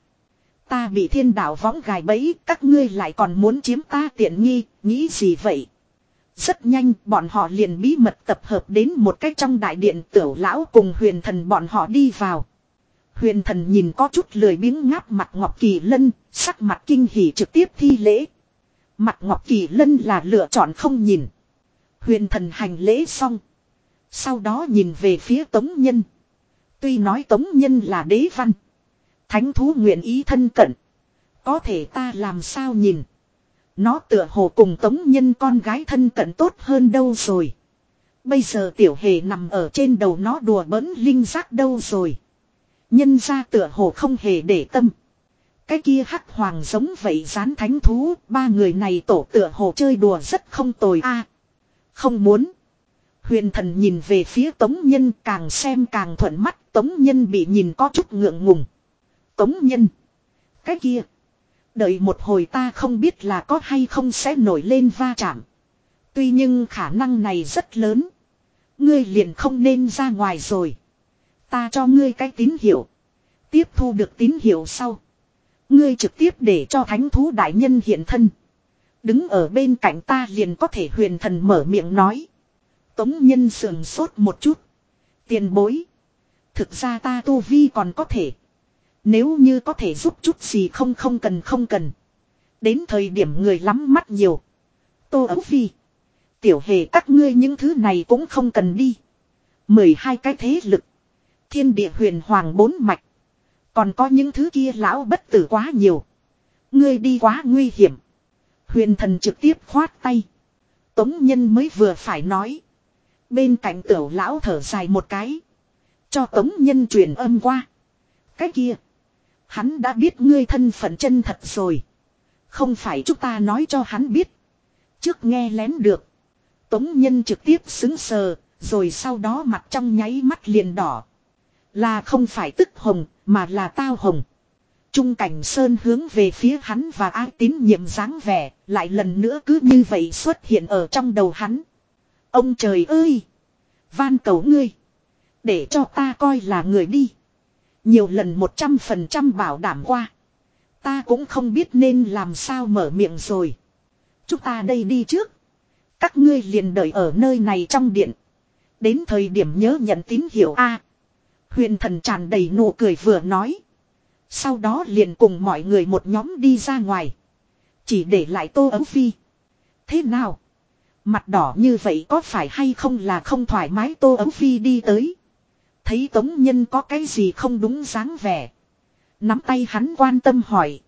Ta bị thiên đạo võng gài bẫy, các ngươi lại còn muốn chiếm ta tiện nghi, nghĩ gì vậy? Rất nhanh bọn họ liền bí mật tập hợp đến một cách trong đại điện tiểu lão cùng huyền thần bọn họ đi vào. Huyền thần nhìn có chút lười biếng ngáp mặt Ngọc Kỳ Lân, sắc mặt kinh hỉ trực tiếp thi lễ. Mặt Ngọc Kỳ Lân là lựa chọn không nhìn. Huyền thần hành lễ xong. Sau đó nhìn về phía tống nhân. Tuy nói tống nhân là đế văn. Thánh thú nguyện ý thân cận. Có thể ta làm sao nhìn. Nó tựa hồ cùng tống nhân con gái thân cận tốt hơn đâu rồi. Bây giờ tiểu hề nằm ở trên đầu nó đùa bỡn linh giác đâu rồi. Nhân ra tựa hồ không hề để tâm. Cái kia hắc hoàng giống vậy rán thánh thú, ba người này tổ tựa hồ chơi đùa rất không tồi a. không muốn. Huyền thần nhìn về phía tống nhân càng xem càng thuận mắt, tống nhân bị nhìn có chút ngượng ngùng. Tống nhân. Cái kia. Đợi một hồi ta không biết là có hay không sẽ nổi lên va chạm. Tuy nhưng khả năng này rất lớn. Ngươi liền không nên ra ngoài rồi. Ta cho ngươi cái tín hiệu. Tiếp thu được tín hiệu sau. Ngươi trực tiếp để cho thánh thú đại nhân hiện thân. Đứng ở bên cạnh ta liền có thể huyền thần mở miệng nói. Tống nhân sườn sốt một chút. Tiền bối. Thực ra ta tu vi còn có thể. Nếu như có thể giúp chút gì không không cần không cần. Đến thời điểm người lắm mắt nhiều. Tô ấu phi. Tiểu hề các ngươi những thứ này cũng không cần đi. mười hai cái thế lực. Thiên địa huyền hoàng bốn mạch. Còn có những thứ kia lão bất tử quá nhiều. Ngươi đi quá nguy hiểm. Huyền thần trực tiếp khoát tay. Tống nhân mới vừa phải nói. Bên cạnh tiểu lão thở dài một cái. Cho tống nhân truyền âm qua. Cái kia. Hắn đã biết ngươi thân phận chân thật rồi. Không phải chúng ta nói cho hắn biết. Trước nghe lén được. Tống nhân trực tiếp xứng sờ. Rồi sau đó mặt trong nháy mắt liền đỏ. Là không phải tức hồng, mà là tao hồng. Trung cảnh sơn hướng về phía hắn và ai tín nhiệm dáng vẻ, lại lần nữa cứ như vậy xuất hiện ở trong đầu hắn. Ông trời ơi! Van cầu ngươi! Để cho ta coi là người đi. Nhiều lần một trăm phần trăm bảo đảm qua. Ta cũng không biết nên làm sao mở miệng rồi. Chúng ta đây đi trước. Các ngươi liền đợi ở nơi này trong điện. Đến thời điểm nhớ nhận tín hiệu A. Huyền thần tràn đầy nụ cười vừa nói. Sau đó liền cùng mọi người một nhóm đi ra ngoài. Chỉ để lại tô ấu phi. Thế nào? Mặt đỏ như vậy có phải hay không là không thoải mái tô ấu phi đi tới. Thấy tống nhân có cái gì không đúng dáng vẻ. Nắm tay hắn quan tâm hỏi.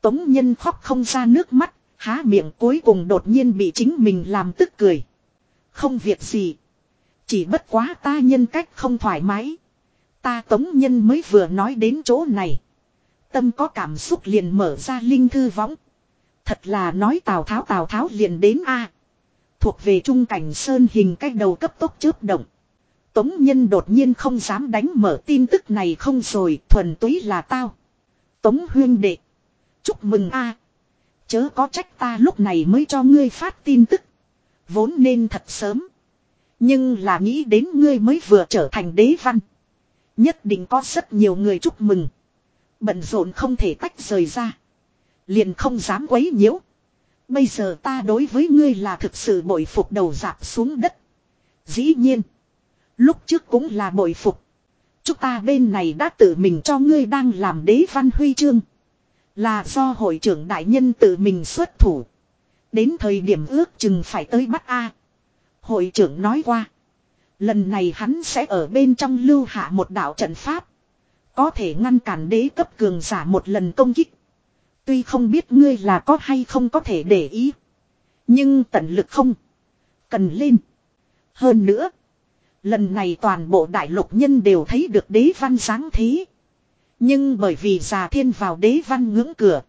Tống nhân khóc không ra nước mắt, há miệng cuối cùng đột nhiên bị chính mình làm tức cười. Không việc gì. Chỉ bất quá ta nhân cách không thoải mái. Ta tống nhân mới vừa nói đến chỗ này. Tâm có cảm xúc liền mở ra linh thư võng. Thật là nói Tào Tháo Tào Tháo liền đến A. Thuộc về trung cảnh sơn hình cách đầu cấp tốc chớp động. Tống nhân đột nhiên không dám đánh mở tin tức này không rồi, thuần túy là tao. Tống huyên đệ. Chúc mừng a Chớ có trách ta lúc này mới cho ngươi phát tin tức. Vốn nên thật sớm. Nhưng là nghĩ đến ngươi mới vừa trở thành đế văn. Nhất định có rất nhiều người chúc mừng. Bận rộn không thể tách rời ra. Liền không dám quấy nhiễu. Bây giờ ta đối với ngươi là thực sự bội phục đầu dạp xuống đất. Dĩ nhiên. Lúc trước cũng là bội phục. Chúng ta bên này đã tự mình cho ngươi đang làm đế văn huy chương. Là do hội trưởng đại nhân tự mình xuất thủ. Đến thời điểm ước chừng phải tới bắt A. Hội trưởng nói qua. Lần này hắn sẽ ở bên trong lưu hạ một đạo trận pháp. Có thể ngăn cản đế cấp cường giả một lần công kích. Tuy không biết ngươi là có hay không có thể để ý. Nhưng tận lực không. Cần lên. Hơn nữa. Lần này toàn bộ đại lục nhân đều thấy được đế văn sáng thế. Nhưng bởi vì già thiên vào đế văn ngưỡng cửa.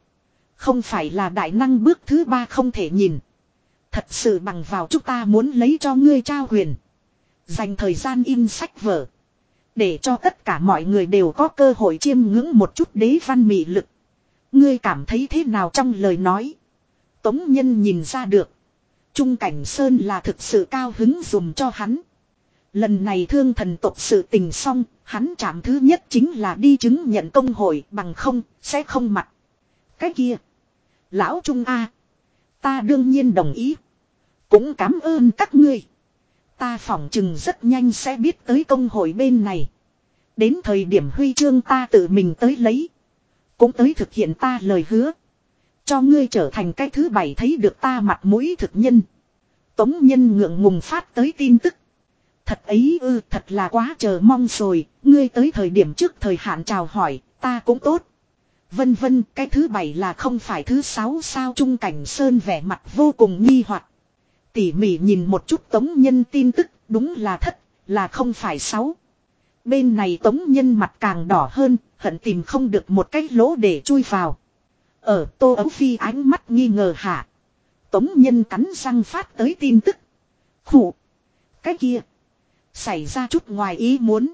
Không phải là đại năng bước thứ ba không thể nhìn. Thật sự bằng vào chúng ta muốn lấy cho ngươi trao huyền Dành thời gian in sách vở. Để cho tất cả mọi người đều có cơ hội chiêm ngưỡng một chút đế văn mị lực. Ngươi cảm thấy thế nào trong lời nói. Tống nhân nhìn ra được. Trung cảnh Sơn là thực sự cao hứng dùng cho hắn. Lần này thương thần tộc sự tình xong, hắn chạm thứ nhất chính là đi chứng nhận công hội bằng không, sẽ không mặt. Cái kia. Lão Trung A. Ta đương nhiên đồng ý. Cũng cảm ơn các ngươi. Ta phỏng chừng rất nhanh sẽ biết tới công hội bên này. Đến thời điểm huy chương ta tự mình tới lấy. Cũng tới thực hiện ta lời hứa. Cho ngươi trở thành cái thứ bảy thấy được ta mặt mũi thực nhân. Tống nhân ngượng ngùng phát tới tin tức. Thật ấy ư thật là quá chờ mong rồi, ngươi tới thời điểm trước thời hạn chào hỏi, ta cũng tốt. Vân vân, cái thứ bảy là không phải thứ sáu sao Trung Cảnh Sơn vẻ mặt vô cùng nghi hoặc Tỉ mỉ nhìn một chút tống nhân tin tức, đúng là thất, là không phải sáu. Bên này tống nhân mặt càng đỏ hơn, hận tìm không được một cái lỗ để chui vào. Ở tô ấu phi ánh mắt nghi ngờ hạ. Tống nhân cắn răng phát tới tin tức. Khủ. Cái kia. Xảy ra chút ngoài ý muốn.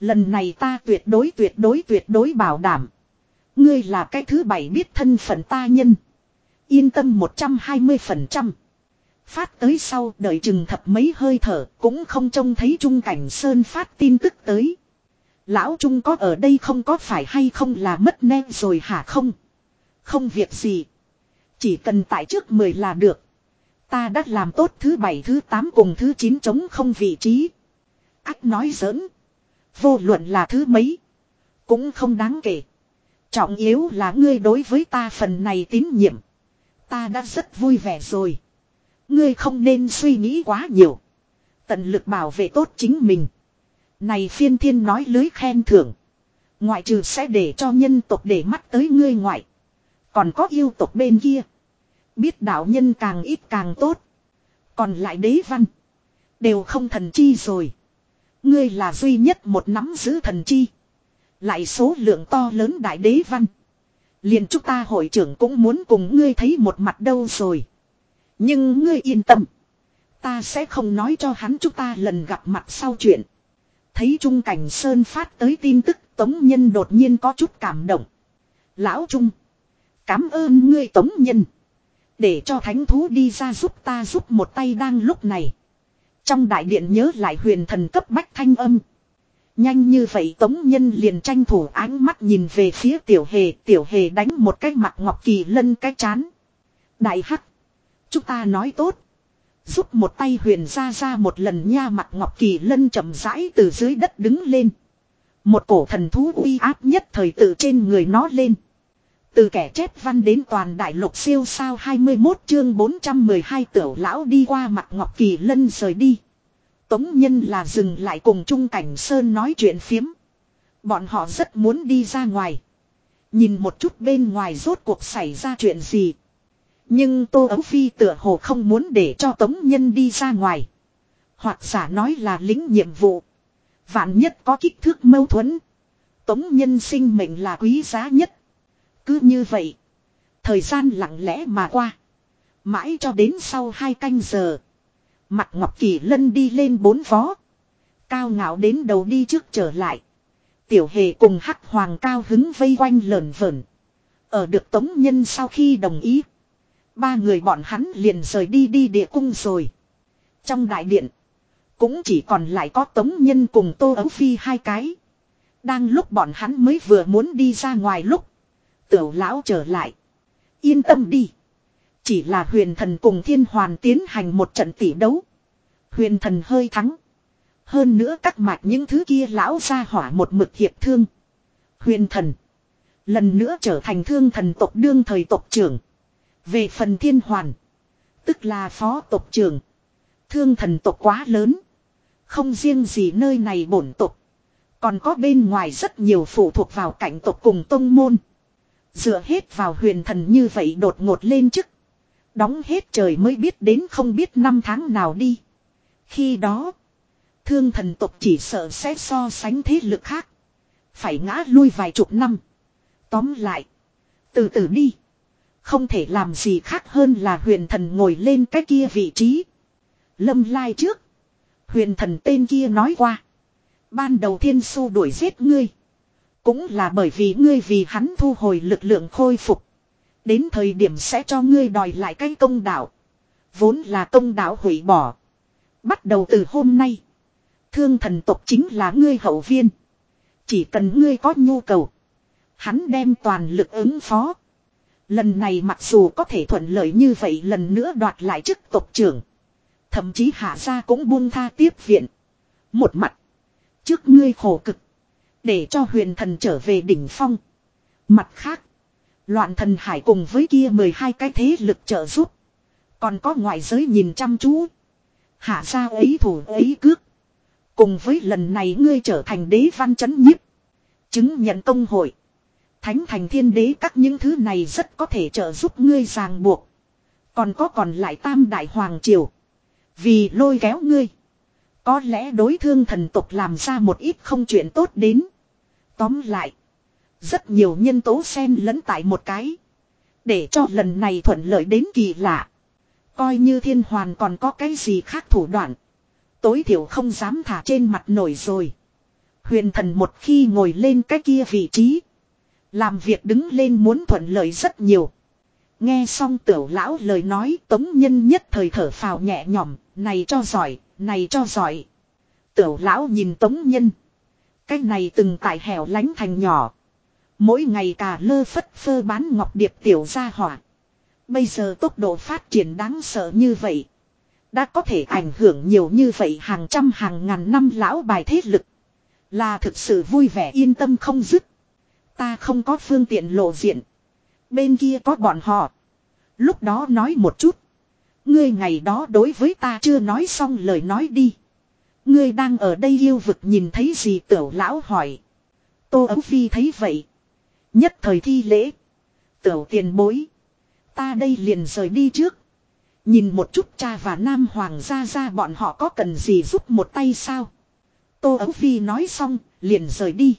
Lần này ta tuyệt đối tuyệt đối tuyệt đối bảo đảm. Ngươi là cái thứ bảy biết thân phận ta nhân. Yên tâm 120%. Phát tới sau, đợi chừng thập mấy hơi thở, cũng không trông thấy Trung Cảnh Sơn phát tin tức tới. Lão Trung có ở đây không, có phải hay không là mất nem rồi hả không? Không việc gì. Chỉ cần tại trước 10 là được. Ta đã làm tốt thứ bảy, thứ 8 cùng thứ 9 chống không vị trí. Ách nói giỡn. Vô luận là thứ mấy. Cũng không đáng kể. Trọng yếu là ngươi đối với ta phần này tín nhiệm. Ta đã rất vui vẻ rồi. Ngươi không nên suy nghĩ quá nhiều. Tận lực bảo vệ tốt chính mình. Này phiên thiên nói lưới khen thưởng. Ngoại trừ sẽ để cho nhân tộc để mắt tới ngươi ngoại. Còn có yêu tộc bên kia. Biết đạo nhân càng ít càng tốt. Còn lại đế văn. Đều không thần chi rồi. Ngươi là duy nhất một nắm giữ thần chi. Lại số lượng to lớn đại đế văn. Liền chúng ta hội trưởng cũng muốn cùng ngươi thấy một mặt đâu rồi. Nhưng ngươi yên tâm. Ta sẽ không nói cho hắn chúng ta lần gặp mặt sau chuyện. Thấy Trung Cảnh Sơn phát tới tin tức, Tống Nhân đột nhiên có chút cảm động. Lão Trung. Cảm ơn ngươi Tống Nhân. Để cho thánh thú đi ra giúp ta giúp một tay đang lúc này. Trong đại điện nhớ lại huyền thần cấp bách thanh âm. Nhanh như vậy Tống Nhân liền tranh thủ ánh mắt nhìn về phía tiểu hề. Tiểu hề đánh một cái mặt ngọc kỳ lân cái chán. Đại hắc. Chúng ta nói tốt. Giúp một tay huyền ra ra một lần nha mặt ngọc kỳ lân chậm rãi từ dưới đất đứng lên. Một cổ thần thú uy áp nhất thời tự trên người nó lên. Từ kẻ chép văn đến toàn đại lục siêu sao 21 chương 412 tiểu lão đi qua mặt ngọc kỳ lân rời đi. Tống nhân là dừng lại cùng Trung Cảnh Sơn nói chuyện phiếm. Bọn họ rất muốn đi ra ngoài. Nhìn một chút bên ngoài rốt cuộc xảy ra chuyện gì. Nhưng Tô Ấu Phi tựa hồ không muốn để cho Tống Nhân đi ra ngoài. Hoặc giả nói là lính nhiệm vụ. Vạn nhất có kích thước mâu thuẫn. Tống Nhân sinh mệnh là quý giá nhất. Cứ như vậy. Thời gian lặng lẽ mà qua. Mãi cho đến sau hai canh giờ. Mặt Ngọc Kỳ Lân đi lên bốn phó, Cao ngạo đến đầu đi trước trở lại. Tiểu hề cùng hắc hoàng cao hứng vây quanh lờn vờn. Ở được tống nhân sau khi đồng ý. Ba người bọn hắn liền rời đi đi địa cung rồi. Trong đại điện. Cũng chỉ còn lại có tống nhân cùng tô ấu phi hai cái. Đang lúc bọn hắn mới vừa muốn đi ra ngoài lúc. Tiểu lão trở lại. Yên tâm đi. Chỉ là huyền thần cùng thiên hoàn tiến hành một trận tỷ đấu. Huyền thần hơi thắng. Hơn nữa các mạch những thứ kia lão ra hỏa một mực hiệp thương. Huyền thần. Lần nữa trở thành thương thần tộc đương thời tộc trưởng. Về phần thiên hoàn. Tức là phó tộc trưởng. Thương thần tộc quá lớn. Không riêng gì nơi này bổn tộc. Còn có bên ngoài rất nhiều phụ thuộc vào cảnh tộc cùng tông môn. Dựa hết vào huyền thần như vậy đột ngột lên chức. Đóng hết trời mới biết đến không biết năm tháng nào đi. Khi đó. Thương thần tộc chỉ sợ sẽ so sánh thế lực khác. Phải ngã lui vài chục năm. Tóm lại. Từ từ đi. Không thể làm gì khác hơn là huyền thần ngồi lên cái kia vị trí. Lâm lai trước. Huyền thần tên kia nói qua. Ban đầu thiên su đuổi giết ngươi. Cũng là bởi vì ngươi vì hắn thu hồi lực lượng khôi phục. Đến thời điểm sẽ cho ngươi đòi lại cái công đạo. Vốn là công đạo hủy bỏ. Bắt đầu từ hôm nay. Thương thần tộc chính là ngươi hậu viên. Chỉ cần ngươi có nhu cầu. Hắn đem toàn lực ứng phó. Lần này mặc dù có thể thuận lợi như vậy lần nữa đoạt lại chức tộc trưởng. Thậm chí hạ gia cũng buông tha tiếp viện. Một mặt. Trước ngươi khổ cực. Để cho huyền thần trở về đỉnh phong. Mặt khác. Loạn thần hải cùng với kia 12 cái thế lực trợ giúp. Còn có ngoại giới nhìn chăm chú. Hạ ra ấy thủ ấy cước. Cùng với lần này ngươi trở thành đế văn chấn nhiếp. Chứng nhận công hội. Thánh thành thiên đế các những thứ này rất có thể trợ giúp ngươi ràng buộc. Còn có còn lại tam đại hoàng triều. Vì lôi kéo ngươi. Có lẽ đối thương thần tục làm ra một ít không chuyện tốt đến. Tóm lại. Rất nhiều nhân tố xen lẫn tại một cái. Để cho lần này thuận lợi đến kỳ lạ. Coi như thiên hoàn còn có cái gì khác thủ đoạn. Tối thiểu không dám thả trên mặt nổi rồi. Huyền thần một khi ngồi lên cái kia vị trí. Làm việc đứng lên muốn thuận lợi rất nhiều. Nghe xong tiểu lão lời nói tống nhân nhất thời thở phào nhẹ nhõm, này cho giỏi, này cho giỏi. Tiểu lão nhìn tống nhân. Cái này từng tại hẻo lánh thành nhỏ. Mỗi ngày cả lơ phất phơ bán ngọc điệp tiểu ra hỏa. Bây giờ tốc độ phát triển đáng sợ như vậy. Đã có thể ảnh hưởng nhiều như vậy hàng trăm hàng ngàn năm lão bài thế lực. Là thực sự vui vẻ yên tâm không dứt. Ta không có phương tiện lộ diện. Bên kia có bọn họ. Lúc đó nói một chút. Ngươi ngày đó đối với ta chưa nói xong lời nói đi. Ngươi đang ở đây yêu vực nhìn thấy gì tiểu lão hỏi. Tô Ấu Phi thấy vậy. Nhất thời thi lễ. Tiểu tiền bối. Ta đây liền rời đi trước. Nhìn một chút cha và nam hoàng gia ra bọn họ có cần gì giúp một tay sao. Tô Ấu Phi nói xong, liền rời đi.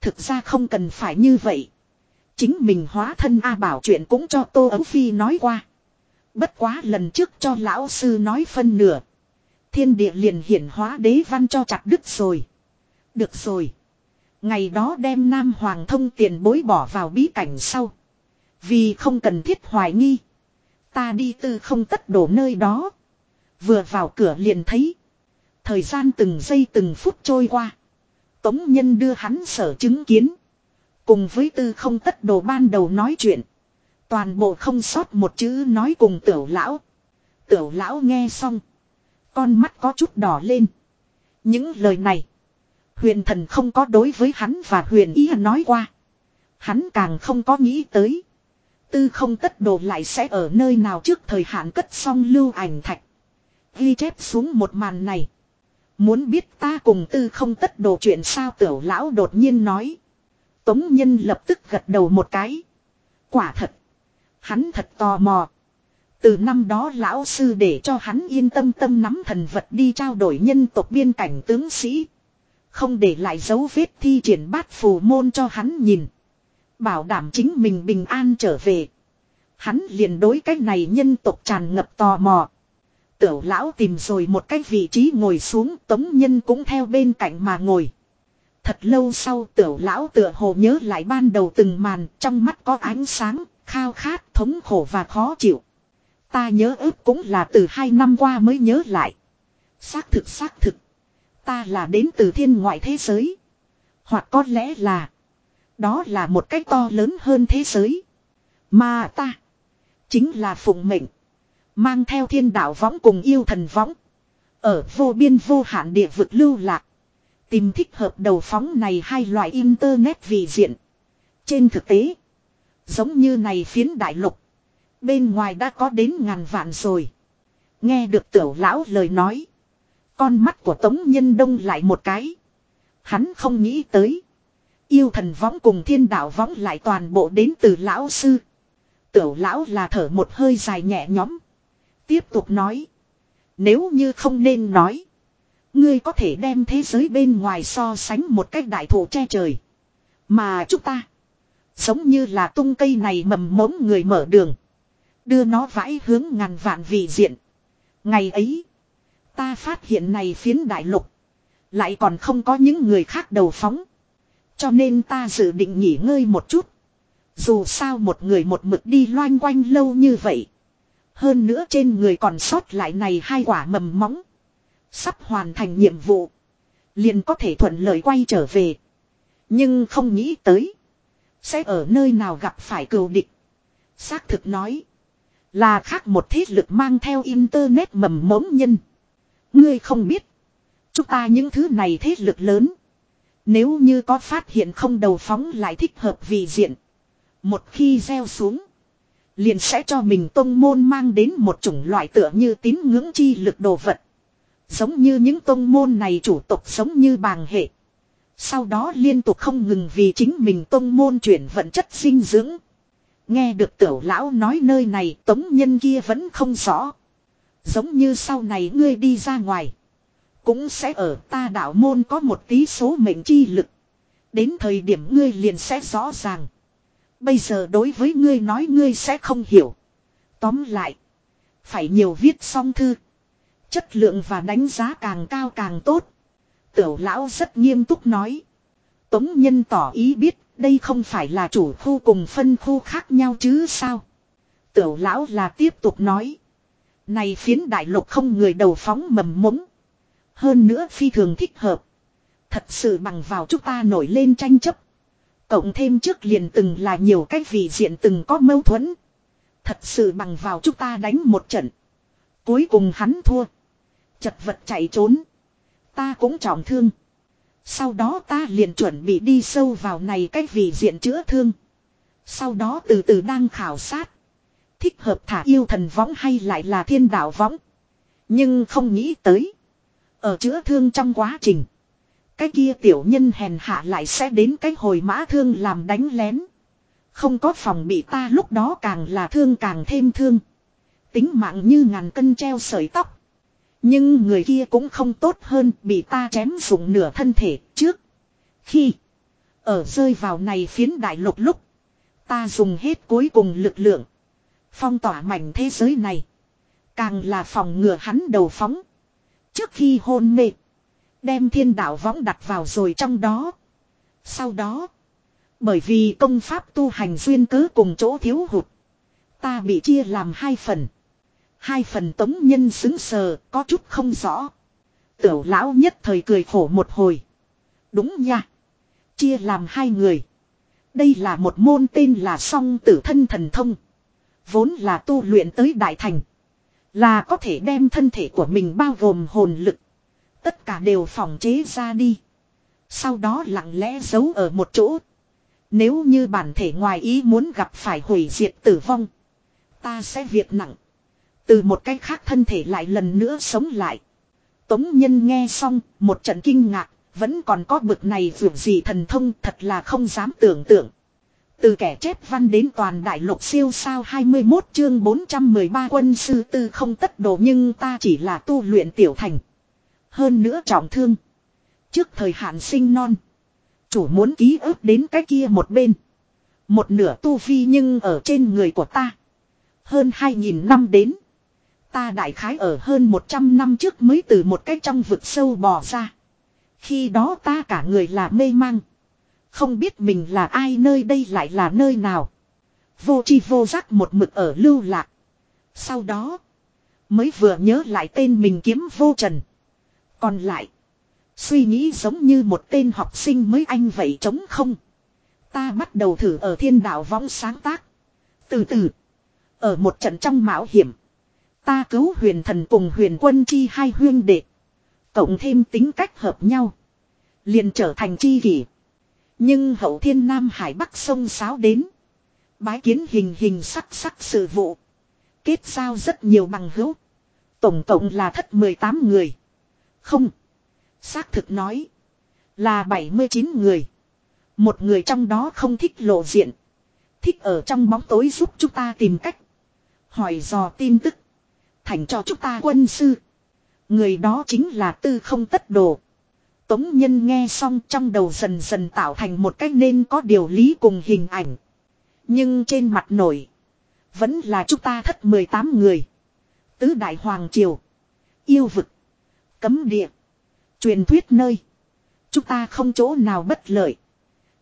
Thực ra không cần phải như vậy. Chính mình hóa thân A bảo chuyện cũng cho Tô Ấu Phi nói qua. Bất quá lần trước cho lão sư nói phân nửa. Thiên địa liền hiển hóa đế văn cho chặt đứt rồi. Được rồi. Ngày đó đem Nam Hoàng thông tiền bối bỏ vào bí cảnh sau. Vì không cần thiết hoài nghi. Ta đi tư không tất đổ nơi đó. Vừa vào cửa liền thấy. Thời gian từng giây từng phút trôi qua. Tống nhân đưa hắn sở chứng kiến. Cùng với tư không tất đồ ban đầu nói chuyện. Toàn bộ không sót một chữ nói cùng tiểu lão. Tiểu lão nghe xong. Con mắt có chút đỏ lên. Những lời này. Huyền thần không có đối với hắn và huyền ý nói qua. Hắn càng không có nghĩ tới. Tư không tất đồ lại sẽ ở nơi nào trước thời hạn cất xong lưu ảnh thạch. Ghi chép xuống một màn này. Muốn biết ta cùng tư không tất đồ chuyện sao tiểu lão đột nhiên nói. Tống nhân lập tức gật đầu một cái. Quả thật. Hắn thật tò mò. Từ năm đó lão sư để cho hắn yên tâm tâm nắm thần vật đi trao đổi nhân tộc biên cảnh tướng sĩ. Không để lại dấu vết thi triển bát phù môn cho hắn nhìn. Bảo đảm chính mình bình an trở về. Hắn liền đối cái này nhân tộc tràn ngập tò mò. Tiểu lão tìm rồi một cái vị trí ngồi xuống tống nhân cũng theo bên cạnh mà ngồi. Thật lâu sau tiểu lão tựa hồ nhớ lại ban đầu từng màn trong mắt có ánh sáng, khao khát, thống khổ và khó chịu. Ta nhớ ước cũng là từ hai năm qua mới nhớ lại. Xác thực xác thực. Ta là đến từ thiên ngoại thế giới. Hoặc có lẽ là. Đó là một cách to lớn hơn thế giới. Mà ta. Chính là phụng mệnh. Mang theo thiên đạo võng cùng yêu thần võng. Ở vô biên vô hạn địa vực lưu lạc. Tìm thích hợp đầu phóng này hai loại internet vì diện. Trên thực tế. Giống như này phiến đại lục. Bên ngoài đã có đến ngàn vạn rồi. Nghe được tiểu lão lời nói. Con mắt của Tống Nhân Đông lại một cái. Hắn không nghĩ tới. Yêu thần võng cùng thiên đạo võng lại toàn bộ đến từ lão sư. Tiểu lão là thở một hơi dài nhẹ nhõm. Tiếp tục nói. Nếu như không nên nói. Ngươi có thể đem thế giới bên ngoài so sánh một cách đại thủ che trời. Mà chúng ta. Giống như là tung cây này mầm mống người mở đường. Đưa nó vãi hướng ngàn vạn vị diện. Ngày ấy. Ta phát hiện này phiến đại lục. Lại còn không có những người khác đầu phóng. Cho nên ta dự định nghỉ ngơi một chút. Dù sao một người một mực đi loanh quanh lâu như vậy. Hơn nữa trên người còn sót lại này hai quả mầm móng. Sắp hoàn thành nhiệm vụ. Liền có thể thuận lợi quay trở về. Nhưng không nghĩ tới. Sẽ ở nơi nào gặp phải cừu địch. Xác thực nói. Là khác một thế lực mang theo internet mầm mống nhân. Ngươi không biết. Chúng ta những thứ này thế lực lớn. Nếu như có phát hiện không đầu phóng lại thích hợp vì diện. Một khi gieo xuống. Liền sẽ cho mình tông môn mang đến một chủng loại tựa như tín ngưỡng chi lực đồ vật. Giống như những tông môn này chủ tộc giống như bàng hệ. Sau đó liên tục không ngừng vì chính mình tông môn chuyển vận chất sinh dưỡng. Nghe được tiểu lão nói nơi này, tống nhân kia vẫn không rõ. Giống như sau này ngươi đi ra ngoài. Cũng sẽ ở ta đạo môn có một tí số mệnh chi lực. Đến thời điểm ngươi liền sẽ rõ ràng. Bây giờ đối với ngươi nói ngươi sẽ không hiểu. Tóm lại. Phải nhiều viết xong thư. Chất lượng và đánh giá càng cao càng tốt. Tiểu lão rất nghiêm túc nói. Tống nhân tỏ ý biết, đây không phải là chủ khu cùng phân khu khác nhau chứ sao. Tiểu lão là tiếp tục nói. Này phiến đại lục không người đầu phóng mầm mống. Hơn nữa phi thường thích hợp. Thật sự bằng vào chúng ta nổi lên tranh chấp. Cộng thêm trước liền từng là nhiều cách vị diện từng có mâu thuẫn. Thật sự bằng vào chúng ta đánh một trận. Cuối cùng hắn thua. Chật vật chạy trốn. Ta cũng trọng thương. Sau đó ta liền chuẩn bị đi sâu vào này cách vị diện chữa thương. Sau đó từ từ đang khảo sát. Thích hợp thả yêu thần võng hay lại là thiên đạo võng. Nhưng không nghĩ tới. Ở chữa thương trong quá trình. Cái kia tiểu nhân hèn hạ lại sẽ đến cái hồi mã thương làm đánh lén. Không có phòng bị ta lúc đó càng là thương càng thêm thương. Tính mạng như ngàn cân treo sợi tóc. Nhưng người kia cũng không tốt hơn, bị ta chém dụng nửa thân thể trước. Khi ở rơi vào này phiến đại lục lúc. Ta dùng hết cuối cùng lực lượng. Phong tỏa mảnh thế giới này. Càng là phòng ngừa hắn đầu phóng. Trước khi hôn mê. Đem thiên đạo võng đặt vào rồi trong đó. Sau đó. Bởi vì công pháp tu hành duyên cớ cùng chỗ thiếu hụt. Ta bị chia làm hai phần. Hai phần tống nhân xứng sờ, có chút không rõ. Tiểu lão nhất thời cười khổ một hồi. Đúng nha. Chia làm hai người. Đây là một môn tên là song tử thân thần thông. Vốn là tu luyện tới đại thành. Là có thể đem thân thể của mình bao gồm hồn lực. Tất cả đều phòng chế ra đi. Sau đó lặng lẽ giấu ở một chỗ. Nếu như bản thể ngoài ý muốn gặp phải hủy diệt tử vong. Ta sẽ việc nặng. Từ một cách khác thân thể lại lần nữa sống lại. Tống nhân nghe xong, một trận kinh ngạc, vẫn còn có bực này vượt gì thần thông thật là không dám tưởng tượng. Từ kẻ chép văn đến toàn đại lục siêu sao 21 chương 413 quân sư tư không tất đồ nhưng ta chỉ là tu luyện tiểu thành. Hơn nữa trọng thương. Trước thời hạn sinh non. Chủ muốn ký ức đến cái kia một bên. Một nửa tu vi nhưng ở trên người của ta. Hơn 2.000 năm đến. Ta đại khái ở hơn 100 năm trước mới từ một cái trong vực sâu bò ra. Khi đó ta cả người là mê mang. Không biết mình là ai nơi đây lại là nơi nào. Vô chi vô giác một mực ở lưu lạc. Sau đó. Mới vừa nhớ lại tên mình kiếm vô trần. Còn lại. Suy nghĩ giống như một tên học sinh mới anh vậy trống không. Ta bắt đầu thử ở thiên đạo võng sáng tác. Từ từ. Ở một trận trong mạo hiểm. Ta cứu huyền thần cùng huyền quân chi hai huyên đệ. Cộng thêm tính cách hợp nhau. Liền trở thành chi kỷ. Nhưng hậu thiên nam hải bắc sông sáo đến. Bái kiến hình hình sắc sắc sự vụ. Kết giao rất nhiều bằng hữu. Tổng cộng là thất 18 người. Không. Xác thực nói. Là 79 người. Một người trong đó không thích lộ diện. Thích ở trong bóng tối giúp chúng ta tìm cách. Hỏi dò tin tức. Thành cho chúng ta quân sư. Người đó chính là tư không tất đồ. Tống nhân nghe xong trong đầu dần dần tạo thành một cách nên có điều lý cùng hình ảnh. Nhưng trên mặt nổi. Vẫn là chúng ta thất 18 người. Tứ đại hoàng triều. Yêu vực. Cấm địa. Truyền thuyết nơi. Chúng ta không chỗ nào bất lợi.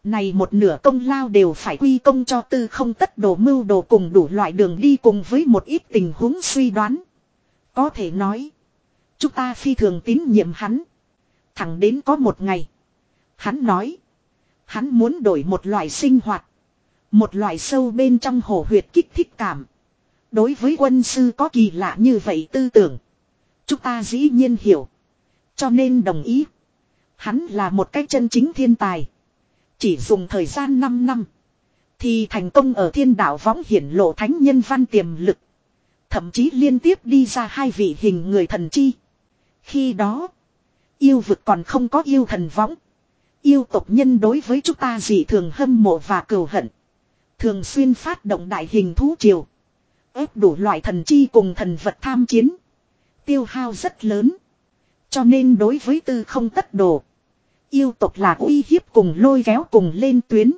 Này một nửa công lao đều phải quy công cho tư không tất đồ mưu đồ cùng đủ loại đường đi cùng với một ít tình huống suy đoán. Có thể nói. Chúng ta phi thường tín nhiệm hắn. Thẳng đến có một ngày. Hắn nói. Hắn muốn đổi một loại sinh hoạt. Một loại sâu bên trong hồ huyệt kích thích cảm. Đối với quân sư có kỳ lạ như vậy tư tưởng. Chúng ta dĩ nhiên hiểu. Cho nên đồng ý. Hắn là một cái chân chính thiên tài. Chỉ dùng thời gian 5 năm. Thì thành công ở thiên đạo võng hiển lộ thánh nhân văn tiềm lực. Thậm chí liên tiếp đi ra hai vị hình người thần chi. Khi đó, yêu vực còn không có yêu thần võng. Yêu tộc nhân đối với chúng ta dị thường hâm mộ và cừu hận. Thường xuyên phát động đại hình thú triều. ép đủ loại thần chi cùng thần vật tham chiến. Tiêu hao rất lớn. Cho nên đối với tư không tất đồ. Yêu tộc là uy hiếp cùng lôi kéo cùng lên tuyến.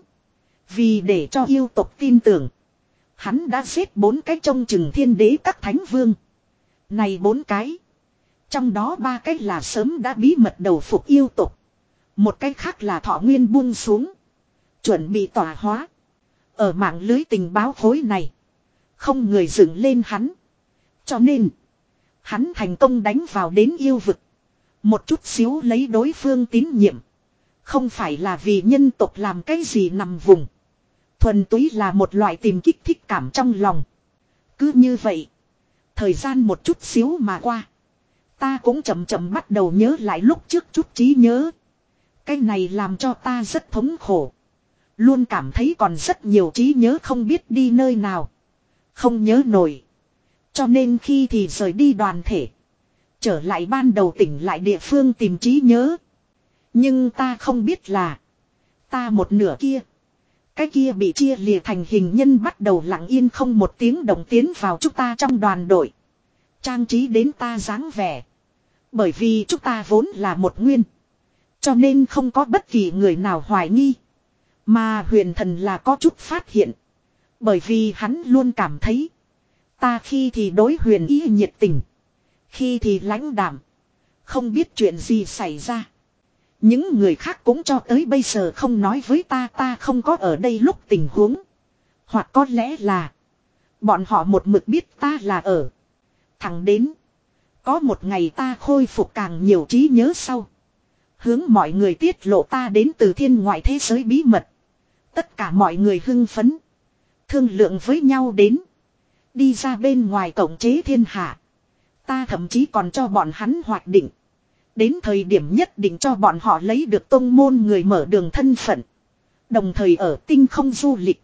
Vì để cho yêu tộc tin tưởng. Hắn đã giết bốn cái trong chừng thiên đế các thánh vương. Này bốn cái. Trong đó ba cái là sớm đã bí mật đầu phục yêu tục. Một cái khác là thọ nguyên buông xuống. Chuẩn bị tỏa hóa. Ở mạng lưới tình báo khối này. Không người dựng lên hắn. Cho nên. Hắn thành công đánh vào đến yêu vực. Một chút xíu lấy đối phương tín nhiệm. Không phải là vì nhân tộc làm cái gì nằm vùng. Thuần túy là một loại tìm kích thích cảm trong lòng. Cứ như vậy. Thời gian một chút xíu mà qua. Ta cũng chậm chậm bắt đầu nhớ lại lúc trước chút trí nhớ. Cái này làm cho ta rất thống khổ. Luôn cảm thấy còn rất nhiều trí nhớ không biết đi nơi nào. Không nhớ nổi. Cho nên khi thì rời đi đoàn thể. Trở lại ban đầu tỉnh lại địa phương tìm trí nhớ. Nhưng ta không biết là. Ta một nửa kia. Cái kia bị chia lìa thành hình nhân bắt đầu lặng yên không một tiếng động tiến vào chúng ta trong đoàn đội. Trang trí đến ta dáng vẻ. Bởi vì chúng ta vốn là một nguyên. Cho nên không có bất kỳ người nào hoài nghi. Mà huyền thần là có chút phát hiện. Bởi vì hắn luôn cảm thấy. Ta khi thì đối huyền ý nhiệt tình. Khi thì lãnh đảm. Không biết chuyện gì xảy ra. Những người khác cũng cho tới bây giờ không nói với ta ta không có ở đây lúc tình huống. Hoặc có lẽ là. Bọn họ một mực biết ta là ở. Thẳng đến. Có một ngày ta khôi phục càng nhiều trí nhớ sau. Hướng mọi người tiết lộ ta đến từ thiên ngoại thế giới bí mật. Tất cả mọi người hưng phấn. Thương lượng với nhau đến. Đi ra bên ngoài cổng chế thiên hạ. Ta thậm chí còn cho bọn hắn hoạch định. Đến thời điểm nhất định cho bọn họ lấy được tông môn người mở đường thân phận. Đồng thời ở tinh không du lịch.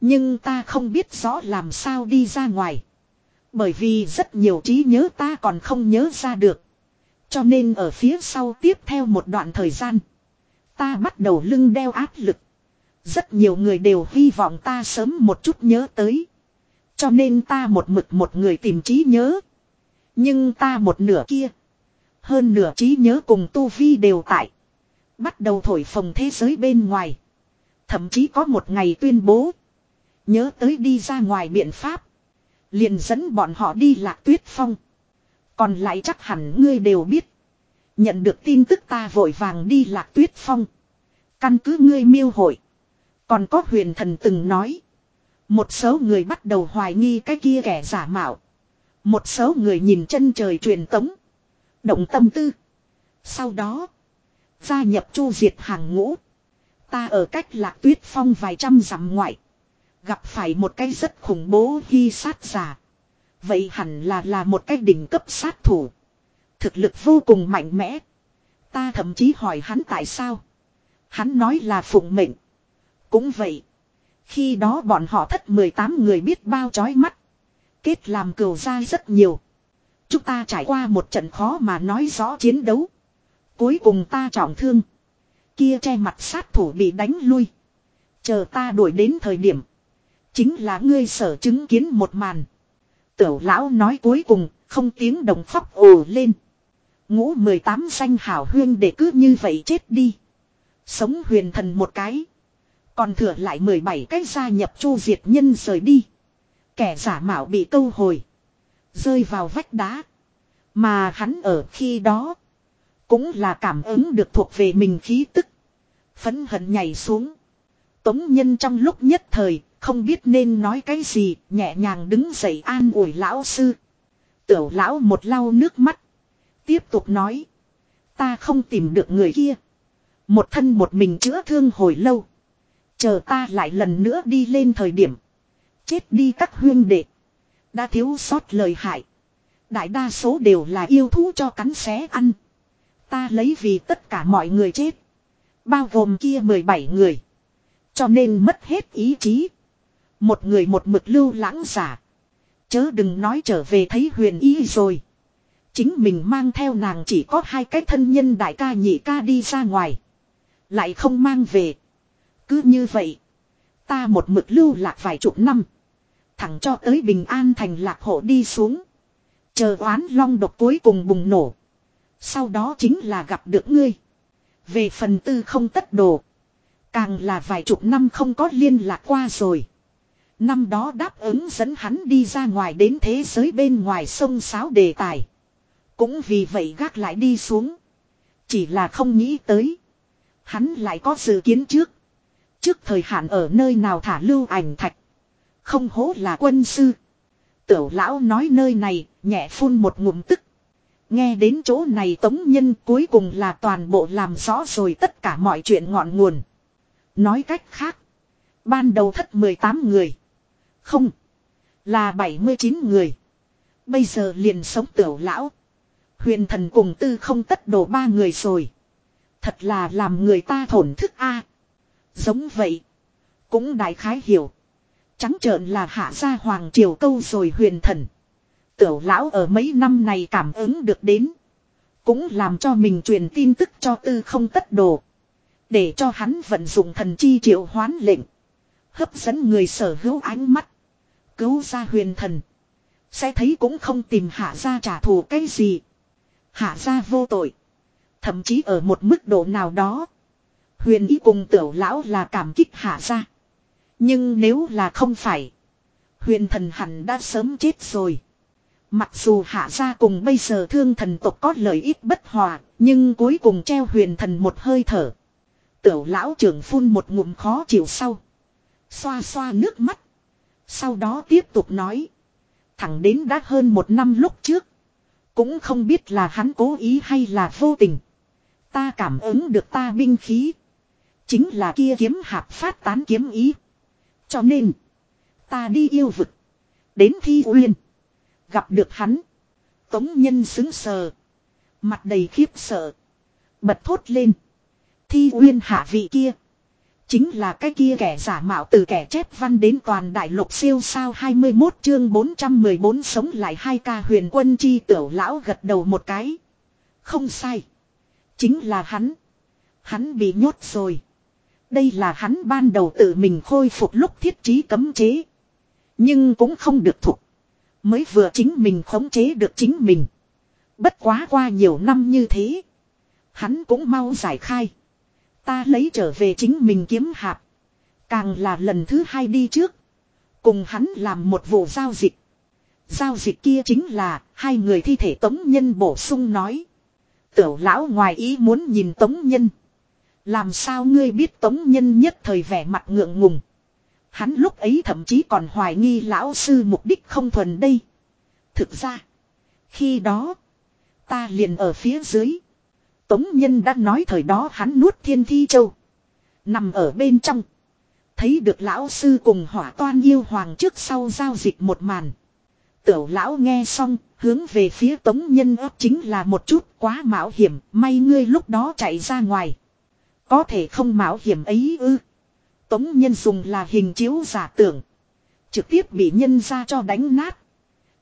Nhưng ta không biết rõ làm sao đi ra ngoài. Bởi vì rất nhiều trí nhớ ta còn không nhớ ra được. Cho nên ở phía sau tiếp theo một đoạn thời gian. Ta bắt đầu lưng đeo áp lực. Rất nhiều người đều hy vọng ta sớm một chút nhớ tới. Cho nên ta một mực một người tìm trí nhớ. Nhưng ta một nửa kia. Hơn nửa trí nhớ cùng tu vi đều tại. Bắt đầu thổi phồng thế giới bên ngoài. Thậm chí có một ngày tuyên bố. Nhớ tới đi ra ngoài biện pháp. Liền dẫn bọn họ đi lạc tuyết phong. Còn lại chắc hẳn ngươi đều biết. Nhận được tin tức ta vội vàng đi lạc tuyết phong. Căn cứ ngươi miêu hội. Còn có huyền thần từng nói. Một số người bắt đầu hoài nghi cái kia kẻ giả mạo. Một số người nhìn chân trời truyền tống. Động tâm tư. Sau đó. Gia nhập chu diệt hàng ngũ. Ta ở cách lạc tuyết phong vài trăm dặm ngoại. Gặp phải một cái rất khủng bố hy sát giả. Vậy hẳn là là một cái đỉnh cấp sát thủ. Thực lực vô cùng mạnh mẽ. Ta thậm chí hỏi hắn tại sao. Hắn nói là phụng mệnh. Cũng vậy. Khi đó bọn họ thất 18 người biết bao chói mắt. Kết làm cừu ra rất nhiều. Chúng ta trải qua một trận khó mà nói rõ chiến đấu. Cuối cùng ta trọng thương. Kia che mặt sát thủ bị đánh lui. Chờ ta đuổi đến thời điểm. Chính là ngươi sở chứng kiến một màn. Tiểu lão nói cuối cùng, không tiếng đồng khóc ồ lên. Ngũ 18 danh hảo huyên để cứ như vậy chết đi. Sống huyền thần một cái. Còn thừa lại 17 cái gia nhập chu diệt nhân rời đi. Kẻ giả mạo bị câu hồi. Rơi vào vách đá. Mà hắn ở khi đó. Cũng là cảm ứng được thuộc về mình khí tức. Phấn hận nhảy xuống. Tống nhân trong lúc nhất thời không biết nên nói cái gì, nhẹ nhàng đứng dậy an ủi lão sư. Tiểu lão một lau nước mắt. Tiếp tục nói. Ta không tìm được người kia. Một thân một mình chữa thương hồi lâu. Chờ ta lại lần nữa đi lên thời điểm. Chết đi các huyên đệ. Đã thiếu sót lời hại. Đại đa số đều là yêu thú cho cắn xé ăn. Ta lấy vì tất cả mọi người chết. Bao gồm kia 17 người. Cho nên mất hết ý chí. Một người một mực lưu lãng giả. Chớ đừng nói trở về thấy huyền ý rồi. Chính mình mang theo nàng chỉ có hai cái thân nhân đại ca nhị ca đi ra ngoài. Lại không mang về. Cứ như vậy. Ta một mực lưu lạc vài chục năm. Thẳng cho tới bình an thành lạc hộ đi xuống. Chờ oán long độc cuối cùng bùng nổ. Sau đó chính là gặp được ngươi. Về phần tư không tất đồ. Càng là vài chục năm không có liên lạc qua rồi. Năm đó đáp ứng dẫn hắn đi ra ngoài đến thế giới bên ngoài sông sáo đề tài. Cũng vì vậy gác lại đi xuống. Chỉ là không nghĩ tới. Hắn lại có dự kiến trước. Trước thời hạn ở nơi nào thả lưu ảnh thạch. Không hố là quân sư. Tiểu lão nói nơi này, nhẹ phun một ngụm tức. Nghe đến chỗ này tống nhân cuối cùng là toàn bộ làm rõ rồi tất cả mọi chuyện ngọn nguồn. Nói cách khác. Ban đầu thất 18 người. Không. Là 79 người. Bây giờ liền sống tiểu lão. Huyền thần cùng tư không tất đổ ba người rồi. Thật là làm người ta thổn thức a. Giống vậy. Cũng đại khái hiểu. Trắng trợn là hạ gia hoàng triều câu rồi huyền thần. Tiểu lão ở mấy năm này cảm ứng được đến. Cũng làm cho mình truyền tin tức cho tư không tất đồ. Để cho hắn vận dụng thần chi triệu hoán lệnh. Hấp dẫn người sở hữu ánh mắt. Cứu ra huyền thần. Sẽ thấy cũng không tìm hạ gia trả thù cái gì. Hạ gia vô tội. Thậm chí ở một mức độ nào đó. Huyền ý cùng tiểu lão là cảm kích hạ gia. Nhưng nếu là không phải. Huyền thần hẳn đã sớm chết rồi. Mặc dù hạ gia cùng bây giờ thương thần tộc có lợi ích bất hòa. Nhưng cuối cùng treo huyền thần một hơi thở. Tiểu lão trưởng phun một ngụm khó chịu sau. Xoa xoa nước mắt. Sau đó tiếp tục nói. Thẳng đến đã hơn một năm lúc trước. Cũng không biết là hắn cố ý hay là vô tình. Ta cảm ứng được ta binh khí. Chính là kia kiếm hạp phát tán kiếm ý. Cho nên. Ta đi yêu vực. Đến thi uyên. Gặp được hắn. Tống nhân xứng sờ. Mặt đầy khiếp sợ. Bật thốt lên. Thi uyên hạ vị kia. Chính là cái kia kẻ giả mạo từ kẻ chép văn đến toàn đại lục siêu sao 21 chương 414 sống lại hai ca huyền quân chi tiểu lão gật đầu một cái. Không sai. Chính là hắn. Hắn bị nhốt rồi. Đây là hắn ban đầu tự mình khôi phục lúc thiết trí cấm chế. Nhưng cũng không được thuộc. Mới vừa chính mình khống chế được chính mình. Bất quá qua nhiều năm như thế. Hắn cũng mau giải khai. Ta lấy trở về chính mình kiếm hạp. Càng là lần thứ hai đi trước. Cùng hắn làm một vụ giao dịch. Giao dịch kia chính là hai người thi thể tống nhân bổ sung nói. Tiểu lão ngoài ý muốn nhìn tống nhân. Làm sao ngươi biết tống nhân nhất thời vẻ mặt ngượng ngùng. Hắn lúc ấy thậm chí còn hoài nghi lão sư mục đích không thuần đây. Thực ra. Khi đó. Ta liền ở phía dưới. Tống Nhân đã nói thời đó hắn nuốt thiên thi châu. Nằm ở bên trong. Thấy được lão sư cùng hỏa toan yêu hoàng trước sau giao dịch một màn. Tiểu lão nghe xong, hướng về phía Tống Nhân ấp chính là một chút quá mạo hiểm, may ngươi lúc đó chạy ra ngoài. Có thể không mạo hiểm ấy ư. Tống Nhân dùng là hình chiếu giả tưởng. Trực tiếp bị nhân ra cho đánh nát.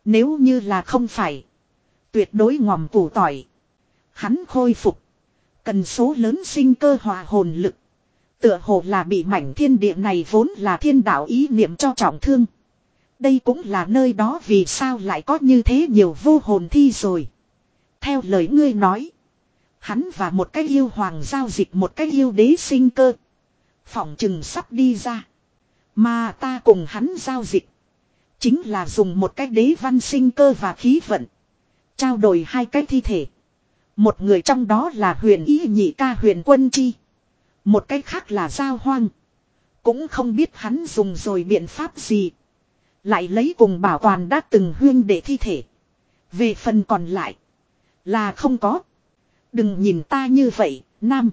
Nếu như là không phải. Tuyệt đối ngòm củ tỏi. Hắn khôi phục. Cần số lớn sinh cơ hòa hồn lực. Tựa hồ là bị mảnh thiên địa này vốn là thiên đạo ý niệm cho trọng thương. Đây cũng là nơi đó vì sao lại có như thế nhiều vô hồn thi rồi. Theo lời ngươi nói. Hắn và một cái yêu hoàng giao dịch một cái yêu đế sinh cơ. Phỏng chừng sắp đi ra. Mà ta cùng hắn giao dịch. Chính là dùng một cái đế văn sinh cơ và khí vận. Trao đổi hai cái thi thể. Một người trong đó là huyền ý nhị ca huyền quân chi. Một cái khác là giao hoang. Cũng không biết hắn dùng rồi biện pháp gì. Lại lấy cùng bảo toàn đã từng huyên để thi thể. Về phần còn lại. Là không có. Đừng nhìn ta như vậy, nam.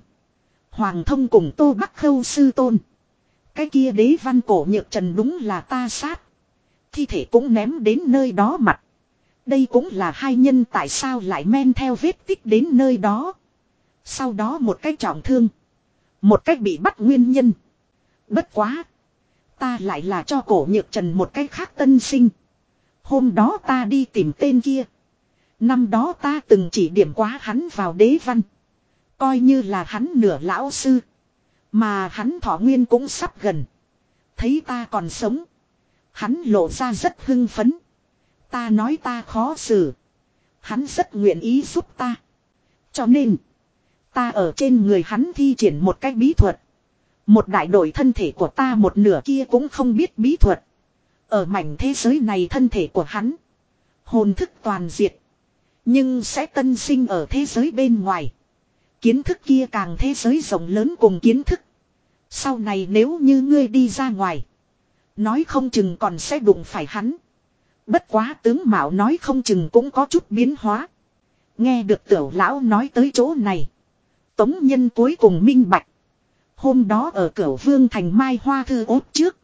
Hoàng thông cùng tô bắc khâu sư tôn. Cái kia đế văn cổ nhược trần đúng là ta sát. Thi thể cũng ném đến nơi đó mặt. Đây cũng là hai nhân tại sao lại men theo vết tích đến nơi đó. Sau đó một cách trọng thương. Một cách bị bắt nguyên nhân. Bất quá. Ta lại là cho cổ nhược trần một cách khác tân sinh. Hôm đó ta đi tìm tên kia. Năm đó ta từng chỉ điểm quá hắn vào đế văn. Coi như là hắn nửa lão sư. Mà hắn thọ nguyên cũng sắp gần. Thấy ta còn sống. Hắn lộ ra rất hưng phấn. Ta nói ta khó xử. Hắn rất nguyện ý giúp ta. Cho nên. Ta ở trên người hắn thi triển một cách bí thuật. Một đại đội thân thể của ta một nửa kia cũng không biết bí thuật. Ở mảnh thế giới này thân thể của hắn. Hồn thức toàn diệt. Nhưng sẽ tân sinh ở thế giới bên ngoài. Kiến thức kia càng thế giới rộng lớn cùng kiến thức. Sau này nếu như ngươi đi ra ngoài. Nói không chừng còn sẽ đụng phải hắn. Bất quá tướng Mạo nói không chừng cũng có chút biến hóa. Nghe được tiểu lão nói tới chỗ này. Tống nhân cuối cùng minh bạch. Hôm đó ở cửa vương thành Mai Hoa Thư ốt trước.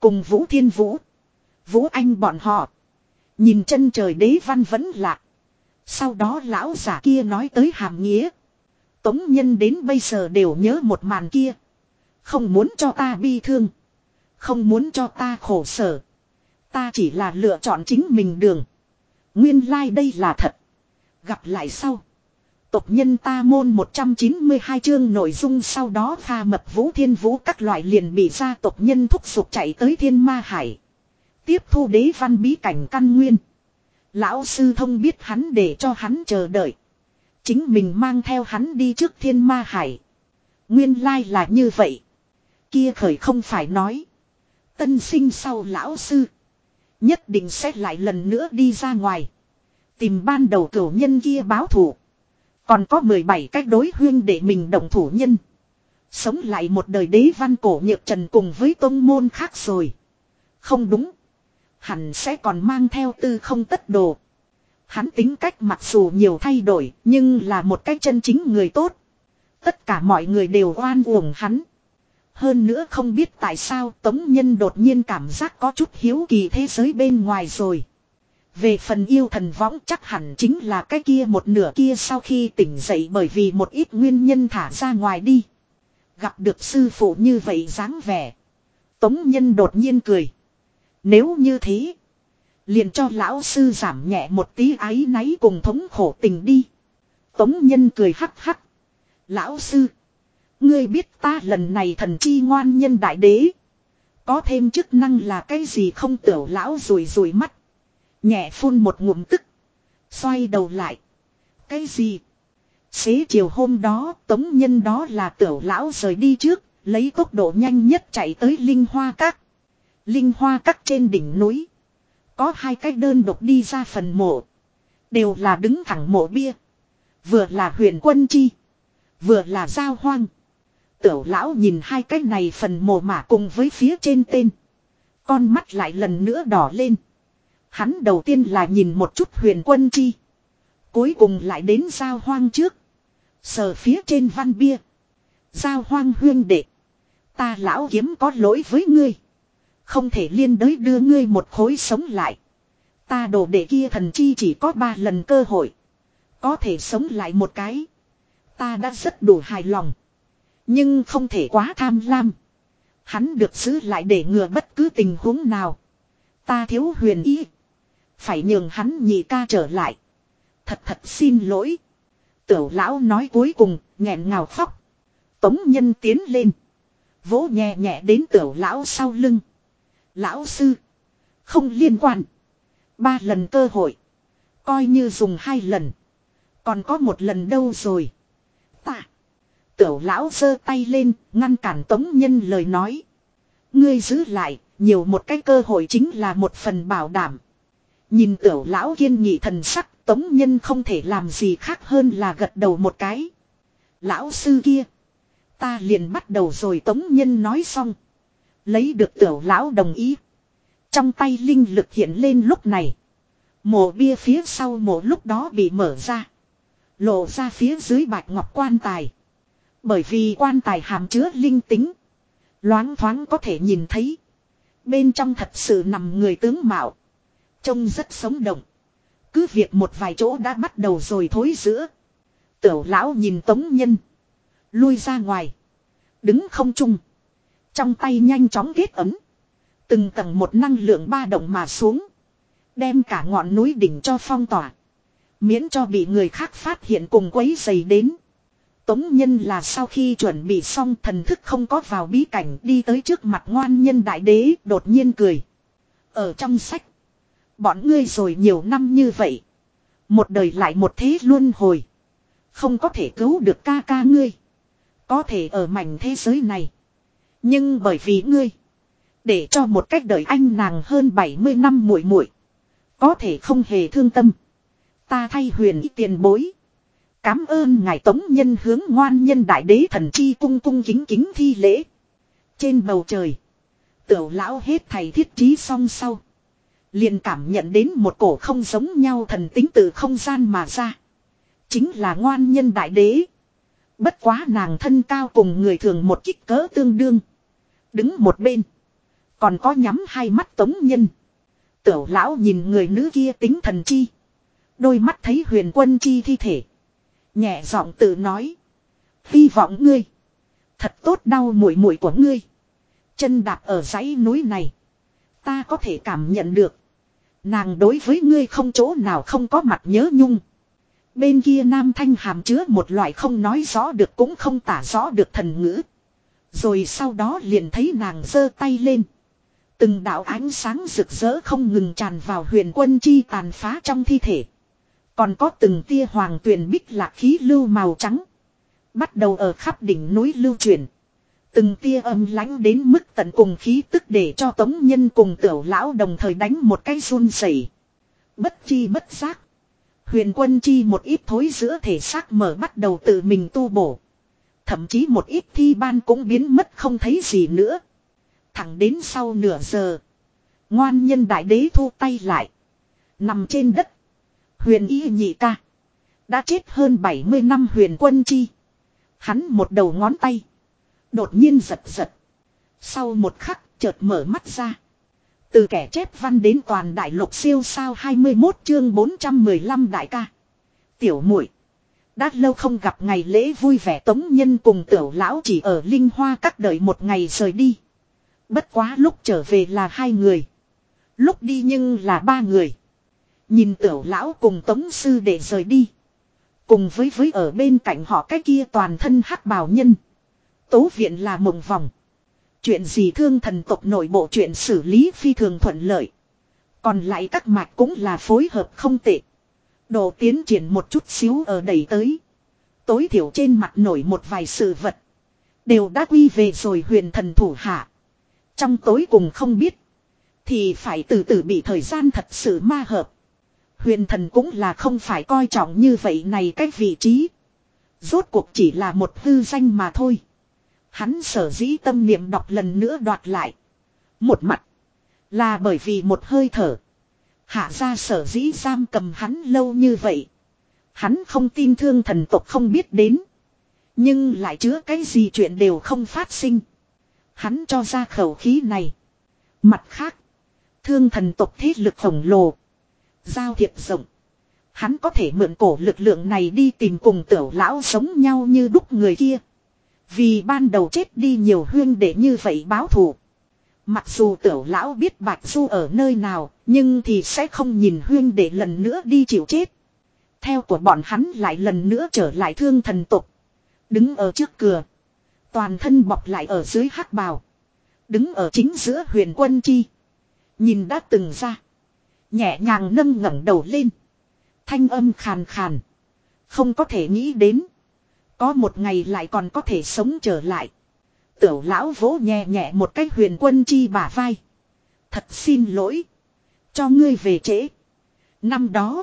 Cùng Vũ Thiên Vũ. Vũ Anh bọn họ. Nhìn chân trời đế văn vẫn lạ. Sau đó lão giả kia nói tới hàm nghĩa. Tống nhân đến bây giờ đều nhớ một màn kia. Không muốn cho ta bi thương. Không muốn cho ta khổ sở. Ta chỉ là lựa chọn chính mình đường. Nguyên lai like đây là thật. Gặp lại sau. Tộc nhân ta môn 192 chương nội dung sau đó pha mập vũ thiên vũ các loại liền bị gia tộc nhân thúc giục chạy tới thiên ma hải. Tiếp thu đế văn bí cảnh căn nguyên. Lão sư thông biết hắn để cho hắn chờ đợi. Chính mình mang theo hắn đi trước thiên ma hải. Nguyên lai là như vậy. Kia khởi không phải nói. Tân sinh sau lão sư. Nhất định sẽ lại lần nữa đi ra ngoài. Tìm ban đầu cửu nhân kia báo thủ. Còn có 17 cách đối huyên để mình động thủ nhân. Sống lại một đời đế văn cổ nhược trần cùng với tôn môn khác rồi. Không đúng. Hẳn sẽ còn mang theo tư không tất đồ. Hắn tính cách mặc dù nhiều thay đổi, nhưng là một cách chân chính người tốt. Tất cả mọi người đều oan uổng hắn. Hơn nữa không biết tại sao Tống Nhân đột nhiên cảm giác có chút hiếu kỳ thế giới bên ngoài rồi. Về phần yêu thần võng chắc hẳn chính là cái kia một nửa kia sau khi tỉnh dậy bởi vì một ít nguyên nhân thả ra ngoài đi. Gặp được sư phụ như vậy dáng vẻ. Tống Nhân đột nhiên cười. Nếu như thế. Liền cho lão sư giảm nhẹ một tí ái náy cùng thống khổ tình đi. Tống Nhân cười hắc hắc. Lão sư. Ngươi biết ta lần này thần chi ngoan nhân đại đế. Có thêm chức năng là cái gì không tiểu lão rùi rùi mắt. Nhẹ phun một ngụm tức. Xoay đầu lại. Cái gì? Xế chiều hôm đó, tống nhân đó là tiểu lão rời đi trước. Lấy tốc độ nhanh nhất chạy tới Linh Hoa Các. Linh Hoa cắt trên đỉnh núi. Có hai cái đơn độc đi ra phần mộ. Đều là đứng thẳng mộ bia. Vừa là huyền quân chi. Vừa là giao hoang. Tiểu lão nhìn hai cái này phần mồ mả cùng với phía trên tên. Con mắt lại lần nữa đỏ lên. Hắn đầu tiên là nhìn một chút huyền quân chi. Cuối cùng lại đến giao hoang trước. Sờ phía trên văn bia. Giao hoang huyên đệ. Ta lão kiếm có lỗi với ngươi. Không thể liên đới đưa ngươi một khối sống lại. Ta đồ đệ kia thần chi chỉ có ba lần cơ hội. Có thể sống lại một cái. Ta đã rất đủ hài lòng. Nhưng không thể quá tham lam. Hắn được giữ lại để ngừa bất cứ tình huống nào. Ta thiếu huyền ý. Phải nhường hắn nhị ca trở lại. Thật thật xin lỗi. Tiểu lão nói cuối cùng, nghẹn ngào khóc. Tống nhân tiến lên. Vỗ nhẹ nhẹ đến tiểu lão sau lưng. Lão sư. Không liên quan. Ba lần cơ hội. Coi như dùng hai lần. Còn có một lần đâu rồi. Tạ. Tiểu lão giơ tay lên, ngăn cản tống nhân lời nói. Ngươi giữ lại, nhiều một cái cơ hội chính là một phần bảo đảm. Nhìn tiểu lão kiên nghị thần sắc, tống nhân không thể làm gì khác hơn là gật đầu một cái. Lão sư kia. Ta liền bắt đầu rồi tống nhân nói xong. Lấy được tiểu lão đồng ý. Trong tay linh lực hiện lên lúc này. Mộ bia phía sau mộ lúc đó bị mở ra. Lộ ra phía dưới bạch ngọc quan tài. Bởi vì quan tài hàm chứa linh tính. Loáng thoáng có thể nhìn thấy. Bên trong thật sự nằm người tướng mạo. Trông rất sống động. Cứ việc một vài chỗ đã bắt đầu rồi thối giữa. Tiểu lão nhìn tống nhân. Lui ra ngoài. Đứng không chung trong tay nhanh chóng kết ấm. Từng tầng một năng lượng ba động mà xuống. Đem cả ngọn núi đỉnh cho phong tỏa. Miễn cho bị người khác phát hiện cùng quấy dày đến. Tống nhân là sau khi chuẩn bị xong thần thức không có vào bí cảnh đi tới trước mặt ngoan nhân đại đế, đột nhiên cười. Ở trong sách. Bọn ngươi rồi nhiều năm như vậy. Một đời lại một thế luôn hồi. Không có thể cứu được ca ca ngươi. Có thể ở mảnh thế giới này. Nhưng bởi vì ngươi. Để cho một cách đời anh nàng hơn 70 năm muội muội, Có thể không hề thương tâm. Ta thay huyền ý tiền bối. Cám ơn ngài tống nhân hướng ngoan nhân đại đế thần chi cung cung kính kính thi lễ. Trên bầu trời. Tiểu lão hết thầy thiết trí song sau. Liền cảm nhận đến một cổ không giống nhau thần tính từ không gian mà ra. Chính là ngoan nhân đại đế. Bất quá nàng thân cao cùng người thường một kích cỡ tương đương. Đứng một bên. Còn có nhắm hai mắt tống nhân. Tiểu lão nhìn người nữ kia tính thần chi. Đôi mắt thấy huyền quân chi thi thể. Nhẹ giọng tự nói. Hy vọng ngươi. Thật tốt đau mũi mũi của ngươi. Chân đạp ở dãy núi này. Ta có thể cảm nhận được. Nàng đối với ngươi không chỗ nào không có mặt nhớ nhung. Bên kia nam thanh hàm chứa một loại không nói rõ được cũng không tả rõ được thần ngữ. Rồi sau đó liền thấy nàng giơ tay lên. Từng đạo ánh sáng rực rỡ không ngừng tràn vào huyền quân chi tàn phá trong thi thể. Còn có từng tia hoàng tuyền bích lạc khí lưu màu trắng. Bắt đầu ở khắp đỉnh núi lưu chuyển. Từng tia âm lãnh đến mức tận cùng khí tức để cho tống nhân cùng tiểu lão đồng thời đánh một cái run rẩy. Bất chi bất giác. Huyền quân chi một ít thối giữa thể xác mở bắt đầu tự mình tu bổ. Thậm chí một ít thi ban cũng biến mất không thấy gì nữa. Thẳng đến sau nửa giờ. Ngoan nhân đại đế thu tay lại. Nằm trên đất. Huyền y nhị ca. Đã chết hơn 70 năm huyền quân chi. Hắn một đầu ngón tay. Đột nhiên giật giật. Sau một khắc chợt mở mắt ra. Từ kẻ chép văn đến toàn đại lục siêu sao 21 chương 415 đại ca. Tiểu muội, Đã lâu không gặp ngày lễ vui vẻ tống nhân cùng tiểu lão chỉ ở Linh Hoa các đợi một ngày rời đi. Bất quá lúc trở về là hai người. Lúc đi nhưng là ba người. Nhìn tiểu lão cùng tống sư để rời đi. Cùng với với ở bên cạnh họ cái kia toàn thân hắc bào nhân. Tố viện là mộng vòng. Chuyện gì thương thần tộc nội bộ chuyện xử lý phi thường thuận lợi. Còn lại các mạch cũng là phối hợp không tệ. Đồ tiến triển một chút xíu ở đẩy tới. Tối thiểu trên mặt nổi một vài sự vật. Đều đã quy về rồi huyền thần thủ hạ. Trong tối cùng không biết. Thì phải từ từ bị thời gian thật sự ma hợp. Huyền thần cũng là không phải coi trọng như vậy này cách vị trí. Rốt cuộc chỉ là một hư danh mà thôi. Hắn sở dĩ tâm niệm đọc lần nữa đoạt lại. Một mặt. Là bởi vì một hơi thở. Hạ ra sở dĩ giam cầm hắn lâu như vậy. Hắn không tin thương thần tộc không biết đến. Nhưng lại chứa cái gì chuyện đều không phát sinh. Hắn cho ra khẩu khí này. Mặt khác. Thương thần tộc thế lực khổng lồ. Giao thiệp rộng. Hắn có thể mượn cổ lực lượng này đi tìm cùng tiểu lão sống nhau như đúc người kia. Vì ban đầu chết đi nhiều huyên để như vậy báo thù. Mặc dù tiểu lão biết Bạch Du ở nơi nào, nhưng thì sẽ không nhìn huyên để lần nữa đi chịu chết. Theo của bọn hắn lại lần nữa trở lại thương thần tục. Đứng ở trước cửa. Toàn thân bọc lại ở dưới hắc bào. Đứng ở chính giữa huyền quân chi. Nhìn đã từng ra. Nhẹ nhàng nâng ngẩng đầu lên. Thanh âm khàn khàn. Không có thể nghĩ đến. Có một ngày lại còn có thể sống trở lại. Tiểu lão vỗ nhẹ nhẹ một cái huyền quân chi bả vai. Thật xin lỗi. Cho ngươi về trễ. Năm đó.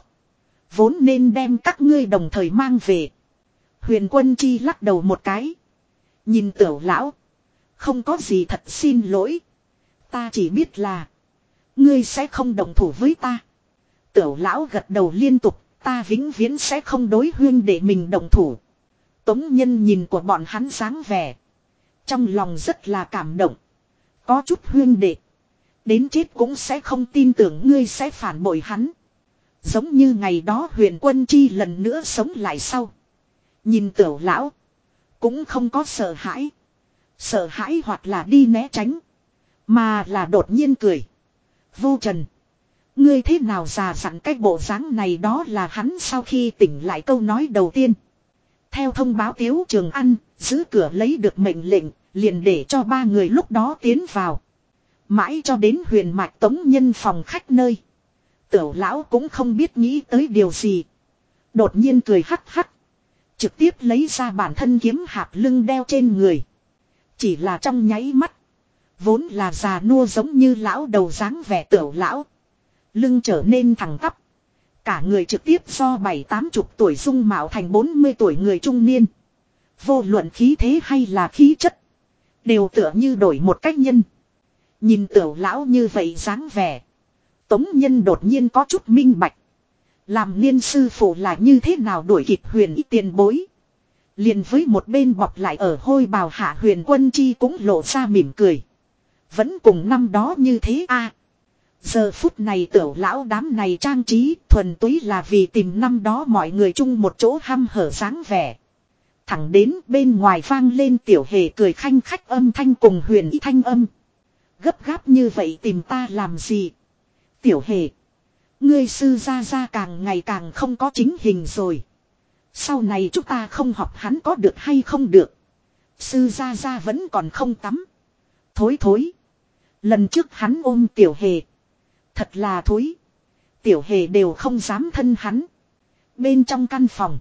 Vốn nên đem các ngươi đồng thời mang về. Huyền quân chi lắc đầu một cái. Nhìn tiểu lão. Không có gì thật xin lỗi. Ta chỉ biết là. Ngươi sẽ không đồng thủ với ta. Tiểu lão gật đầu liên tục. Ta vĩnh viễn sẽ không đối huyên để mình đồng thủ. Tống nhân nhìn của bọn hắn sáng vẻ. Trong lòng rất là cảm động. Có chút huyên đệ. Đến chết cũng sẽ không tin tưởng ngươi sẽ phản bội hắn. Giống như ngày đó huyền quân chi lần nữa sống lại sau. Nhìn tiểu lão. Cũng không có sợ hãi. Sợ hãi hoặc là đi né tránh. Mà là đột nhiên cười. Vô trần. Ngươi thế nào già dặn cái bộ dáng này đó là hắn sau khi tỉnh lại câu nói đầu tiên. Theo thông báo tiếu trường ăn, giữ cửa lấy được mệnh lệnh, liền để cho ba người lúc đó tiến vào. Mãi cho đến huyền mạch tống nhân phòng khách nơi. Tiểu lão cũng không biết nghĩ tới điều gì. Đột nhiên cười hắc hắc. Trực tiếp lấy ra bản thân kiếm hạp lưng đeo trên người. Chỉ là trong nháy mắt. Vốn là già nua giống như lão đầu dáng vẻ tiểu lão. Lưng trở nên thẳng tắp. Cả người trực tiếp do bảy tám chục tuổi dung mạo thành 40 tuổi người trung niên. Vô luận khí thế hay là khí chất. Đều tựa như đổi một cách nhân. Nhìn tiểu lão như vậy dáng vẻ. Tống nhân đột nhiên có chút minh bạch. Làm niên sư phụ là như thế nào đuổi kịp huyền y tiền bối. liền với một bên bọc lại ở hôi bào hạ huyền quân chi cũng lộ ra mỉm cười. Vẫn cùng năm đó như thế a Giờ phút này tiểu lão đám này trang trí thuần túy là vì tìm năm đó mọi người chung một chỗ hăm hở dáng vẻ. Thẳng đến bên ngoài vang lên tiểu hề cười khanh khách âm thanh cùng huyền y thanh âm. Gấp gáp như vậy tìm ta làm gì? Tiểu hề. Ngươi sư gia gia càng ngày càng không có chính hình rồi. Sau này chúng ta không học hắn có được hay không được. Sư gia gia vẫn còn không tắm. Thối thối. Lần trước hắn ôm tiểu hề. Thật là thối. Tiểu hề đều không dám thân hắn. Bên trong căn phòng.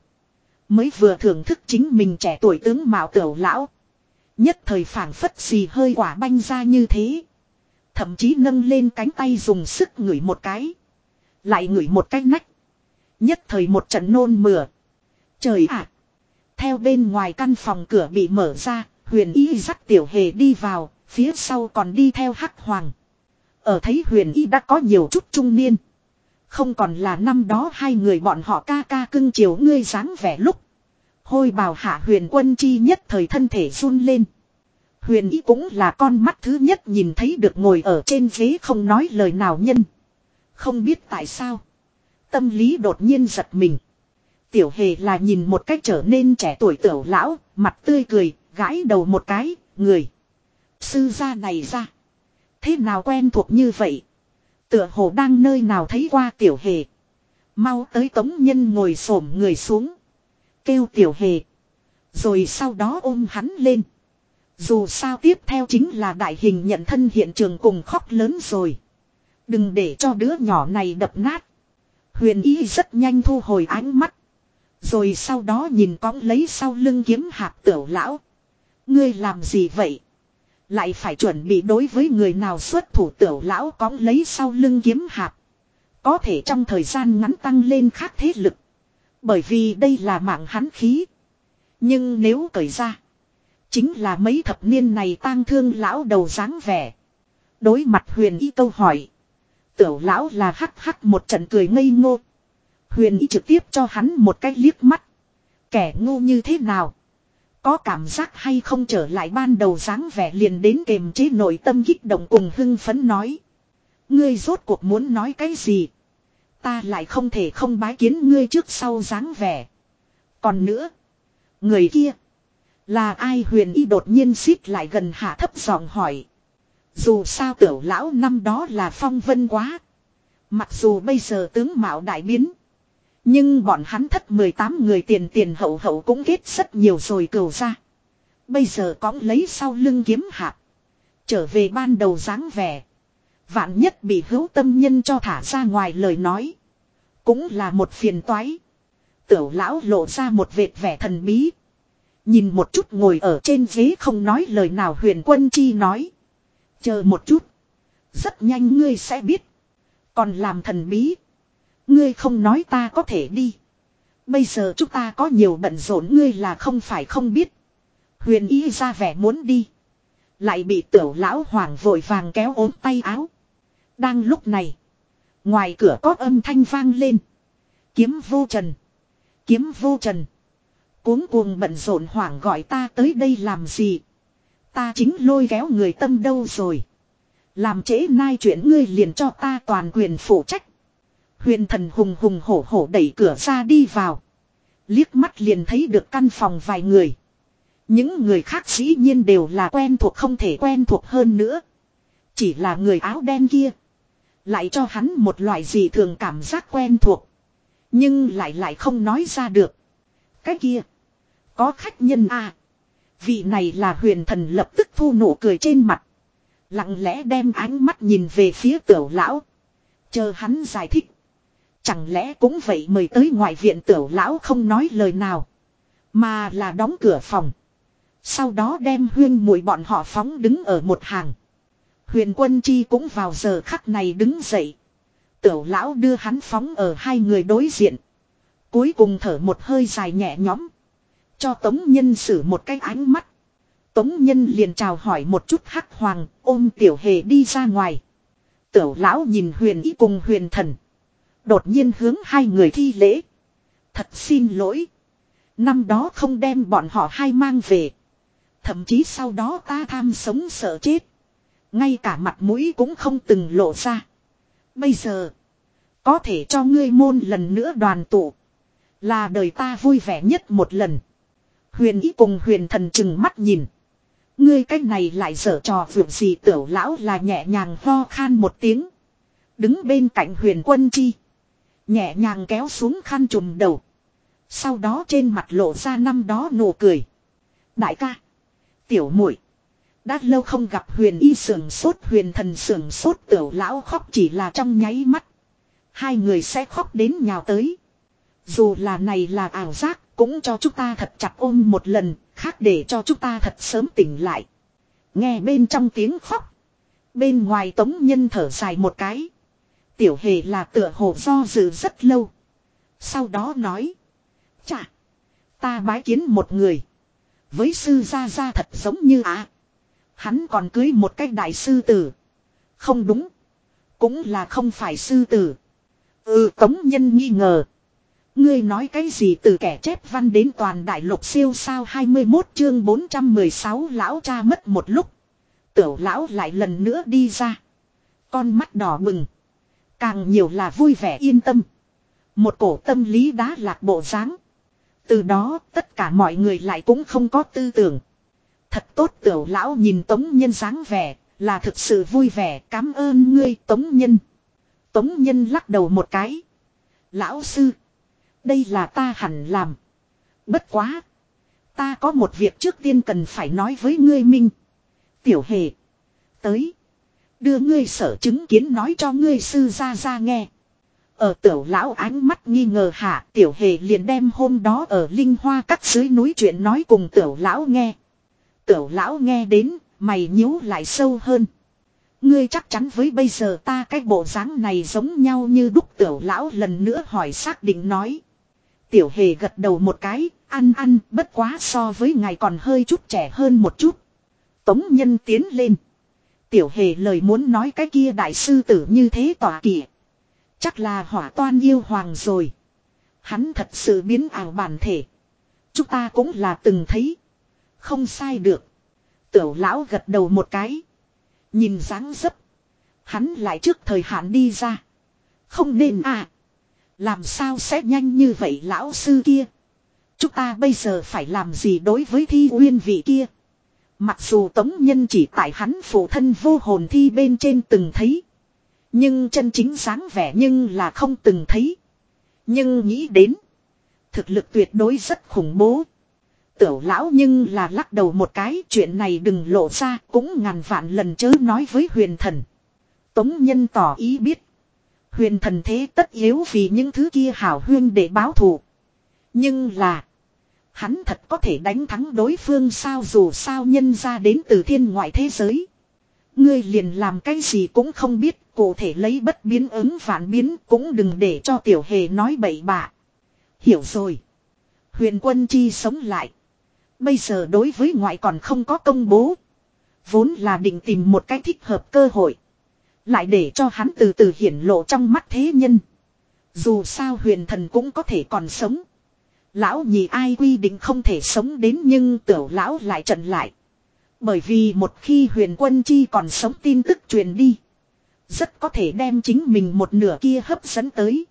Mới vừa thưởng thức chính mình trẻ tuổi tướng mạo tiểu lão. Nhất thời phảng phất xì hơi quả banh ra như thế. Thậm chí nâng lên cánh tay dùng sức ngửi một cái. Lại ngửi một cái nách. Nhất thời một trận nôn mửa. Trời ạ! Theo bên ngoài căn phòng cửa bị mở ra, huyền y dắt tiểu hề đi vào, phía sau còn đi theo hắc hoàng. Ở thấy huyền y đã có nhiều chút trung niên. Không còn là năm đó hai người bọn họ ca ca cưng chiều ngươi dáng vẻ lúc. Hôi bào hạ huyền quân chi nhất thời thân thể run lên. Huyền y cũng là con mắt thứ nhất nhìn thấy được ngồi ở trên ghế không nói lời nào nhân. Không biết tại sao. Tâm lý đột nhiên giật mình. Tiểu hề là nhìn một cách trở nên trẻ tuổi tiểu lão, mặt tươi cười, gãi đầu một cái, người. Sư gia này ra. Thế nào quen thuộc như vậy? Tựa hồ đang nơi nào thấy qua tiểu hề. Mau tới tống nhân ngồi xổm người xuống. Kêu tiểu hề. Rồi sau đó ôm hắn lên. Dù sao tiếp theo chính là đại hình nhận thân hiện trường cùng khóc lớn rồi. Đừng để cho đứa nhỏ này đập nát. Huyền ý rất nhanh thu hồi ánh mắt. Rồi sau đó nhìn cõng lấy sau lưng kiếm hạp tiểu lão. Ngươi làm gì vậy? Lại phải chuẩn bị đối với người nào xuất thủ tiểu lão cóng lấy sau lưng kiếm hạp. Có thể trong thời gian ngắn tăng lên khác thế lực. Bởi vì đây là mạng hắn khí. Nhưng nếu cởi ra. Chính là mấy thập niên này tang thương lão đầu dáng vẻ. Đối mặt huyền y câu hỏi. Tiểu lão là hắc hắc một trận cười ngây ngô. Huyền y trực tiếp cho hắn một cái liếc mắt. Kẻ ngu như thế nào? Có cảm giác hay không trở lại ban đầu dáng vẻ liền đến kềm chế nội tâm kích động cùng hưng phấn nói. Ngươi rốt cuộc muốn nói cái gì? Ta lại không thể không bái kiến ngươi trước sau dáng vẻ. Còn nữa. Người kia. Là ai huyền y đột nhiên xít lại gần hạ thấp giọng hỏi. Dù sao tiểu lão năm đó là phong vân quá. Mặc dù bây giờ tướng mạo đại biến. Nhưng bọn hắn thất 18 người tiền tiền hậu hậu cũng kết rất nhiều rồi cầu ra. Bây giờ cõng lấy sau lưng kiếm hạp. Trở về ban đầu dáng vẻ. Vạn nhất bị hữu tâm nhân cho thả ra ngoài lời nói. Cũng là một phiền toái. Tiểu lão lộ ra một vệt vẻ thần bí. Nhìn một chút ngồi ở trên ghế không nói lời nào huyền quân chi nói. Chờ một chút. Rất nhanh ngươi sẽ biết. Còn làm thần bí. Ngươi không nói ta có thể đi. Bây giờ chúng ta có nhiều bận rộn, ngươi là không phải không biết. Huyền y ra vẻ muốn đi. Lại bị tiểu lão hoàng vội vàng kéo ốm tay áo. Đang lúc này. Ngoài cửa có âm thanh vang lên. Kiếm vô trần. Kiếm vô trần. Cuống cuồng bận rộn hoảng gọi ta tới đây làm gì. Ta chính lôi kéo người tâm đâu rồi. Làm trễ nai chuyện ngươi liền cho ta toàn quyền phụ trách. Huyền thần hùng hùng hổ hổ đẩy cửa ra đi vào. Liếc mắt liền thấy được căn phòng vài người. Những người khác dĩ nhiên đều là quen thuộc không thể quen thuộc hơn nữa. Chỉ là người áo đen kia. Lại cho hắn một loại gì thường cảm giác quen thuộc. Nhưng lại lại không nói ra được. Cái kia. Có khách nhân à. Vị này là huyền thần lập tức thu nụ cười trên mặt. Lặng lẽ đem ánh mắt nhìn về phía tiểu lão. Chờ hắn giải thích. Chẳng lẽ cũng vậy mời tới ngoại viện tiểu lão không nói lời nào. Mà là đóng cửa phòng. Sau đó đem huyên mùi bọn họ phóng đứng ở một hàng. Huyền quân chi cũng vào giờ khắc này đứng dậy. Tiểu lão đưa hắn phóng ở hai người đối diện. Cuối cùng thở một hơi dài nhẹ nhõm. Cho tống nhân sử một cái ánh mắt. Tống nhân liền chào hỏi một chút hắc hoàng, ôm tiểu hề đi ra ngoài. Tiểu lão nhìn huyền ý cùng huyền thần. Đột nhiên hướng hai người thi lễ. Thật xin lỗi. Năm đó không đem bọn họ hai mang về. Thậm chí sau đó ta tham sống sợ chết. Ngay cả mặt mũi cũng không từng lộ ra. Bây giờ. Có thể cho ngươi môn lần nữa đoàn tụ. Là đời ta vui vẻ nhất một lần. Huyền ý cùng huyền thần chừng mắt nhìn. Ngươi cách này lại dở trò vượt gì, tiểu lão là nhẹ nhàng ho khan một tiếng. Đứng bên cạnh huyền quân chi. Nhẹ nhàng kéo xuống khăn trùm đầu. Sau đó trên mặt lộ ra năm đó nụ cười. Đại ca. Tiểu muội Đã lâu không gặp huyền y sưởng sốt huyền thần sưởng sốt tiểu lão khóc chỉ là trong nháy mắt. Hai người sẽ khóc đến nhào tới. Dù là này là ảo giác cũng cho chúng ta thật chặt ôm một lần, khác để cho chúng ta thật sớm tỉnh lại. Nghe bên trong tiếng khóc. Bên ngoài tống nhân thở dài một cái. Tiểu hề là tựa hồ do dự rất lâu. Sau đó nói. Chà. Ta bái kiến một người. Với sư gia gia thật giống như á. Hắn còn cưới một cách đại sư tử. Không đúng. Cũng là không phải sư tử. Ừ tống nhân nghi ngờ. Ngươi nói cái gì từ kẻ chép văn đến toàn đại lục siêu sao 21 chương 416 lão cha mất một lúc. Tiểu lão lại lần nữa đi ra. Con mắt đỏ bừng. Càng nhiều là vui vẻ yên tâm. Một cổ tâm lý đá lạc bộ dáng. Từ đó, tất cả mọi người lại cũng không có tư tưởng. Thật tốt tiểu lão nhìn tống nhân dáng vẻ, là thực sự vui vẻ, cảm ơn ngươi, tống nhân. Tống nhân lắc đầu một cái. Lão sư. Đây là ta hẳn làm. Bất quá. Ta có một việc trước tiên cần phải nói với ngươi minh. Tiểu hề. Tới. Đưa ngươi sở chứng kiến nói cho ngươi sư ra ra nghe. Ở tiểu lão ánh mắt nghi ngờ hạ tiểu hề liền đem hôm đó ở linh hoa cắt dưới núi chuyện nói cùng tiểu lão nghe. Tiểu lão nghe đến, mày nhíu lại sâu hơn. Ngươi chắc chắn với bây giờ ta cái bộ dáng này giống nhau như đúc tiểu lão lần nữa hỏi xác định nói. Tiểu hề gật đầu một cái, ăn ăn, bất quá so với ngài còn hơi chút trẻ hơn một chút. Tống nhân tiến lên. Tiểu hề lời muốn nói cái kia đại sư tử như thế tỏa kỵ. Chắc là hỏa toan yêu hoàng rồi. Hắn thật sự biến ảo bản thể. Chúng ta cũng là từng thấy. Không sai được. Tiểu lão gật đầu một cái. Nhìn dáng dấp. Hắn lại trước thời hạn đi ra. Không nên à. Làm sao sẽ nhanh như vậy lão sư kia. Chúng ta bây giờ phải làm gì đối với thi uyên vị kia. Mặc dù tống nhân chỉ tại hắn phụ thân vô hồn thi bên trên từng thấy. Nhưng chân chính sáng vẻ nhưng là không từng thấy. Nhưng nghĩ đến. Thực lực tuyệt đối rất khủng bố. Tiểu lão nhưng là lắc đầu một cái, chuyện này đừng lộ ra, cũng ngàn vạn lần chớ nói với huyền thần. Tống nhân tỏ ý biết. Huyền thần thế tất yếu vì những thứ kia hảo huyên để báo thù. Nhưng là. Hắn thật có thể đánh thắng đối phương sao dù sao nhân ra đến từ thiên ngoại thế giới. Ngươi liền làm cái gì cũng không biết, cụ thể lấy bất biến ứng phản biến cũng đừng để cho tiểu hề nói bậy bạ. Hiểu rồi. Huyền quân chi sống lại. Bây giờ đối với ngoại còn không có công bố. Vốn là định tìm một cái thích hợp cơ hội. Lại để cho hắn từ từ hiển lộ trong mắt thế nhân. Dù sao huyền thần cũng có thể còn sống. Lão nhị ai quy định không thể sống đến nhưng tiểu lão lại trận lại. Bởi vì một khi huyền quân chi còn sống tin tức truyền đi. Rất có thể đem chính mình một nửa kia hấp dẫn tới.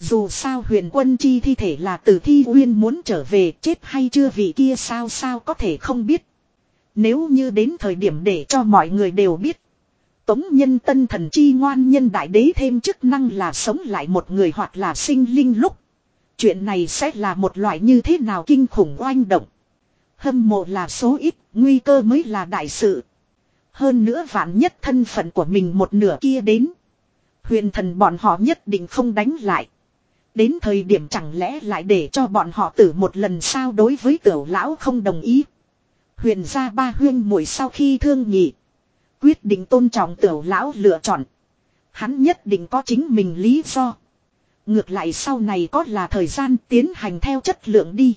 Dù sao huyền quân chi thi thể là tử thi uyên muốn trở về, chết hay chưa vì kia sao sao có thể không biết. Nếu như đến thời điểm để cho mọi người đều biết. Tống nhân tân thần chi ngoan nhân đại đế thêm chức năng là sống lại một người hoặc là sinh linh lúc. Chuyện này sẽ là một loại như thế nào kinh khủng oanh động. Hâm mộ là số ít, nguy cơ mới là đại sự. Hơn nữa vạn nhất thân phận của mình một nửa kia đến. Huyền thần bọn họ nhất định không đánh lại. Đến thời điểm chẳng lẽ lại để cho bọn họ tử một lần sao đối với tiểu lão không đồng ý. Huyền gia ba huyên muội sau khi thương nhị. Quyết định tôn trọng tiểu lão lựa chọn. Hắn nhất định có chính mình lý do. Ngược lại sau này có là thời gian tiến hành theo chất lượng đi.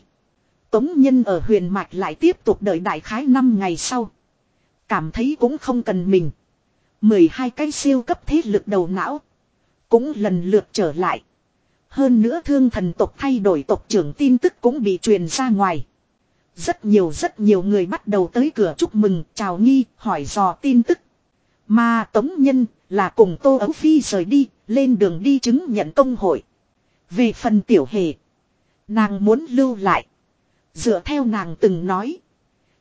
Tống nhân ở huyền mạch lại tiếp tục đợi đại khái 5 ngày sau. Cảm thấy cũng không cần mình. 12 cái siêu cấp thế lực đầu não. Cũng lần lượt trở lại. Hơn nữa thương thần tộc thay đổi tộc trưởng tin tức cũng bị truyền ra ngoài. Rất nhiều rất nhiều người bắt đầu tới cửa chúc mừng, chào nghi, hỏi dò tin tức. Mà Tống Nhân là cùng Tô Ấu Phi rời đi, lên đường đi chứng nhận công hội. Về phần tiểu hề, nàng muốn lưu lại. Dựa theo nàng từng nói.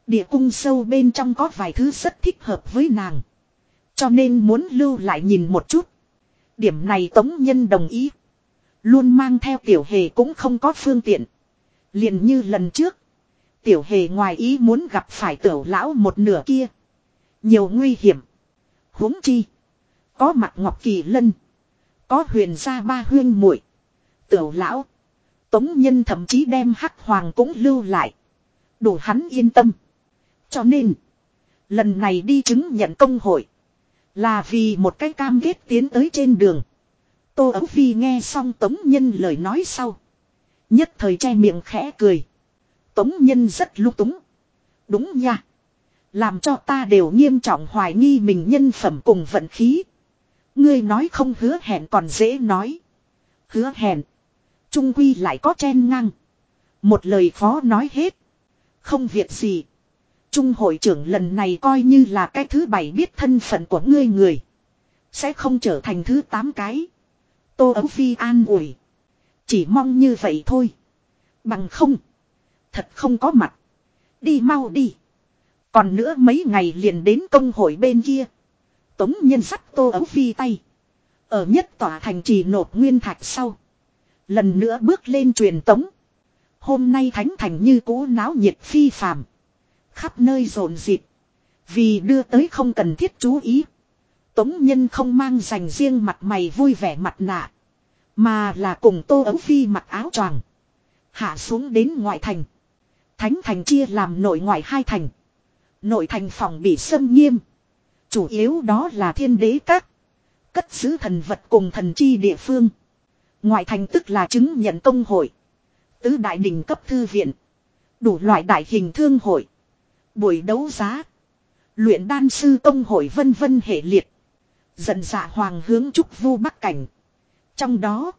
Địa cung sâu bên trong có vài thứ rất thích hợp với nàng. Cho nên muốn lưu lại nhìn một chút. Điểm này Tống Nhân đồng ý. Luôn mang theo tiểu hề cũng không có phương tiện. liền như lần trước. Tiểu hề ngoài ý muốn gặp phải tiểu lão một nửa kia. Nhiều nguy hiểm. huống chi. Có mặt ngọc kỳ lân. Có huyền gia ba huyên muội Tiểu lão. Tống nhân thậm chí đem hắc hoàng cũng lưu lại. Đủ hắn yên tâm. Cho nên. Lần này đi chứng nhận công hội. Là vì một cái cam kết tiến tới trên đường. Tô Ấu Phi nghe xong Tống Nhân lời nói sau. Nhất thời che miệng khẽ cười. Tống Nhân rất lúc túng. Đúng nha. Làm cho ta đều nghiêm trọng hoài nghi mình nhân phẩm cùng vận khí. Ngươi nói không hứa hẹn còn dễ nói. Hứa hẹn. Trung quy lại có chen ngang. Một lời khó nói hết. Không việc gì. Trung hội trưởng lần này coi như là cái thứ bảy biết thân phận của ngươi người. Sẽ không trở thành thứ tám cái. Tô Ấu Phi an ủi. Chỉ mong như vậy thôi. Bằng không. Thật không có mặt. Đi mau đi. Còn nữa mấy ngày liền đến công hội bên kia. Tống nhân sắt Tô Ấu Phi tay. Ở nhất tòa thành trì nộp nguyên thạch sau. Lần nữa bước lên truyền tống. Hôm nay thánh thành như cũ náo nhiệt phi phàm. Khắp nơi rộn rịp. Vì đưa tới không cần thiết chú ý. Tống Nhân không mang dành riêng mặt mày vui vẻ mặt nạ. Mà là cùng Tô Ấu Phi mặc áo choàng Hạ xuống đến ngoại thành. Thánh thành chia làm nội ngoại hai thành. Nội thành phòng bị xâm nghiêm. Chủ yếu đó là thiên đế các. Cất giữ thần vật cùng thần chi địa phương. Ngoại thành tức là chứng nhận công hội. Tứ đại đình cấp thư viện. Đủ loại đại hình thương hội. Buổi đấu giá. Luyện đan sư công hội vân vân hệ liệt. Dần dạ hoàng hướng trúc vu bắc cảnh. Trong đó.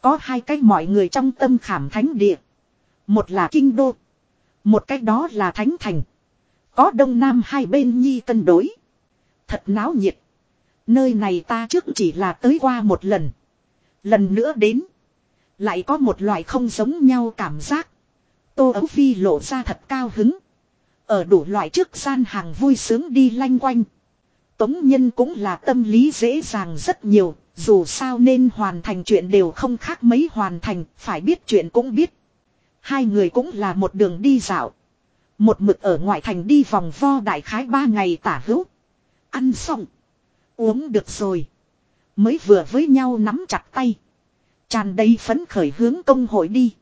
Có hai cách mọi người trong tâm khảm thánh địa. Một là kinh đô. Một cách đó là thánh thành. Có đông nam hai bên nhi cân đối. Thật náo nhiệt. Nơi này ta trước chỉ là tới qua một lần. Lần nữa đến. Lại có một loại không giống nhau cảm giác. Tô Ấu Phi lộ ra thật cao hứng. Ở đủ loại trước gian hàng vui sướng đi lanh quanh. Tống Nhân cũng là tâm lý dễ dàng rất nhiều, dù sao nên hoàn thành chuyện đều không khác mấy hoàn thành, phải biết chuyện cũng biết. Hai người cũng là một đường đi dạo. Một mực ở ngoại thành đi vòng vo đại khái ba ngày tả hữu. Ăn xong. Uống được rồi. Mới vừa với nhau nắm chặt tay. Tràn đầy phấn khởi hướng công hội đi.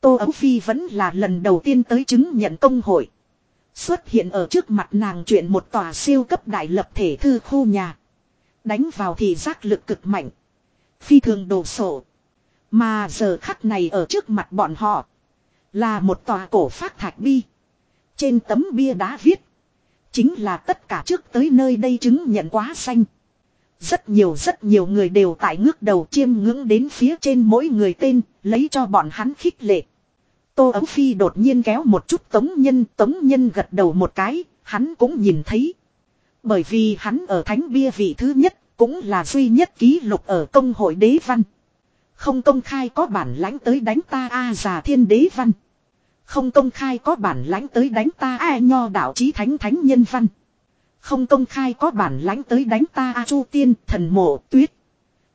Tô Ấu Phi vẫn là lần đầu tiên tới chứng nhận công hội. Xuất hiện ở trước mặt nàng chuyện một tòa siêu cấp đại lập thể thư khu nhà. Đánh vào thì giác lực cực mạnh. Phi thường đồ sổ. Mà giờ khắc này ở trước mặt bọn họ. Là một tòa cổ phát thạch bi. Trên tấm bia đá viết. Chính là tất cả trước tới nơi đây chứng nhận quá xanh. Rất nhiều rất nhiều người đều tại ngước đầu chiêm ngưỡng đến phía trên mỗi người tên, lấy cho bọn hắn khích lệ. Tô Ấu Phi đột nhiên kéo một chút Tống Nhân, Tống Nhân gật đầu một cái, hắn cũng nhìn thấy. Bởi vì hắn ở thánh bia vị thứ nhất, cũng là duy nhất ký lục ở công hội đế văn. Không công khai có bản lãnh tới đánh ta A già thiên đế văn. Không công khai có bản lãnh tới đánh ta A nho đạo chí thánh thánh nhân văn. Không công khai có bản lãnh tới đánh ta A Chu Tiên thần mộ tuyết.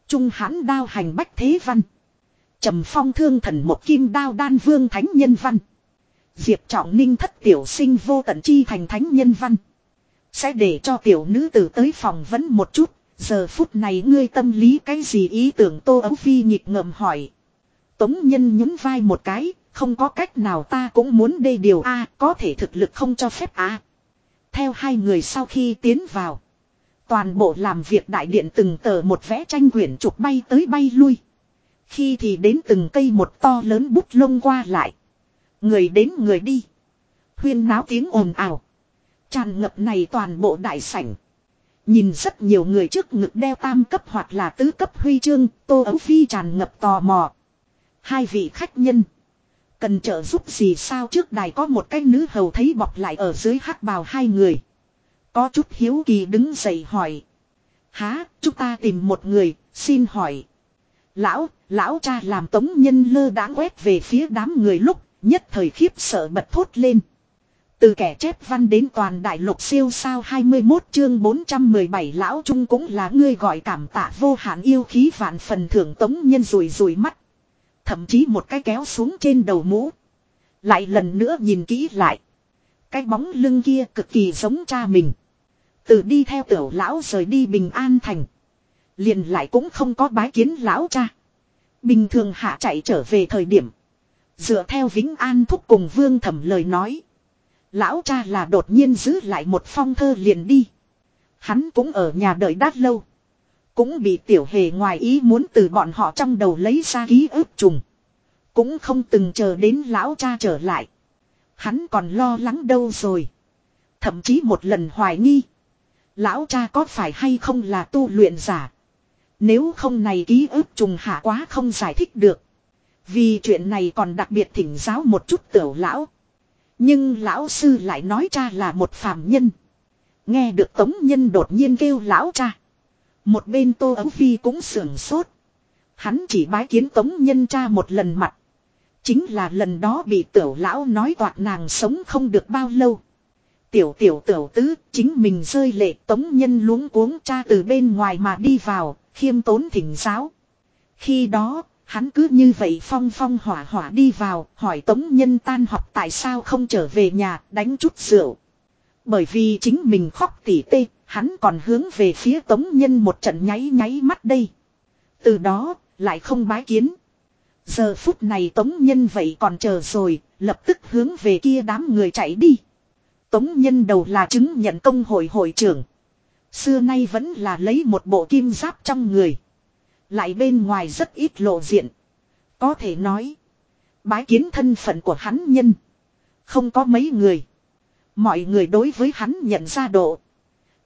Trung hãn đao hành bách thế văn. trầm phong thương thần một kim đao đan vương thánh nhân văn. Diệp trọng ninh thất tiểu sinh vô tận chi thành thánh nhân văn. Sẽ để cho tiểu nữ tử tới phòng vấn một chút. Giờ phút này ngươi tâm lý cái gì ý tưởng tô ấu phi nhịp ngợm hỏi. Tống nhân nhún vai một cái. Không có cách nào ta cũng muốn đây điều A có thể thực lực không cho phép A. Theo hai người sau khi tiến vào. Toàn bộ làm việc đại điện từng tờ một vẽ tranh quyển trục bay tới bay lui. Khi thì đến từng cây một to lớn bút lông qua lại. Người đến người đi. Huyên náo tiếng ồn ào. Tràn ngập này toàn bộ đại sảnh. Nhìn rất nhiều người trước ngực đeo tam cấp hoặc là tứ cấp huy chương, tô ấu phi tràn ngập tò mò. Hai vị khách nhân. Cần trợ giúp gì sao trước đài có một cái nữ hầu thấy bọc lại ở dưới hắc bào hai người. Có chút hiếu kỳ đứng dậy hỏi. Há, chúng ta tìm một người, xin hỏi. Lão, lão cha làm tống nhân lơ đáng quét về phía đám người lúc, nhất thời khiếp sợ bật thốt lên. Từ kẻ chép văn đến toàn đại lục siêu sao 21 chương 417 lão trung cũng là ngươi gọi cảm tạ vô hạn yêu khí vạn phần thưởng tống nhân rùi rùi mắt. Thậm chí một cái kéo xuống trên đầu mũ. Lại lần nữa nhìn kỹ lại. Cái bóng lưng kia cực kỳ giống cha mình. Từ đi theo tiểu lão rời đi bình an thành. Liền lại cũng không có bái kiến lão cha. Bình thường hạ chạy trở về thời điểm. Dựa theo Vĩnh An thúc cùng vương thẩm lời nói. Lão cha là đột nhiên giữ lại một phong thơ liền đi. Hắn cũng ở nhà đợi đát lâu. Cũng bị tiểu hề ngoài ý muốn từ bọn họ trong đầu lấy ra ký ức trùng. Cũng không từng chờ đến lão cha trở lại. Hắn còn lo lắng đâu rồi. Thậm chí một lần hoài nghi. Lão cha có phải hay không là tu luyện giả. Nếu không này ký ức trùng hạ quá không giải thích được. Vì chuyện này còn đặc biệt thỉnh giáo một chút tiểu lão. Nhưng lão sư lại nói cha là một phàm nhân. Nghe được tống nhân đột nhiên kêu lão cha. Một bên tô ấu phi cũng sưởng sốt. Hắn chỉ bái kiến tống nhân cha một lần mặt. Chính là lần đó bị tiểu lão nói toạc nàng sống không được bao lâu. Tiểu tiểu tiểu tứ chính mình rơi lệ tống nhân luống cuống cha từ bên ngoài mà đi vào, khiêm tốn thỉnh giáo. Khi đó, hắn cứ như vậy phong phong hỏa hỏa đi vào, hỏi tống nhân tan học tại sao không trở về nhà, đánh chút rượu. Bởi vì chính mình khóc tỉ tê, hắn còn hướng về phía tống nhân một trận nháy nháy mắt đây. Từ đó, lại không bái kiến. Giờ phút này tống nhân vậy còn chờ rồi, lập tức hướng về kia đám người chạy đi. Tống nhân đầu là chứng nhận công hội hội trưởng. Xưa nay vẫn là lấy một bộ kim giáp trong người. Lại bên ngoài rất ít lộ diện. Có thể nói. Bái kiến thân phận của hắn nhân. Không có mấy người. Mọi người đối với hắn nhận ra độ.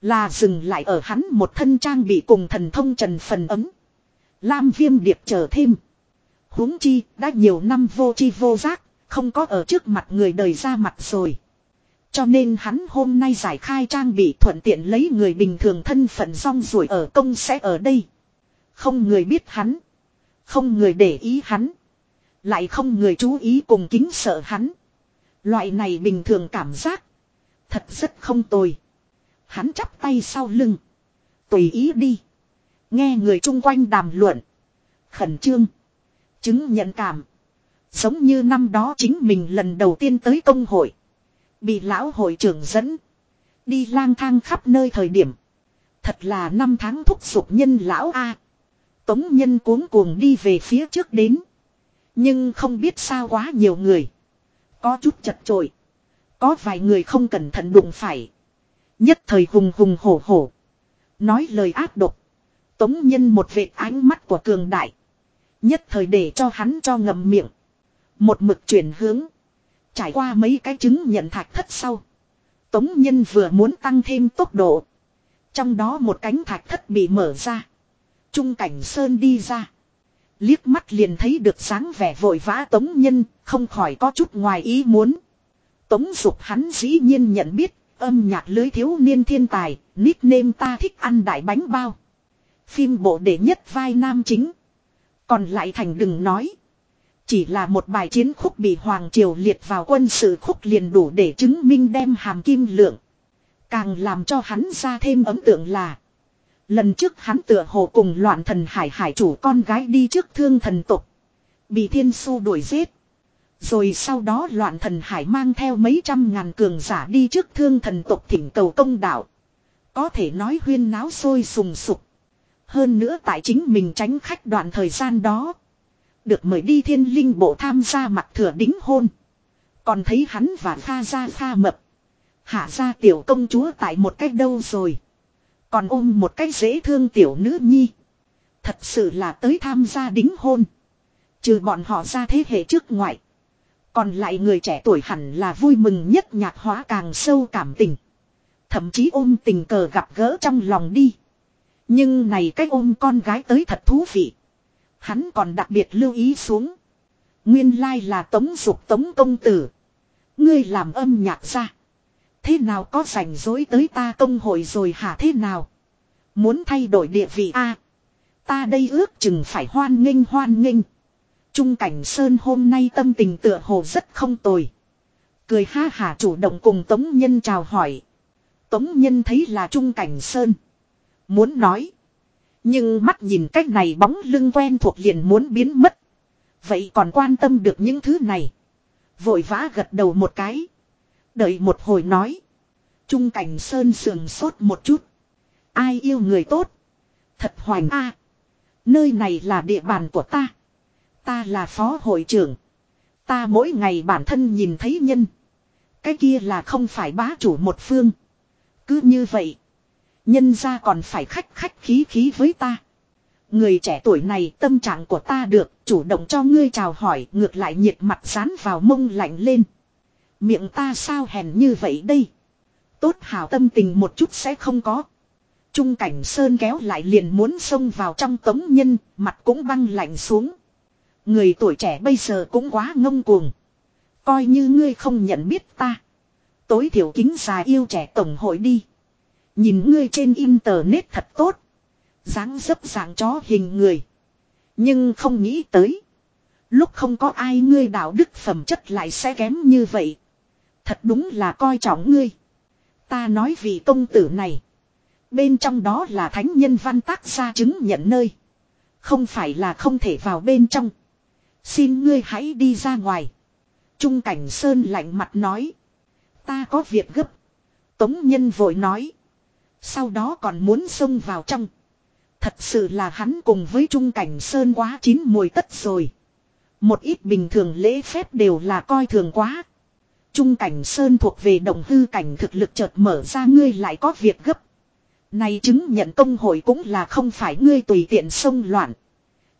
Là dừng lại ở hắn một thân trang bị cùng thần thông trần phần ấm. Lam viêm điệp chờ thêm. huống chi, đã nhiều năm vô chi vô giác. Không có ở trước mặt người đời ra mặt rồi. Cho nên hắn hôm nay giải khai trang bị thuận tiện lấy người bình thường thân phận rong ruổi ở công sẽ ở đây. Không người biết hắn. Không người để ý hắn. Lại không người chú ý cùng kính sợ hắn. Loại này bình thường cảm giác. Thật rất không tồi. Hắn chắp tay sau lưng. Tùy ý đi. Nghe người chung quanh đàm luận. Khẩn trương. Chứng nhận cảm. Giống như năm đó chính mình lần đầu tiên tới công hội. Bị lão hội trưởng dẫn. Đi lang thang khắp nơi thời điểm. Thật là năm tháng thúc giục nhân lão A. Tống nhân cuống cuồng đi về phía trước đến. Nhưng không biết sao quá nhiều người. Có chút chật trội. Có vài người không cẩn thận đụng phải. Nhất thời hùng hùng hổ hổ. Nói lời ác độc. Tống nhân một vệt ánh mắt của cường đại. Nhất thời để cho hắn cho ngầm miệng. Một mực chuyển hướng. Trải qua mấy cái chứng nhận thạch thất sau. Tống nhân vừa muốn tăng thêm tốc độ. Trong đó một cánh thạch thất bị mở ra. Trung cảnh sơn đi ra. Liếc mắt liền thấy được sáng vẻ vội vã tống nhân, không khỏi có chút ngoài ý muốn. Tống dục hắn dĩ nhiên nhận biết, âm nhạc lưới thiếu niên thiên tài, nickname ta thích ăn đại bánh bao. Phim bộ đệ nhất vai nam chính. Còn lại thành đừng nói. Chỉ là một bài chiến khúc bị Hoàng Triều liệt vào quân sự khúc liền đủ để chứng minh đem hàm kim lượng. Càng làm cho hắn ra thêm ấn tượng là. Lần trước hắn tựa hồ cùng loạn thần hải hải chủ con gái đi trước thương thần tục. Bị thiên su đuổi giết. Rồi sau đó loạn thần hải mang theo mấy trăm ngàn cường giả đi trước thương thần tục thỉnh cầu công đạo. Có thể nói huyên náo sôi sùng sục. Hơn nữa tại chính mình tránh khách đoạn thời gian đó. Được mời đi thiên linh bộ tham gia mặt thừa đính hôn. Còn thấy hắn và pha ra pha mập. Hạ ra tiểu công chúa tại một cách đâu rồi. Còn ôm một cách dễ thương tiểu nữ nhi. Thật sự là tới tham gia đính hôn. Trừ bọn họ ra thế hệ trước ngoại. Còn lại người trẻ tuổi hẳn là vui mừng nhất nhạc hóa càng sâu cảm tình. Thậm chí ôm tình cờ gặp gỡ trong lòng đi. Nhưng này cách ôm con gái tới thật thú vị. Hắn còn đặc biệt lưu ý xuống. Nguyên lai là tống dục tống công tử. Ngươi làm âm nhạc ra. Thế nào có rảnh rối tới ta công hội rồi hả thế nào? Muốn thay đổi địa vị a Ta đây ước chừng phải hoan nghênh hoan nghênh. Trung cảnh Sơn hôm nay tâm tình tựa hồ rất không tồi. Cười ha hả chủ động cùng Tống Nhân chào hỏi. Tống Nhân thấy là Trung cảnh Sơn. Muốn nói. Nhưng mắt nhìn cách này bóng lưng quen thuộc liền muốn biến mất. Vậy còn quan tâm được những thứ này. Vội vã gật đầu một cái. Đợi một hồi nói. Trung cảnh sơn sườn sốt một chút. Ai yêu người tốt. Thật hoành a. Nơi này là địa bàn của ta. Ta là phó hội trưởng. Ta mỗi ngày bản thân nhìn thấy nhân. Cái kia là không phải bá chủ một phương. Cứ như vậy. Nhân ra còn phải khách khách khí khí với ta. Người trẻ tuổi này tâm trạng của ta được, chủ động cho ngươi chào hỏi, ngược lại nhiệt mặt dán vào mông lạnh lên. Miệng ta sao hèn như vậy đây? Tốt hảo tâm tình một chút sẽ không có. Trung cảnh sơn kéo lại liền muốn xông vào trong tống nhân, mặt cũng băng lạnh xuống. Người tuổi trẻ bây giờ cũng quá ngông cuồng. Coi như ngươi không nhận biết ta. Tối thiểu kính già yêu trẻ tổng hội đi. Nhìn ngươi trên internet thật tốt. dáng dấp dạng chó hình người. Nhưng không nghĩ tới. Lúc không có ai ngươi đạo đức phẩm chất lại sẽ kém như vậy. Thật đúng là coi trọng ngươi. Ta nói vì công tử này. Bên trong đó là thánh nhân văn tác ra chứng nhận nơi. Không phải là không thể vào bên trong. Xin ngươi hãy đi ra ngoài. Trung cảnh sơn lạnh mặt nói. Ta có việc gấp. Tống nhân vội nói. Sau đó còn muốn xông vào trong. Thật sự là hắn cùng với Trung Cảnh Sơn quá chín mùi tất rồi. Một ít bình thường lễ phép đều là coi thường quá. Trung Cảnh Sơn thuộc về động hư cảnh thực lực chợt mở ra ngươi lại có việc gấp. Này chứng nhận công hội cũng là không phải ngươi tùy tiện xông loạn.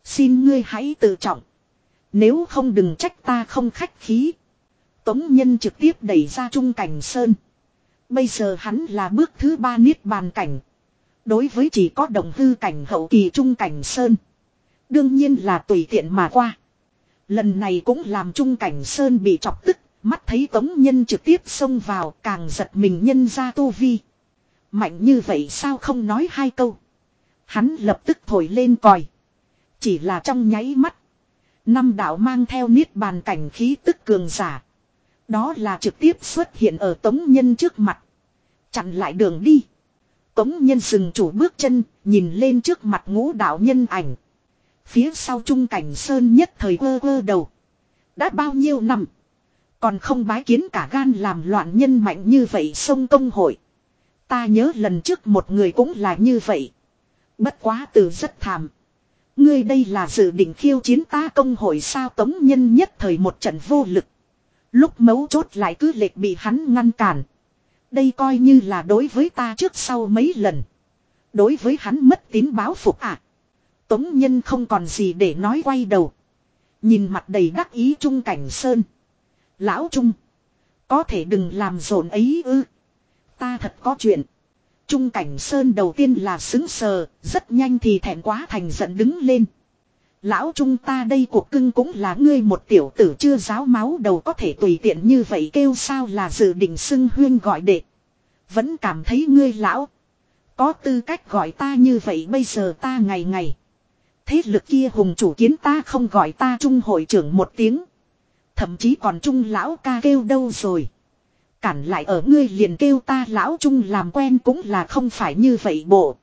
Xin ngươi hãy tự trọng. Nếu không đừng trách ta không khách khí. Tống nhân trực tiếp đẩy ra Trung Cảnh Sơn. Bây giờ hắn là bước thứ ba niết bàn cảnh. Đối với chỉ có đồng hư cảnh hậu kỳ trung cảnh sơn. Đương nhiên là tùy tiện mà qua. Lần này cũng làm trung cảnh sơn bị chọc tức. Mắt thấy tống nhân trực tiếp xông vào, càng giật mình nhân ra tu vi. Mạnh như vậy sao không nói hai câu. Hắn lập tức thổi lên còi. Chỉ là trong nháy mắt. Năm đạo mang theo niết bàn cảnh khí tức cường giả. Đó là trực tiếp xuất hiện ở tống nhân trước mặt. Chặn lại đường đi. Tống nhân dừng chủ bước chân, nhìn lên trước mặt ngũ đạo nhân ảnh. Phía sau trung cảnh sơn nhất thời quơ quơ đầu. Đã bao nhiêu năm. Còn không bái kiến cả gan làm loạn nhân mạnh như vậy sông công hội. Ta nhớ lần trước một người cũng là như vậy. Bất quá từ rất thảm. Ngươi đây là dự định khiêu chiến ta công hội sao tống nhân nhất thời một trận vô lực. Lúc mấu chốt lại cứ lệch bị hắn ngăn cản. Đây coi như là đối với ta trước sau mấy lần. Đối với hắn mất tín báo phục à. Tống nhân không còn gì để nói quay đầu. Nhìn mặt đầy đắc ý Trung Cảnh Sơn. Lão Trung. Có thể đừng làm rộn ấy ư. Ta thật có chuyện. Trung Cảnh Sơn đầu tiên là xứng sờ. Rất nhanh thì thẹn quá thành giận đứng lên. Lão Trung ta đây cuộc cưng cũng là ngươi một tiểu tử chưa giáo máu đầu có thể tùy tiện như vậy kêu sao là dự định xưng huyên gọi đệ. Vẫn cảm thấy ngươi lão. Có tư cách gọi ta như vậy bây giờ ta ngày ngày. Thế lực kia hùng chủ kiến ta không gọi ta trung hội trưởng một tiếng. Thậm chí còn trung lão ca kêu đâu rồi. Cản lại ở ngươi liền kêu ta lão trung làm quen cũng là không phải như vậy bộ.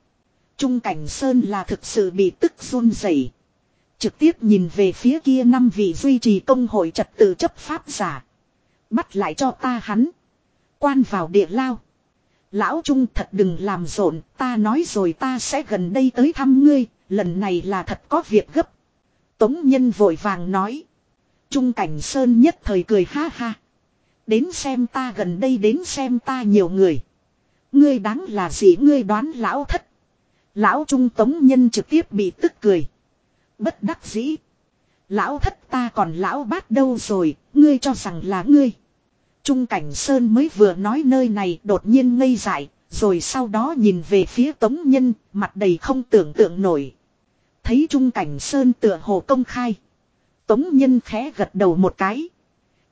Trung cảnh sơn là thực sự bị tức run rẩy. Trực tiếp nhìn về phía kia năm vị duy trì công hội trật tự chấp pháp giả. Bắt lại cho ta hắn. Quan vào địa lao. Lão Trung thật đừng làm rộn, ta nói rồi ta sẽ gần đây tới thăm ngươi, lần này là thật có việc gấp. Tống Nhân vội vàng nói. Trung Cảnh Sơn nhất thời cười ha ha. Đến xem ta gần đây đến xem ta nhiều người. Ngươi đáng là gì ngươi đoán lão thất. Lão Trung Tống Nhân trực tiếp bị tức cười. Bất đắc dĩ. Lão thất ta còn lão bát đâu rồi, ngươi cho rằng là ngươi. Trung Cảnh Sơn mới vừa nói nơi này đột nhiên ngây dại, rồi sau đó nhìn về phía Tống Nhân, mặt đầy không tưởng tượng nổi. Thấy Trung Cảnh Sơn tựa hồ công khai. Tống Nhân khẽ gật đầu một cái.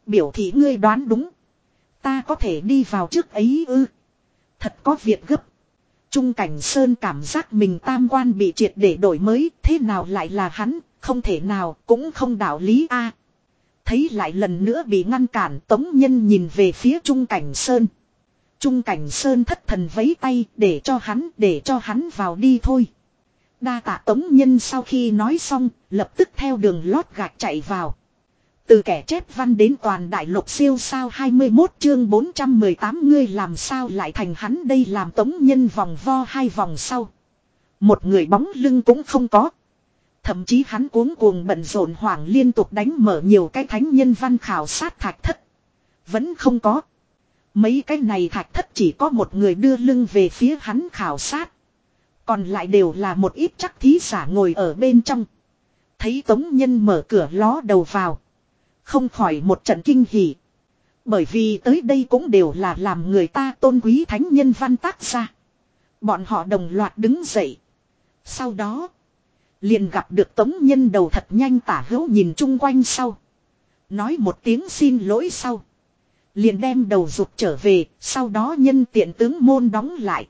Biểu thị ngươi đoán đúng. Ta có thể đi vào trước ấy ư. Thật có việc gấp. Trung Cảnh Sơn cảm giác mình tam quan bị triệt để đổi mới, thế nào lại là hắn, không thể nào, cũng không đạo lý a. Thấy lại lần nữa bị ngăn cản Tống Nhân nhìn về phía Trung Cảnh Sơn. Trung Cảnh Sơn thất thần vấy tay để cho hắn, để cho hắn vào đi thôi. Đa tạ Tống Nhân sau khi nói xong, lập tức theo đường lót gạch chạy vào. Từ kẻ chép văn đến toàn đại lục siêu sao 21 chương 418 ngươi làm sao lại thành hắn đây làm Tống Nhân vòng vo hai vòng sau. Một người bóng lưng cũng không có. Thậm chí hắn cuống cuồng bận rộn hoảng liên tục đánh mở nhiều cái thánh nhân văn khảo sát thạch thất. Vẫn không có. Mấy cái này thạch thất chỉ có một người đưa lưng về phía hắn khảo sát. Còn lại đều là một ít chắc thí giả ngồi ở bên trong. Thấy tống nhân mở cửa ló đầu vào. Không khỏi một trận kinh hỉ. Bởi vì tới đây cũng đều là làm người ta tôn quý thánh nhân văn tác ra. Bọn họ đồng loạt đứng dậy. Sau đó. Liền gặp được tống nhân đầu thật nhanh tả hữu nhìn chung quanh sau. Nói một tiếng xin lỗi sau. Liền đem đầu rụt trở về, sau đó nhân tiện tướng môn đóng lại.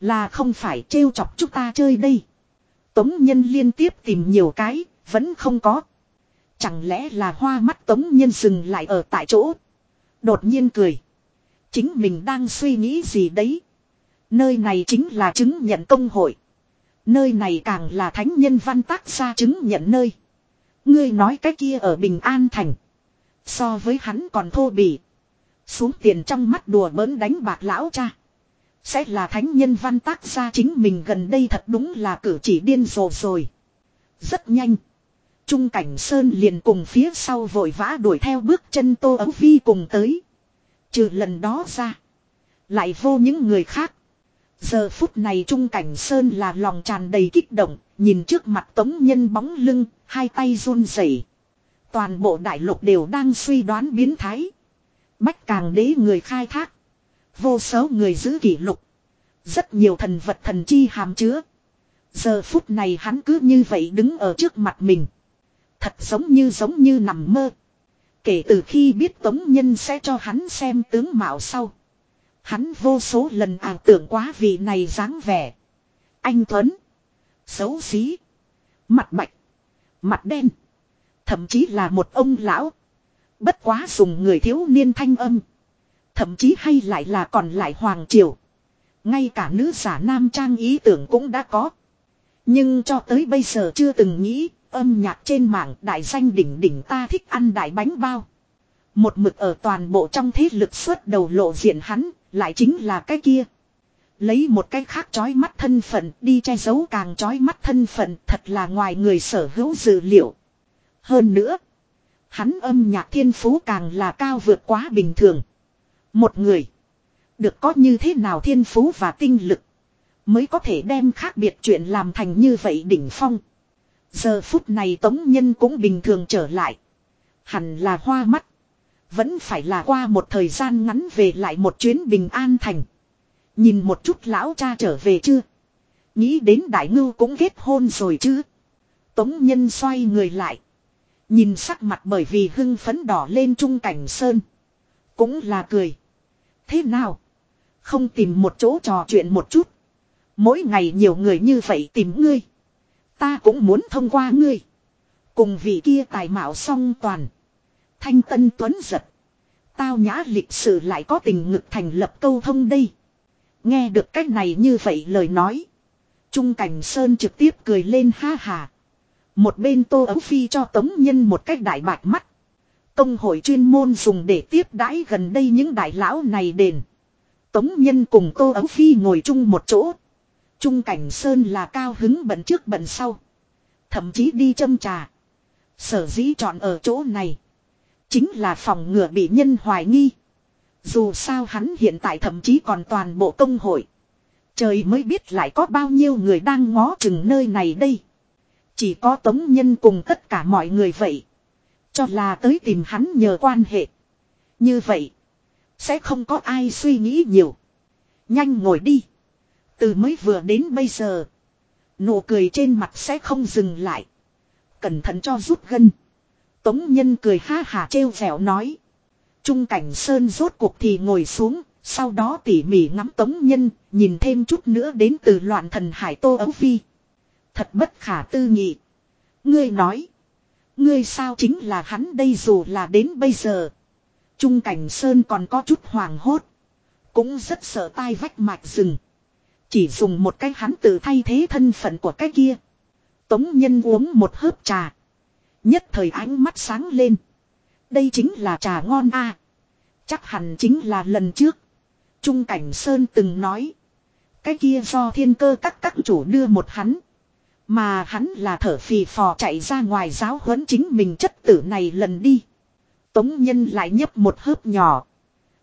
Là không phải trêu chọc chúng ta chơi đây. Tống nhân liên tiếp tìm nhiều cái, vẫn không có. Chẳng lẽ là hoa mắt tống nhân dừng lại ở tại chỗ. Đột nhiên cười. Chính mình đang suy nghĩ gì đấy. Nơi này chính là chứng nhận công hội. Nơi này càng là thánh nhân văn tác ra chứng nhận nơi. Ngươi nói cái kia ở Bình An Thành. So với hắn còn thô bỉ. Xuống tiền trong mắt đùa bỡn đánh bạc lão cha. Sẽ là thánh nhân văn tác ra chính mình gần đây thật đúng là cử chỉ điên rồ rồi. Rất nhanh. Trung cảnh Sơn liền cùng phía sau vội vã đuổi theo bước chân Tô Ấu Vi cùng tới. Trừ lần đó ra. Lại vô những người khác. Giờ phút này Trung Cảnh Sơn là lòng tràn đầy kích động, nhìn trước mặt tống nhân bóng lưng, hai tay run rẩy. Toàn bộ đại lục đều đang suy đoán biến thái. Bách càng đế người khai thác. Vô số người giữ kỷ lục. Rất nhiều thần vật thần chi hàm chứa. Giờ phút này hắn cứ như vậy đứng ở trước mặt mình. Thật giống như giống như nằm mơ. Kể từ khi biết Tống Nhân sẽ cho hắn xem tướng mạo sau. Hắn vô số lần ảo tưởng quá vị này dáng vẻ. Anh Tuấn. Xấu xí. Mặt bạch. Mặt đen. Thậm chí là một ông lão. Bất quá dùng người thiếu niên thanh âm. Thậm chí hay lại là còn lại hoàng triều. Ngay cả nữ giả nam trang ý tưởng cũng đã có. Nhưng cho tới bây giờ chưa từng nghĩ âm nhạc trên mạng đại danh đỉnh đỉnh ta thích ăn đại bánh bao. Một mực ở toàn bộ trong thế lực suốt đầu lộ diện hắn, lại chính là cái kia. Lấy một cái khác chói mắt thân phận đi che giấu càng chói mắt thân phận thật là ngoài người sở hữu dữ liệu. Hơn nữa, hắn âm nhạc thiên phú càng là cao vượt quá bình thường. Một người, được có như thế nào thiên phú và tinh lực, mới có thể đem khác biệt chuyện làm thành như vậy đỉnh phong. Giờ phút này tống nhân cũng bình thường trở lại. Hẳn là hoa mắt. Vẫn phải là qua một thời gian ngắn về lại một chuyến bình an thành. Nhìn một chút lão cha trở về chưa? Nghĩ đến đại ngưu cũng kết hôn rồi chứ? Tống nhân xoay người lại. Nhìn sắc mặt bởi vì hưng phấn đỏ lên trung cảnh sơn. Cũng là cười. Thế nào? Không tìm một chỗ trò chuyện một chút. Mỗi ngày nhiều người như vậy tìm ngươi. Ta cũng muốn thông qua ngươi. Cùng vị kia tài mạo song toàn. Thanh tân tuấn giật. Tao nhã lịch sử lại có tình ngực thành lập câu thông đây. Nghe được cách này như vậy lời nói. Trung cảnh Sơn trực tiếp cười lên ha hà. Một bên tô ấu phi cho tống nhân một cách đại bạch mắt. Công hội chuyên môn dùng để tiếp đãi gần đây những đại lão này đền. Tống nhân cùng tô ấu phi ngồi chung một chỗ. Trung cảnh Sơn là cao hứng bận trước bận sau. Thậm chí đi châm trà. Sở dĩ chọn ở chỗ này. Chính là phòng ngừa bị nhân hoài nghi. Dù sao hắn hiện tại thậm chí còn toàn bộ công hội. Trời mới biết lại có bao nhiêu người đang ngó chừng nơi này đây. Chỉ có tống nhân cùng tất cả mọi người vậy. Cho là tới tìm hắn nhờ quan hệ. Như vậy. Sẽ không có ai suy nghĩ nhiều. Nhanh ngồi đi. Từ mới vừa đến bây giờ. Nụ cười trên mặt sẽ không dừng lại. Cẩn thận cho rút gân. Tống nhân cười ha hà trêu dẻo nói. Trung cảnh sơn rốt cuộc thì ngồi xuống. Sau đó tỉ mỉ ngắm tống nhân. Nhìn thêm chút nữa đến từ loạn thần hải tô ấu phi. Thật bất khả tư nghị. Ngươi nói. Ngươi sao chính là hắn đây dù là đến bây giờ. Trung cảnh sơn còn có chút hoàng hốt. Cũng rất sợ tai vách mạch rừng. Chỉ dùng một cái hắn tự thay thế thân phận của cái kia. Tống nhân uống một hớp trà. Nhất thời ánh mắt sáng lên. Đây chính là trà ngon a. Chắc hẳn chính là lần trước. Trung Cảnh Sơn từng nói. Cái kia do thiên cơ các các chủ đưa một hắn. Mà hắn là thở phì phò chạy ra ngoài giáo huấn chính mình chất tử này lần đi. Tống nhân lại nhấp một hớp nhỏ.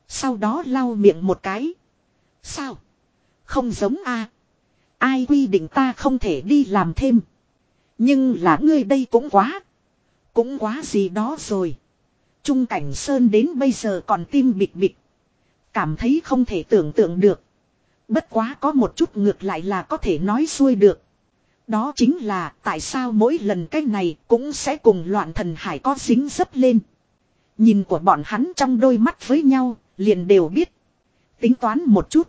Sau đó lau miệng một cái. Sao? Không giống a Ai quy định ta không thể đi làm thêm. Nhưng là ngươi đây cũng quá. Cũng quá gì đó rồi. Trung cảnh Sơn đến bây giờ còn tim bịch bịch. Cảm thấy không thể tưởng tượng được. Bất quá có một chút ngược lại là có thể nói xuôi được. Đó chính là tại sao mỗi lần cái này cũng sẽ cùng loạn thần hải có dính dấp lên. Nhìn của bọn hắn trong đôi mắt với nhau, liền đều biết. Tính toán một chút.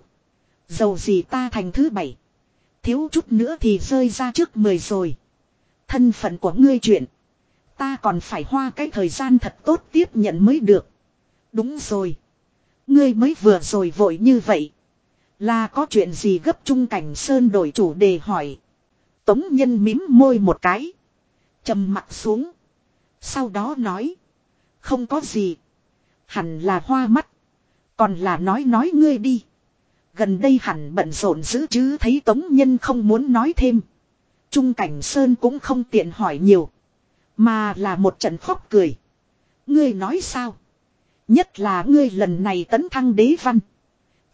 Dầu gì ta thành thứ bảy. Thiếu chút nữa thì rơi ra trước mười rồi. Thân phận của ngươi chuyện. Ta còn phải hoa cái thời gian thật tốt tiếp nhận mới được. Đúng rồi. Ngươi mới vừa rồi vội như vậy. Là có chuyện gì gấp trung cảnh sơn đổi chủ đề hỏi. Tống nhân mím môi một cái. trầm mặt xuống. Sau đó nói. Không có gì. Hẳn là hoa mắt. Còn là nói nói ngươi đi. Gần đây hẳn bận rộn dữ chứ, thấy Tống Nhân không muốn nói thêm. Trung Cảnh Sơn cũng không tiện hỏi nhiều. Mà là một trận khóc cười. Ngươi nói sao? Nhất là ngươi lần này tấn thăng đế văn.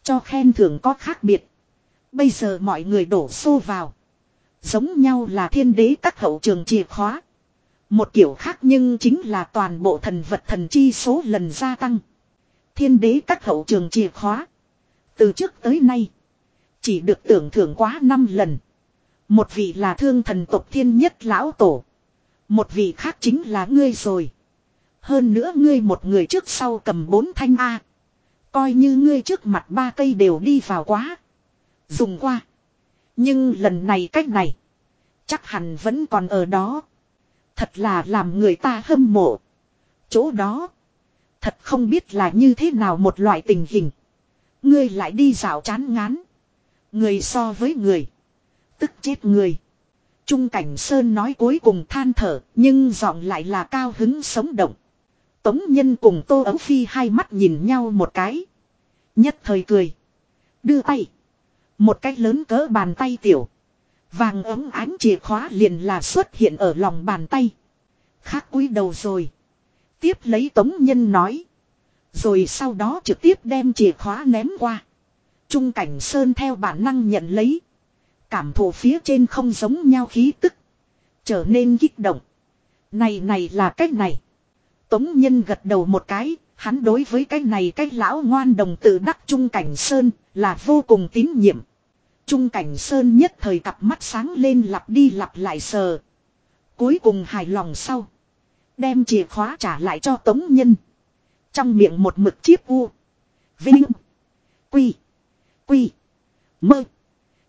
Cho khen thưởng có khác biệt. Bây giờ mọi người đổ xô vào. Giống nhau là thiên đế các hậu trường chìa khóa. Một kiểu khác nhưng chính là toàn bộ thần vật thần chi số lần gia tăng. Thiên đế các hậu trường chìa khóa. Từ trước tới nay. Chỉ được tưởng thưởng quá 5 lần. Một vị là thương thần tộc thiên nhất lão tổ. Một vị khác chính là ngươi rồi. Hơn nữa ngươi một người trước sau cầm bốn thanh A. Coi như ngươi trước mặt ba cây đều đi vào quá. Dùng qua. Nhưng lần này cách này. Chắc hẳn vẫn còn ở đó. Thật là làm người ta hâm mộ. Chỗ đó. Thật không biết là như thế nào một loại tình hình. Ngươi lại đi dạo chán ngán. Người so với người. Tức chết người. Trung cảnh Sơn nói cuối cùng than thở. Nhưng giọng lại là cao hứng sống động. Tống nhân cùng Tô Ấu Phi hai mắt nhìn nhau một cái. Nhất thời cười. Đưa tay. Một cách lớn cỡ bàn tay tiểu. Vàng ấm ánh chìa khóa liền là xuất hiện ở lòng bàn tay. Khác cúi đầu rồi. Tiếp lấy tống nhân nói. Rồi sau đó trực tiếp đem chìa khóa ném qua. Trung cảnh sơn theo bản năng nhận lấy. Cảm thụ phía trên không giống nhau khí tức. Trở nên kích động. Này này là cách này. Tống nhân gật đầu một cái. Hắn đối với cái này cái lão ngoan đồng tử đắc Trung cảnh sơn là vô cùng tín nhiệm. Trung cảnh sơn nhất thời cặp mắt sáng lên lặp đi lặp lại sờ. Cuối cùng hài lòng sau. Đem chìa khóa trả lại cho tống nhân. Trong miệng một mực chiếp u. Vinh. Quy. Quy. Mơ.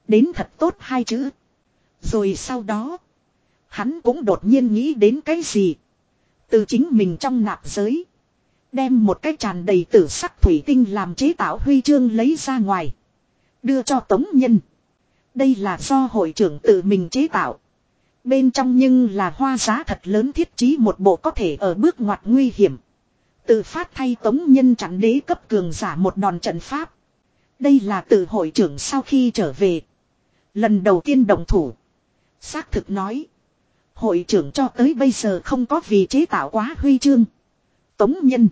Đến thật tốt hai chữ. Rồi sau đó. Hắn cũng đột nhiên nghĩ đến cái gì. Từ chính mình trong nạp giới. Đem một cái tràn đầy tử sắc thủy tinh làm chế tạo huy chương lấy ra ngoài. Đưa cho Tống Nhân. Đây là do hội trưởng tự mình chế tạo. Bên trong nhưng là hoa giá thật lớn thiết trí một bộ có thể ở bước ngoặt nguy hiểm. Tự phát thay Tống Nhân chặn đế cấp cường giả một đòn trận pháp. Đây là từ hội trưởng sau khi trở về. Lần đầu tiên đồng thủ. Xác thực nói. Hội trưởng cho tới bây giờ không có vì chế tạo quá huy chương. Tống Nhân.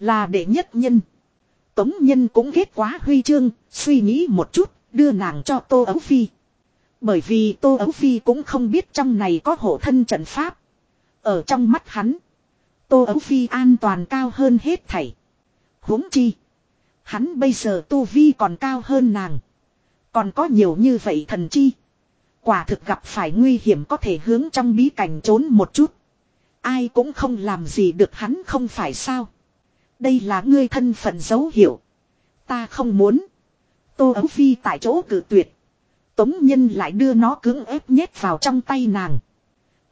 Là đệ nhất nhân. Tống Nhân cũng ghét quá huy chương. Suy nghĩ một chút. Đưa nàng cho Tô Ấu Phi. Bởi vì Tô Ấu Phi cũng không biết trong này có hộ thân trận pháp. Ở trong mắt hắn. Tô Ấu Phi an toàn cao hơn hết thảy. huống chi. Hắn bây giờ Tu Vi còn cao hơn nàng. Còn có nhiều như vậy thần chi. Quả thực gặp phải nguy hiểm có thể hướng trong bí cảnh trốn một chút. Ai cũng không làm gì được hắn không phải sao. Đây là ngươi thân phận dấu hiệu. Ta không muốn. Tô Ấu Phi tại chỗ cử tuyệt. Tống Nhân lại đưa nó cưỡng ép nhét vào trong tay nàng.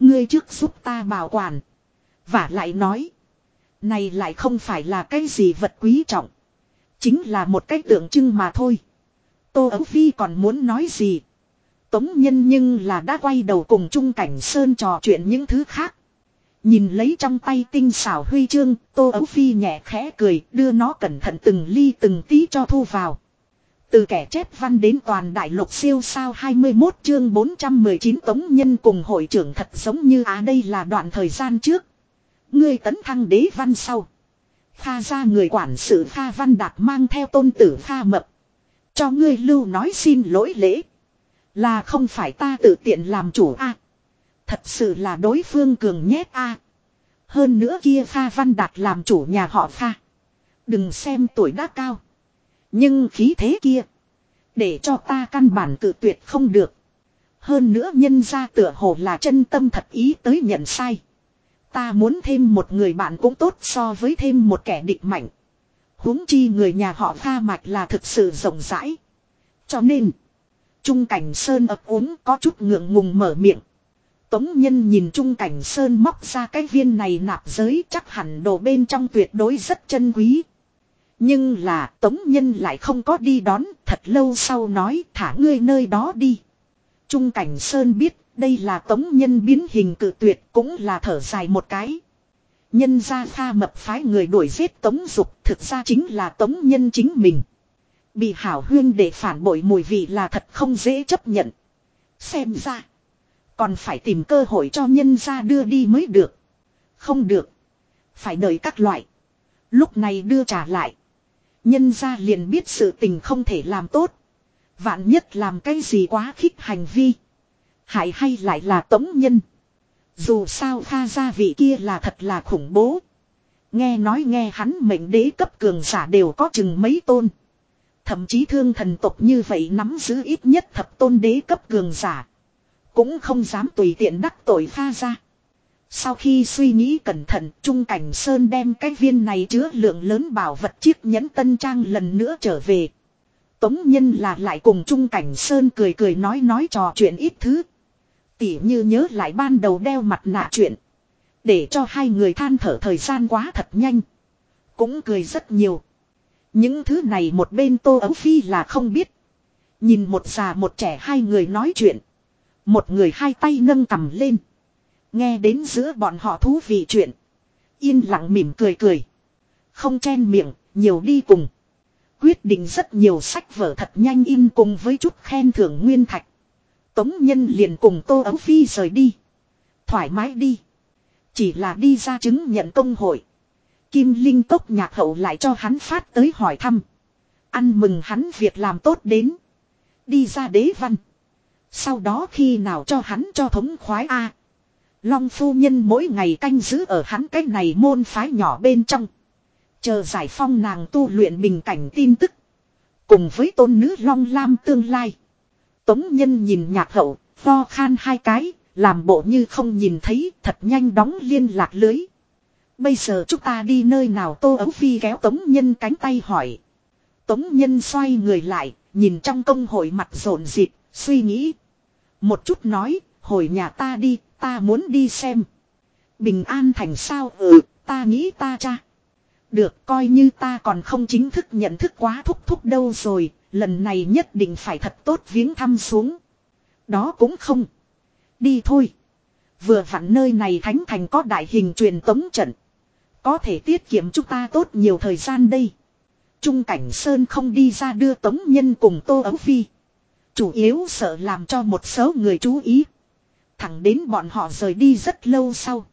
Ngươi trước giúp ta bảo quản. Và lại nói. Này lại không phải là cái gì vật quý trọng. Chính là một cái tượng trưng mà thôi. Tô Ấu Phi còn muốn nói gì. Tống Nhân nhưng là đã quay đầu cùng Trung Cảnh Sơn trò chuyện những thứ khác. Nhìn lấy trong tay tinh xảo huy chương, Tô Ấu Phi nhẹ khẽ cười, đưa nó cẩn thận từng ly từng tí cho thu vào. Từ kẻ chép văn đến toàn đại lục siêu sao 21 chương 419 tống nhân cùng hội trưởng thật giống như á đây là đoạn thời gian trước. Ngươi tấn thăng đế văn sau. kha ra người quản sự kha Văn Đạt mang theo tôn tử kha Mập. Cho ngươi lưu nói xin lỗi lễ. Là không phải ta tự tiện làm chủ a Thật sự là đối phương cường nhét a Hơn nữa kia kha Văn Đạt làm chủ nhà họ kha, Đừng xem tuổi đã cao. Nhưng khí thế kia. Để cho ta căn bản tự tuyệt không được. Hơn nữa nhân ra tựa hồ là chân tâm thật ý tới nhận sai. Ta muốn thêm một người bạn cũng tốt so với thêm một kẻ địch mạnh. huống chi người nhà họ pha mạch là thực sự rộng rãi. Cho nên. Trung cảnh sơn ập uống có chút ngượng ngùng mở miệng. Tống nhân nhìn Trung cảnh sơn móc ra cái viên này nạp giới chắc hẳn đồ bên trong tuyệt đối rất chân quý. Nhưng là Tống Nhân lại không có đi đón, thật lâu sau nói thả ngươi nơi đó đi. Trung Cảnh Sơn biết đây là Tống Nhân biến hình cự tuyệt cũng là thở dài một cái. Nhân ra pha mập phái người đuổi giết Tống Dục, thực ra chính là Tống Nhân chính mình. Bị hảo huyên để phản bội mùi vị là thật không dễ chấp nhận. Xem ra. Còn phải tìm cơ hội cho nhân ra đưa đi mới được. Không được. Phải đợi các loại. Lúc này đưa trả lại. Nhân ra liền biết sự tình không thể làm tốt. Vạn nhất làm cái gì quá khích hành vi. Hại hay lại là tống nhân. Dù sao pha gia vị kia là thật là khủng bố. Nghe nói nghe hắn mệnh đế cấp cường giả đều có chừng mấy tôn. Thậm chí thương thần tộc như vậy nắm giữ ít nhất thập tôn đế cấp cường giả. Cũng không dám tùy tiện đắc tội pha ra. Sau khi suy nghĩ cẩn thận, Trung Cảnh Sơn đem cái viên này chứa lượng lớn bảo vật chiếc nhẫn tân trang lần nữa trở về. Tống Nhân là lại cùng Trung Cảnh Sơn cười cười nói nói trò chuyện ít thứ. Tỉ như nhớ lại ban đầu đeo mặt nạ chuyện. Để cho hai người than thở thời gian quá thật nhanh. Cũng cười rất nhiều. Những thứ này một bên Tô Ấu Phi là không biết. Nhìn một già một trẻ hai người nói chuyện. Một người hai tay nâng cầm lên. Nghe đến giữa bọn họ thú vị chuyện. Yên lặng mỉm cười cười. Không chen miệng, nhiều đi cùng. Quyết định rất nhiều sách vở thật nhanh in cùng với chút khen thưởng nguyên thạch. Tống nhân liền cùng Tô Ấu Phi rời đi. Thoải mái đi. Chỉ là đi ra chứng nhận công hội. Kim Linh Tốc nhạc hậu lại cho hắn phát tới hỏi thăm. Ăn mừng hắn việc làm tốt đến. Đi ra đế văn. Sau đó khi nào cho hắn cho thống khoái A. Long phu nhân mỗi ngày canh giữ ở hắn cái này môn phái nhỏ bên trong. Chờ giải phong nàng tu luyện bình cảnh tin tức. Cùng với tôn nữ Long Lam tương lai. Tống nhân nhìn nhạc hậu, pho khan hai cái, làm bộ như không nhìn thấy, thật nhanh đóng liên lạc lưới. Bây giờ chúng ta đi nơi nào Tô Ấu Phi kéo Tống Nhân cánh tay hỏi. Tống Nhân xoay người lại, nhìn trong công hội mặt rộn dịp, suy nghĩ. Một chút nói, hồi nhà ta đi, ta muốn đi xem. Bình an thành sao ừ, ta nghĩ ta cha. Được coi như ta còn không chính thức nhận thức quá thúc thúc đâu rồi, lần này nhất định phải thật tốt viếng thăm xuống. Đó cũng không. Đi thôi. Vừa vặn nơi này thánh thành có đại hình truyền tống trận. Có thể tiết kiệm chúng ta tốt nhiều thời gian đây. Trung cảnh Sơn không đi ra đưa tống nhân cùng Tô Ấu Phi. Chủ yếu sợ làm cho một số người chú ý. Thẳng đến bọn họ rời đi rất lâu sau.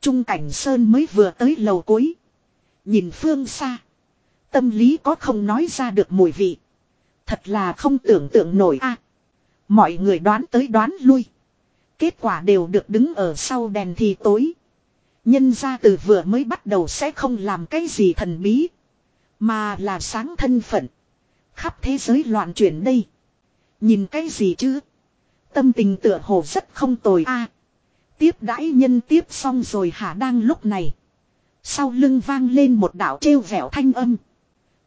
Trung cảnh Sơn mới vừa tới lầu cuối. Nhìn phương xa. Tâm lý có không nói ra được mùi vị. Thật là không tưởng tượng nổi a. mọi người đoán tới đoán lui. Kết quả đều được đứng ở sau đèn thì tối. Nhân ra từ vừa mới bắt đầu sẽ không làm cái gì thần bí. Mà là sáng thân phận. Khắp thế giới loạn chuyển đây. Nhìn cái gì chứ? Tâm tình tựa hồ rất không tồi a. tiếp đãi nhân tiếp xong rồi hả đang lúc này. Sau lưng vang lên một đạo trêu vẻo thanh âm.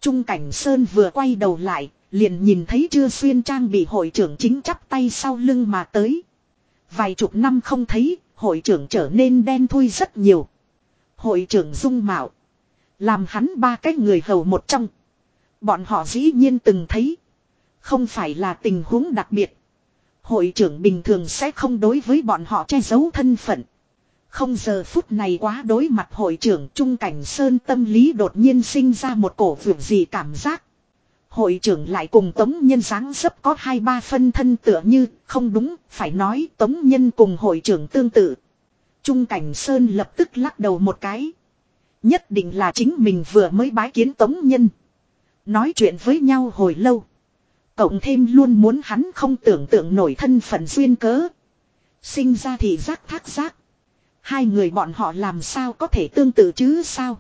Trung cảnh Sơn vừa quay đầu lại, liền nhìn thấy chưa xuyên trang bị hội trưởng chính chắp tay sau lưng mà tới. Vài chục năm không thấy, hội trưởng trở nên đen thui rất nhiều. Hội trưởng dung mạo. Làm hắn ba cái người hầu một trong. Bọn họ dĩ nhiên từng thấy. Không phải là tình huống đặc biệt. Hội trưởng bình thường sẽ không đối với bọn họ che giấu thân phận. Không giờ phút này quá đối mặt hội trưởng Trung Cảnh Sơn tâm lý đột nhiên sinh ra một cổ vượt gì cảm giác. Hội trưởng lại cùng Tống Nhân dáng dấp có hai ba phân thân tựa như, không đúng, phải nói Tống Nhân cùng hội trưởng tương tự. Trung Cảnh Sơn lập tức lắc đầu một cái. Nhất định là chính mình vừa mới bái kiến Tống Nhân. Nói chuyện với nhau hồi lâu. Cộng thêm luôn muốn hắn không tưởng tượng nổi thân phận duyên cớ. Sinh ra thì giác thác giác. Hai người bọn họ làm sao có thể tương tự chứ sao.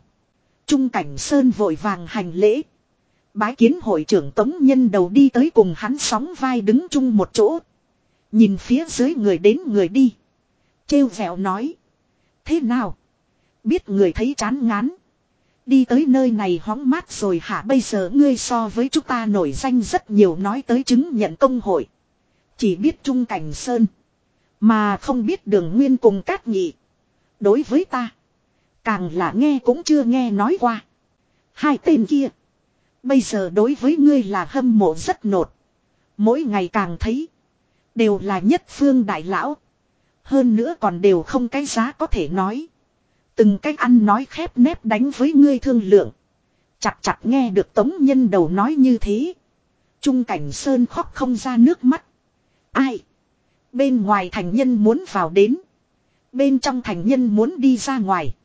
Trung cảnh Sơn vội vàng hành lễ. Bái kiến hội trưởng Tống Nhân đầu đi tới cùng hắn sóng vai đứng chung một chỗ. Nhìn phía dưới người đến người đi. Trêu vẹo nói. Thế nào? Biết người thấy chán ngán. Đi tới nơi này hóng mát rồi hả bây giờ ngươi so với chúng ta nổi danh rất nhiều nói tới chứng nhận công hội. Chỉ biết Trung Cảnh Sơn. Mà không biết đường nguyên cùng cát nhị. Đối với ta. Càng là nghe cũng chưa nghe nói qua. Hai tên kia. Bây giờ đối với ngươi là hâm mộ rất nột. Mỗi ngày càng thấy. Đều là nhất phương đại lão. Hơn nữa còn đều không cái giá có thể nói. Từng cách ăn nói khép nép đánh với ngươi thương lượng. Chặt chặt nghe được tống nhân đầu nói như thế. Trung cảnh sơn khóc không ra nước mắt. Ai? Bên ngoài thành nhân muốn vào đến. Bên trong thành nhân muốn đi ra ngoài.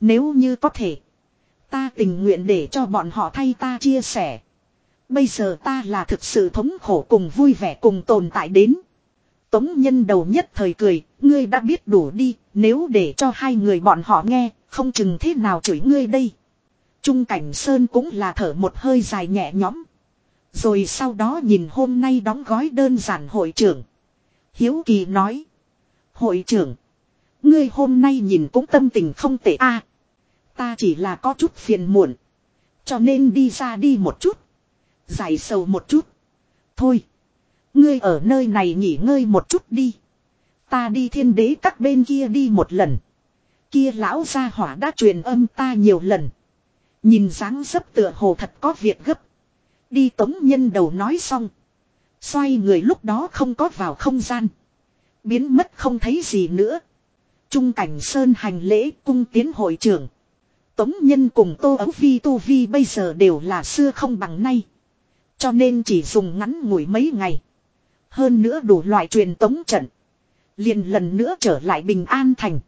Nếu như có thể. Ta tình nguyện để cho bọn họ thay ta chia sẻ. Bây giờ ta là thực sự thống khổ cùng vui vẻ cùng tồn tại đến. Tống nhân đầu nhất thời cười, ngươi đã biết đủ đi, nếu để cho hai người bọn họ nghe, không chừng thế nào chửi ngươi đây. Trung cảnh Sơn cũng là thở một hơi dài nhẹ nhõm. Rồi sau đó nhìn hôm nay đóng gói đơn giản hội trưởng. Hiếu kỳ nói. Hội trưởng. Ngươi hôm nay nhìn cũng tâm tình không tệ a ta chỉ là có chút phiền muộn. Cho nên đi ra đi một chút. Giải sầu một chút. Thôi. Ngươi ở nơi này nghỉ ngơi một chút đi. Ta đi thiên đế các bên kia đi một lần. Kia lão gia hỏa đã truyền âm ta nhiều lần. Nhìn dáng dấp tựa hồ thật có việc gấp. Đi tống nhân đầu nói xong. Xoay người lúc đó không có vào không gian. Biến mất không thấy gì nữa. Trung cảnh sơn hành lễ cung tiến hội trưởng. Tống nhân cùng tô ấu phi tu vi bây giờ đều là xưa không bằng nay. Cho nên chỉ dùng ngắn ngủi mấy ngày. Hơn nữa đủ loại truyền tống trận. Liền lần nữa trở lại bình an thành.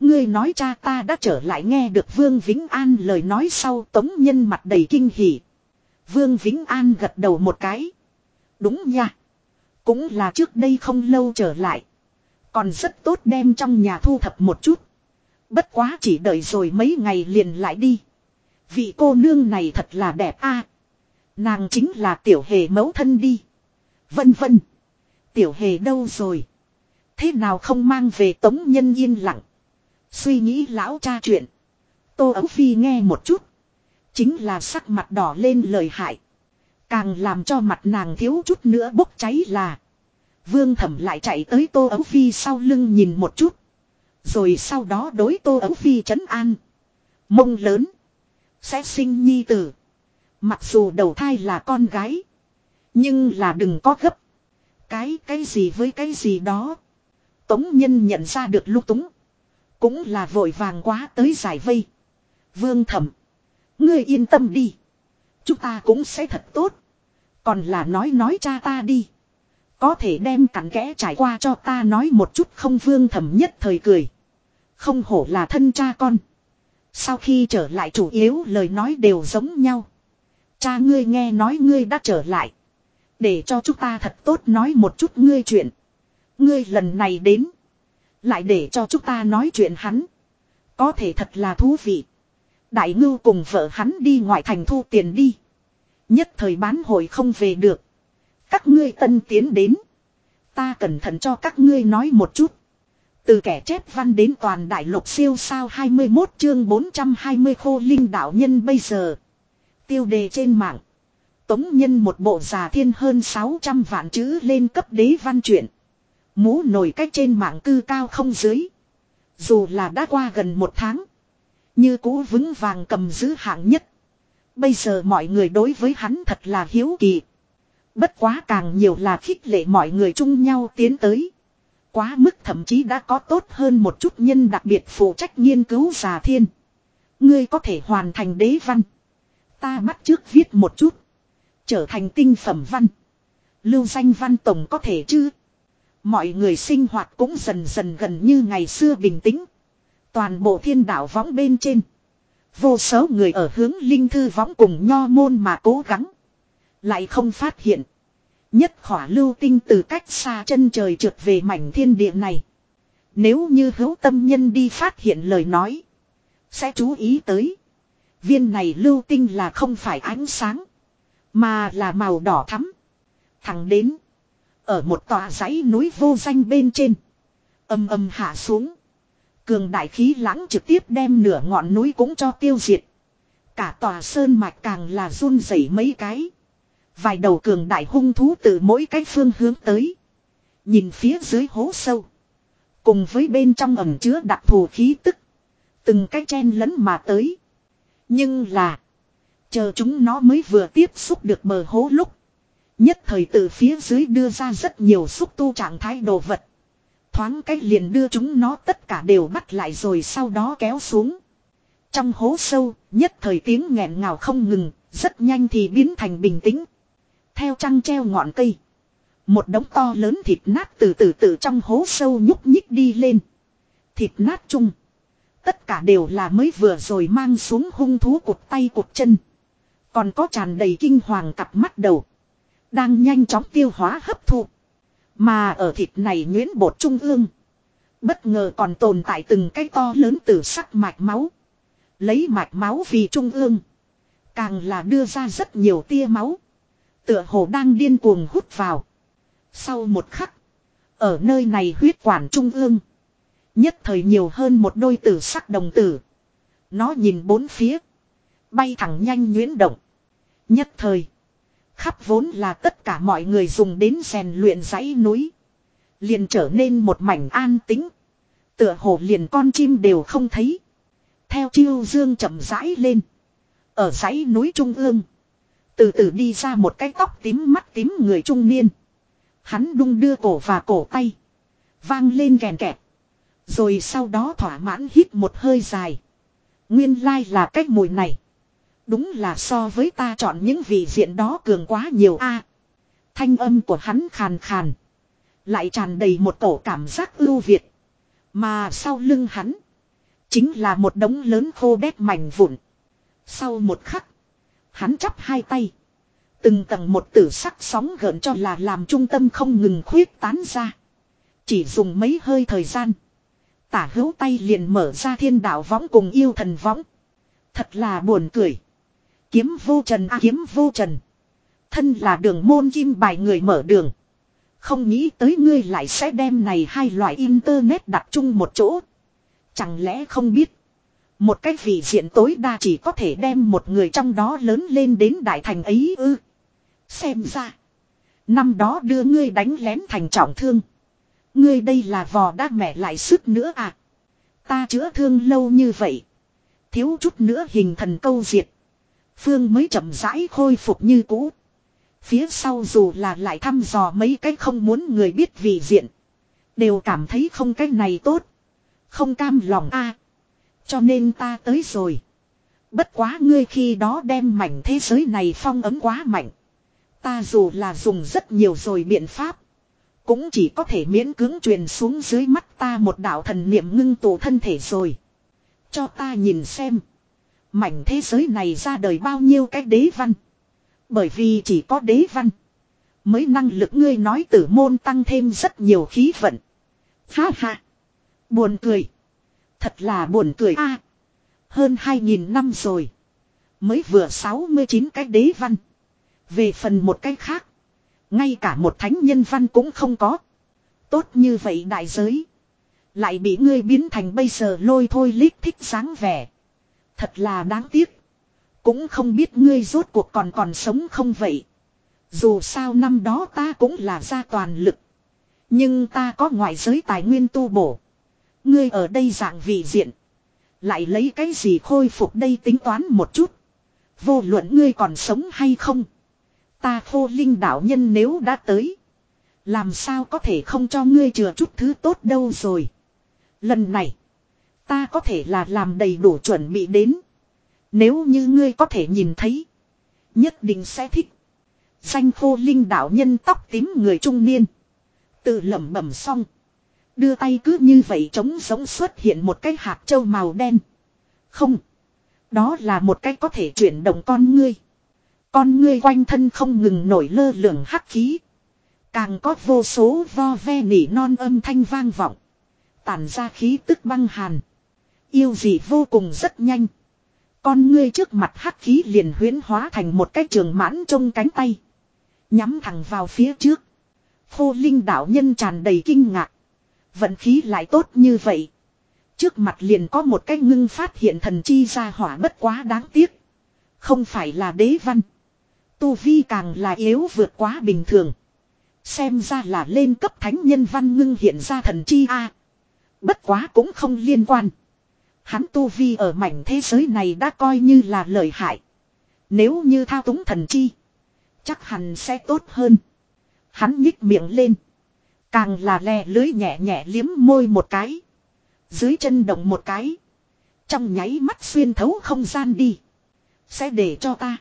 Ngươi nói cha ta đã trở lại nghe được Vương Vĩnh An lời nói sau, tống nhân mặt đầy kinh hỉ. Vương Vĩnh An gật đầu một cái. Đúng nha. Cũng là trước đây không lâu trở lại. Còn rất tốt đem trong nhà thu thập một chút. Bất quá chỉ đợi rồi mấy ngày liền lại đi. Vị cô nương này thật là đẹp a. Nàng chính là tiểu hề mẫu thân đi. Vân vân. Tiểu hề đâu rồi? Thế nào không mang về tống nhân yên lặng? Suy nghĩ lão cha chuyện. Tô Ấu Phi nghe một chút. Chính là sắc mặt đỏ lên lời hại. Càng làm cho mặt nàng thiếu chút nữa bốc cháy là. Vương thẩm lại chạy tới Tô Ấu Phi sau lưng nhìn một chút. Rồi sau đó đối Tô Ấu Phi trấn an. Mông lớn. Sẽ sinh nhi tử. Mặc dù đầu thai là con gái. Nhưng là đừng có gấp. Cái cái gì với cái gì đó. Tống nhân nhận ra được lúc túng. Cũng là vội vàng quá tới giải vây. Vương thẩm. Ngươi yên tâm đi. Chúng ta cũng sẽ thật tốt. Còn là nói nói cha ta đi. Có thể đem cặn kẽ trải qua cho ta nói một chút không vương thẩm nhất thời cười. Không hổ là thân cha con. Sau khi trở lại chủ yếu lời nói đều giống nhau. Cha ngươi nghe nói ngươi đã trở lại. Để cho chúng ta thật tốt nói một chút ngươi chuyện. Ngươi lần này đến. Lại để cho chúng ta nói chuyện hắn. Có thể thật là thú vị. Đại ngưu cùng vợ hắn đi ngoại thành thu tiền đi. Nhất thời bán hội không về được. Các ngươi tân tiến đến. Ta cẩn thận cho các ngươi nói một chút. Từ kẻ chép văn đến toàn đại lục siêu sao 21 chương 420 khô linh đạo nhân bây giờ. Tiêu đề trên mạng. Tống nhân một bộ già thiên hơn 600 vạn chữ lên cấp đế văn truyện. Mũ nổi cách trên mạng cư cao không dưới. Dù là đã qua gần một tháng. Như cũ vững vàng cầm giữ hạng nhất. Bây giờ mọi người đối với hắn thật là hiếu kỳ. Bất quá càng nhiều là khích lệ mọi người chung nhau tiến tới. Quá mức thậm chí đã có tốt hơn một chút nhân đặc biệt phụ trách nghiên cứu già thiên. Ngươi có thể hoàn thành đế văn. Ta bắt trước viết một chút. Trở thành tinh phẩm văn. Lưu danh văn tổng có thể chứ. Mọi người sinh hoạt cũng dần dần gần như ngày xưa bình tĩnh. Toàn bộ thiên đạo võng bên trên. Vô số người ở hướng linh thư võng cùng nho môn mà cố gắng. Lại không phát hiện. Nhất khỏa lưu tinh từ cách xa chân trời trượt về mảnh thiên địa này. Nếu như hữu tâm nhân đi phát hiện lời nói. Sẽ chú ý tới. Viên này lưu tinh là không phải ánh sáng. Mà là màu đỏ thắm. Thẳng đến. Ở một tòa dãy núi vô danh bên trên. Âm âm hạ xuống. Cường đại khí lãng trực tiếp đem nửa ngọn núi cũng cho tiêu diệt. Cả tòa sơn mạch càng là run rẩy mấy cái. Vài đầu cường đại hung thú từ mỗi cái phương hướng tới. Nhìn phía dưới hố sâu. Cùng với bên trong ẩm chứa đặc thù khí tức. Từng cái chen lẫn mà tới. Nhưng là. Chờ chúng nó mới vừa tiếp xúc được bờ hố lúc. Nhất thời từ phía dưới đưa ra rất nhiều xúc tu trạng thái đồ vật. Thoáng cách liền đưa chúng nó tất cả đều bắt lại rồi sau đó kéo xuống. Trong hố sâu, nhất thời tiếng nghẹn ngào không ngừng, rất nhanh thì biến thành bình tĩnh. Theo trăng treo ngọn cây. Một đống to lớn thịt nát từ từ từ trong hố sâu nhúc nhích đi lên. Thịt nát chung. Tất cả đều là mới vừa rồi mang xuống hung thú cụt tay cụt chân. Còn có tràn đầy kinh hoàng cặp mắt đầu. Đang nhanh chóng tiêu hóa hấp thụ. Mà ở thịt này nhuyễn bột trung ương. Bất ngờ còn tồn tại từng cái to lớn từ sắc mạch máu. Lấy mạch máu vì trung ương. Càng là đưa ra rất nhiều tia máu. Tựa hồ đang điên cuồng hút vào. Sau một khắc. Ở nơi này huyết quản trung ương. Nhất thời nhiều hơn một đôi tử sắc đồng tử. Nó nhìn bốn phía. Bay thẳng nhanh nhuyễn động. Nhất thời. Khắp vốn là tất cả mọi người dùng đến rèn luyện dãy núi. Liền trở nên một mảnh an tính. Tựa hồ liền con chim đều không thấy. Theo chiêu dương chậm rãi lên. Ở dãy núi trung ương. Từ từ đi ra một cái tóc tím mắt tím người trung niên. Hắn đung đưa cổ và cổ tay. Vang lên kèn kẹt. Rồi sau đó thỏa mãn hít một hơi dài. Nguyên lai là cách mùi này. Đúng là so với ta chọn những vị diện đó cường quá nhiều a. thanh âm của hắn khàn khàn. Lại tràn đầy một tổ cảm giác ưu việt. Mà sau lưng hắn. Chính là một đống lớn khô đét mảnh vụn. Sau một khắc. Hắn chắp hai tay. Từng tầng một tử sắc sóng gợn cho là làm trung tâm không ngừng khuyết tán ra. Chỉ dùng mấy hơi thời gian. Tả hữu tay liền mở ra thiên đạo võng cùng yêu thần võng. Thật là buồn cười. Kiếm vô trần à kiếm vô trần. Thân là đường môn kim bài người mở đường. Không nghĩ tới ngươi lại sẽ đem này hai loại internet đặt chung một chỗ. Chẳng lẽ không biết. Một cái vị diện tối đa chỉ có thể đem một người trong đó lớn lên đến đại thành ấy ư. Xem ra. Năm đó đưa ngươi đánh lén thành trọng thương. Ngươi đây là vò đã mẹ lại sức nữa à. Ta chữa thương lâu như vậy. Thiếu chút nữa hình thần câu diệt. Phương mới chậm rãi khôi phục như cũ. Phía sau dù là lại thăm dò mấy cái không muốn người biết vị diện. Đều cảm thấy không cái này tốt. Không cam lòng a cho nên ta tới rồi. Bất quá ngươi khi đó đem mảnh thế giới này phong ấm quá mạnh. Ta dù là dùng rất nhiều rồi biện pháp. Cũng chỉ có thể miễn cưỡng truyền xuống dưới mắt ta một đạo thần niệm ngưng tụ thân thể rồi. Cho ta nhìn xem. Mảnh thế giới này ra đời bao nhiêu cái đế văn. Bởi vì chỉ có đế văn. Mới năng lực ngươi nói tử môn tăng thêm rất nhiều khí vận. Ha ha. Buồn cười. Thật là buồn cười a. hơn hai nghìn năm rồi. Mới vừa 69 cái đế văn. Về phần một cái khác. Ngay cả một thánh nhân văn cũng không có. Tốt như vậy đại giới. Lại bị ngươi biến thành bây giờ lôi thôi lít thích dáng vẻ. Thật là đáng tiếc. Cũng không biết ngươi rốt cuộc còn còn sống không vậy. Dù sao năm đó ta cũng là ra toàn lực. Nhưng ta có ngoại giới tài nguyên tu bổ. Ngươi ở đây dạng vị diện. Lại lấy cái gì khôi phục đây tính toán một chút. Vô luận ngươi còn sống hay không. Ta khô linh đạo nhân nếu đã tới. Làm sao có thể không cho ngươi chừa chút thứ tốt đâu rồi. Lần này. Ta có thể là làm đầy đủ chuẩn bị đến. Nếu như ngươi có thể nhìn thấy. Nhất định sẽ thích. Xanh khô linh đạo nhân tóc tím người trung niên. Tự lẩm bẩm xong. Đưa tay cứ như vậy trống sống xuất hiện một cái hạt châu màu đen. Không. Đó là một cái có thể chuyển động con ngươi. Con ngươi quanh thân không ngừng nổi lơ lửng hắc khí. Càng có vô số vo ve nỉ non âm thanh vang vọng. Tản ra khí tức băng hàn. Yêu gì vô cùng rất nhanh. Con ngươi trước mặt hắc khí liền huyến hóa thành một cái trường mãn trong cánh tay. Nhắm thẳng vào phía trước. Khô linh đạo nhân tràn đầy kinh ngạc. Vận khí lại tốt như vậy. Trước mặt liền có một cái ngưng phát hiện thần chi ra hỏa bất quá đáng tiếc. Không phải là đế văn. Tu vi càng là yếu vượt quá bình thường. Xem ra là lên cấp thánh nhân văn ngưng hiện ra thần chi A. Bất quá cũng không liên quan. Hắn tu vi ở mảnh thế giới này đã coi như là lợi hại. Nếu như thao túng thần chi. Chắc hẳn sẽ tốt hơn. Hắn nhích miệng lên. Càng là lè lưới nhẹ nhẹ liếm môi một cái. Dưới chân động một cái. Trong nháy mắt xuyên thấu không gian đi. Sẽ để cho ta.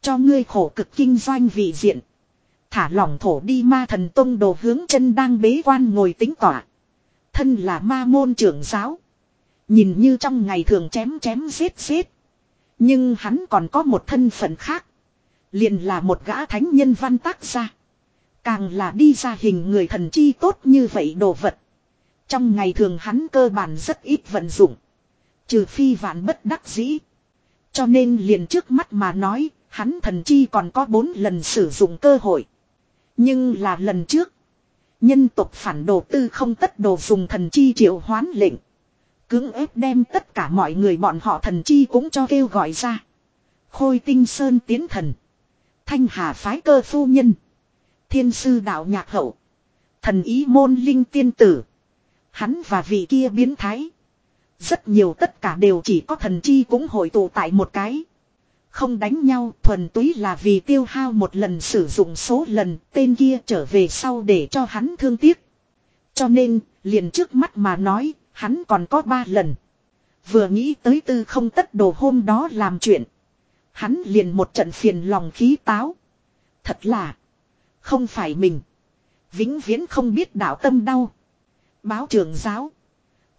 Cho ngươi khổ cực kinh doanh vị diện. Thả lỏng thổ đi ma thần tông đồ hướng chân đang bế quan ngồi tính tỏa. Thân là ma môn trưởng giáo. Nhìn như trong ngày thường chém chém giết giết. Nhưng hắn còn có một thân phận khác. Liền là một gã thánh nhân văn tác gia. Càng là đi ra hình người thần chi tốt như vậy đồ vật. Trong ngày thường hắn cơ bản rất ít vận dụng. Trừ phi vạn bất đắc dĩ. Cho nên liền trước mắt mà nói, hắn thần chi còn có bốn lần sử dụng cơ hội. Nhưng là lần trước. Nhân tộc phản đồ tư không tất đồ dùng thần chi triệu hoán lệnh. Cưỡng ép đem tất cả mọi người bọn họ thần chi cũng cho kêu gọi ra. Khôi tinh sơn tiến thần. Thanh hà phái cơ phu nhân. Thiên sư đạo nhạc hậu. Thần ý môn linh tiên tử. Hắn và vị kia biến thái. Rất nhiều tất cả đều chỉ có thần chi cũng hội tụ tại một cái. Không đánh nhau thuần túy là vì tiêu hao một lần sử dụng số lần tên kia trở về sau để cho hắn thương tiếc. Cho nên, liền trước mắt mà nói, hắn còn có ba lần. Vừa nghĩ tới tư không tất đồ hôm đó làm chuyện. Hắn liền một trận phiền lòng khí táo. Thật là, không phải mình. Vĩnh viễn không biết đạo tâm đau. Báo trưởng giáo.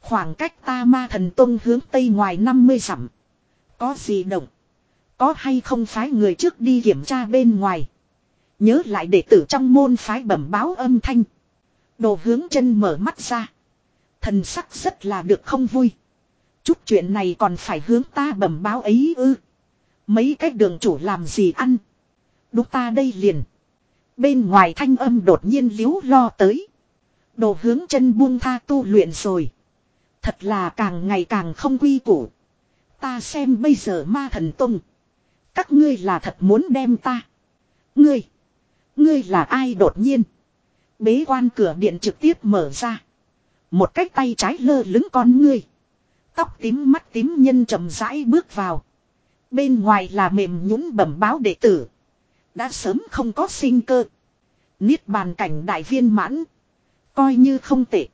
Khoảng cách ta ma thần tông hướng tây ngoài 50 dặm. Có gì động. Có hay không phái người trước đi kiểm tra bên ngoài. Nhớ lại đệ tử trong môn phái bẩm báo âm thanh. Đồ hướng chân mở mắt ra. Thần sắc rất là được không vui. Chút chuyện này còn phải hướng ta bẩm báo ấy ư. Mấy cái đường chủ làm gì ăn. Đúng ta đây liền. Bên ngoài thanh âm đột nhiên liếu lo tới. Đồ hướng chân buông tha tu luyện rồi. Thật là càng ngày càng không quy củ. Ta xem bây giờ ma thần tung. Các ngươi là thật muốn đem ta. Ngươi. Ngươi là ai đột nhiên. Bế quan cửa điện trực tiếp mở ra. Một cách tay trái lơ lứng con ngươi. Tóc tím mắt tím nhân chậm rãi bước vào. Bên ngoài là mềm nhũng bẩm báo đệ tử. Đã sớm không có sinh cơ. Niết bàn cảnh đại viên mãn. Coi như không tệ.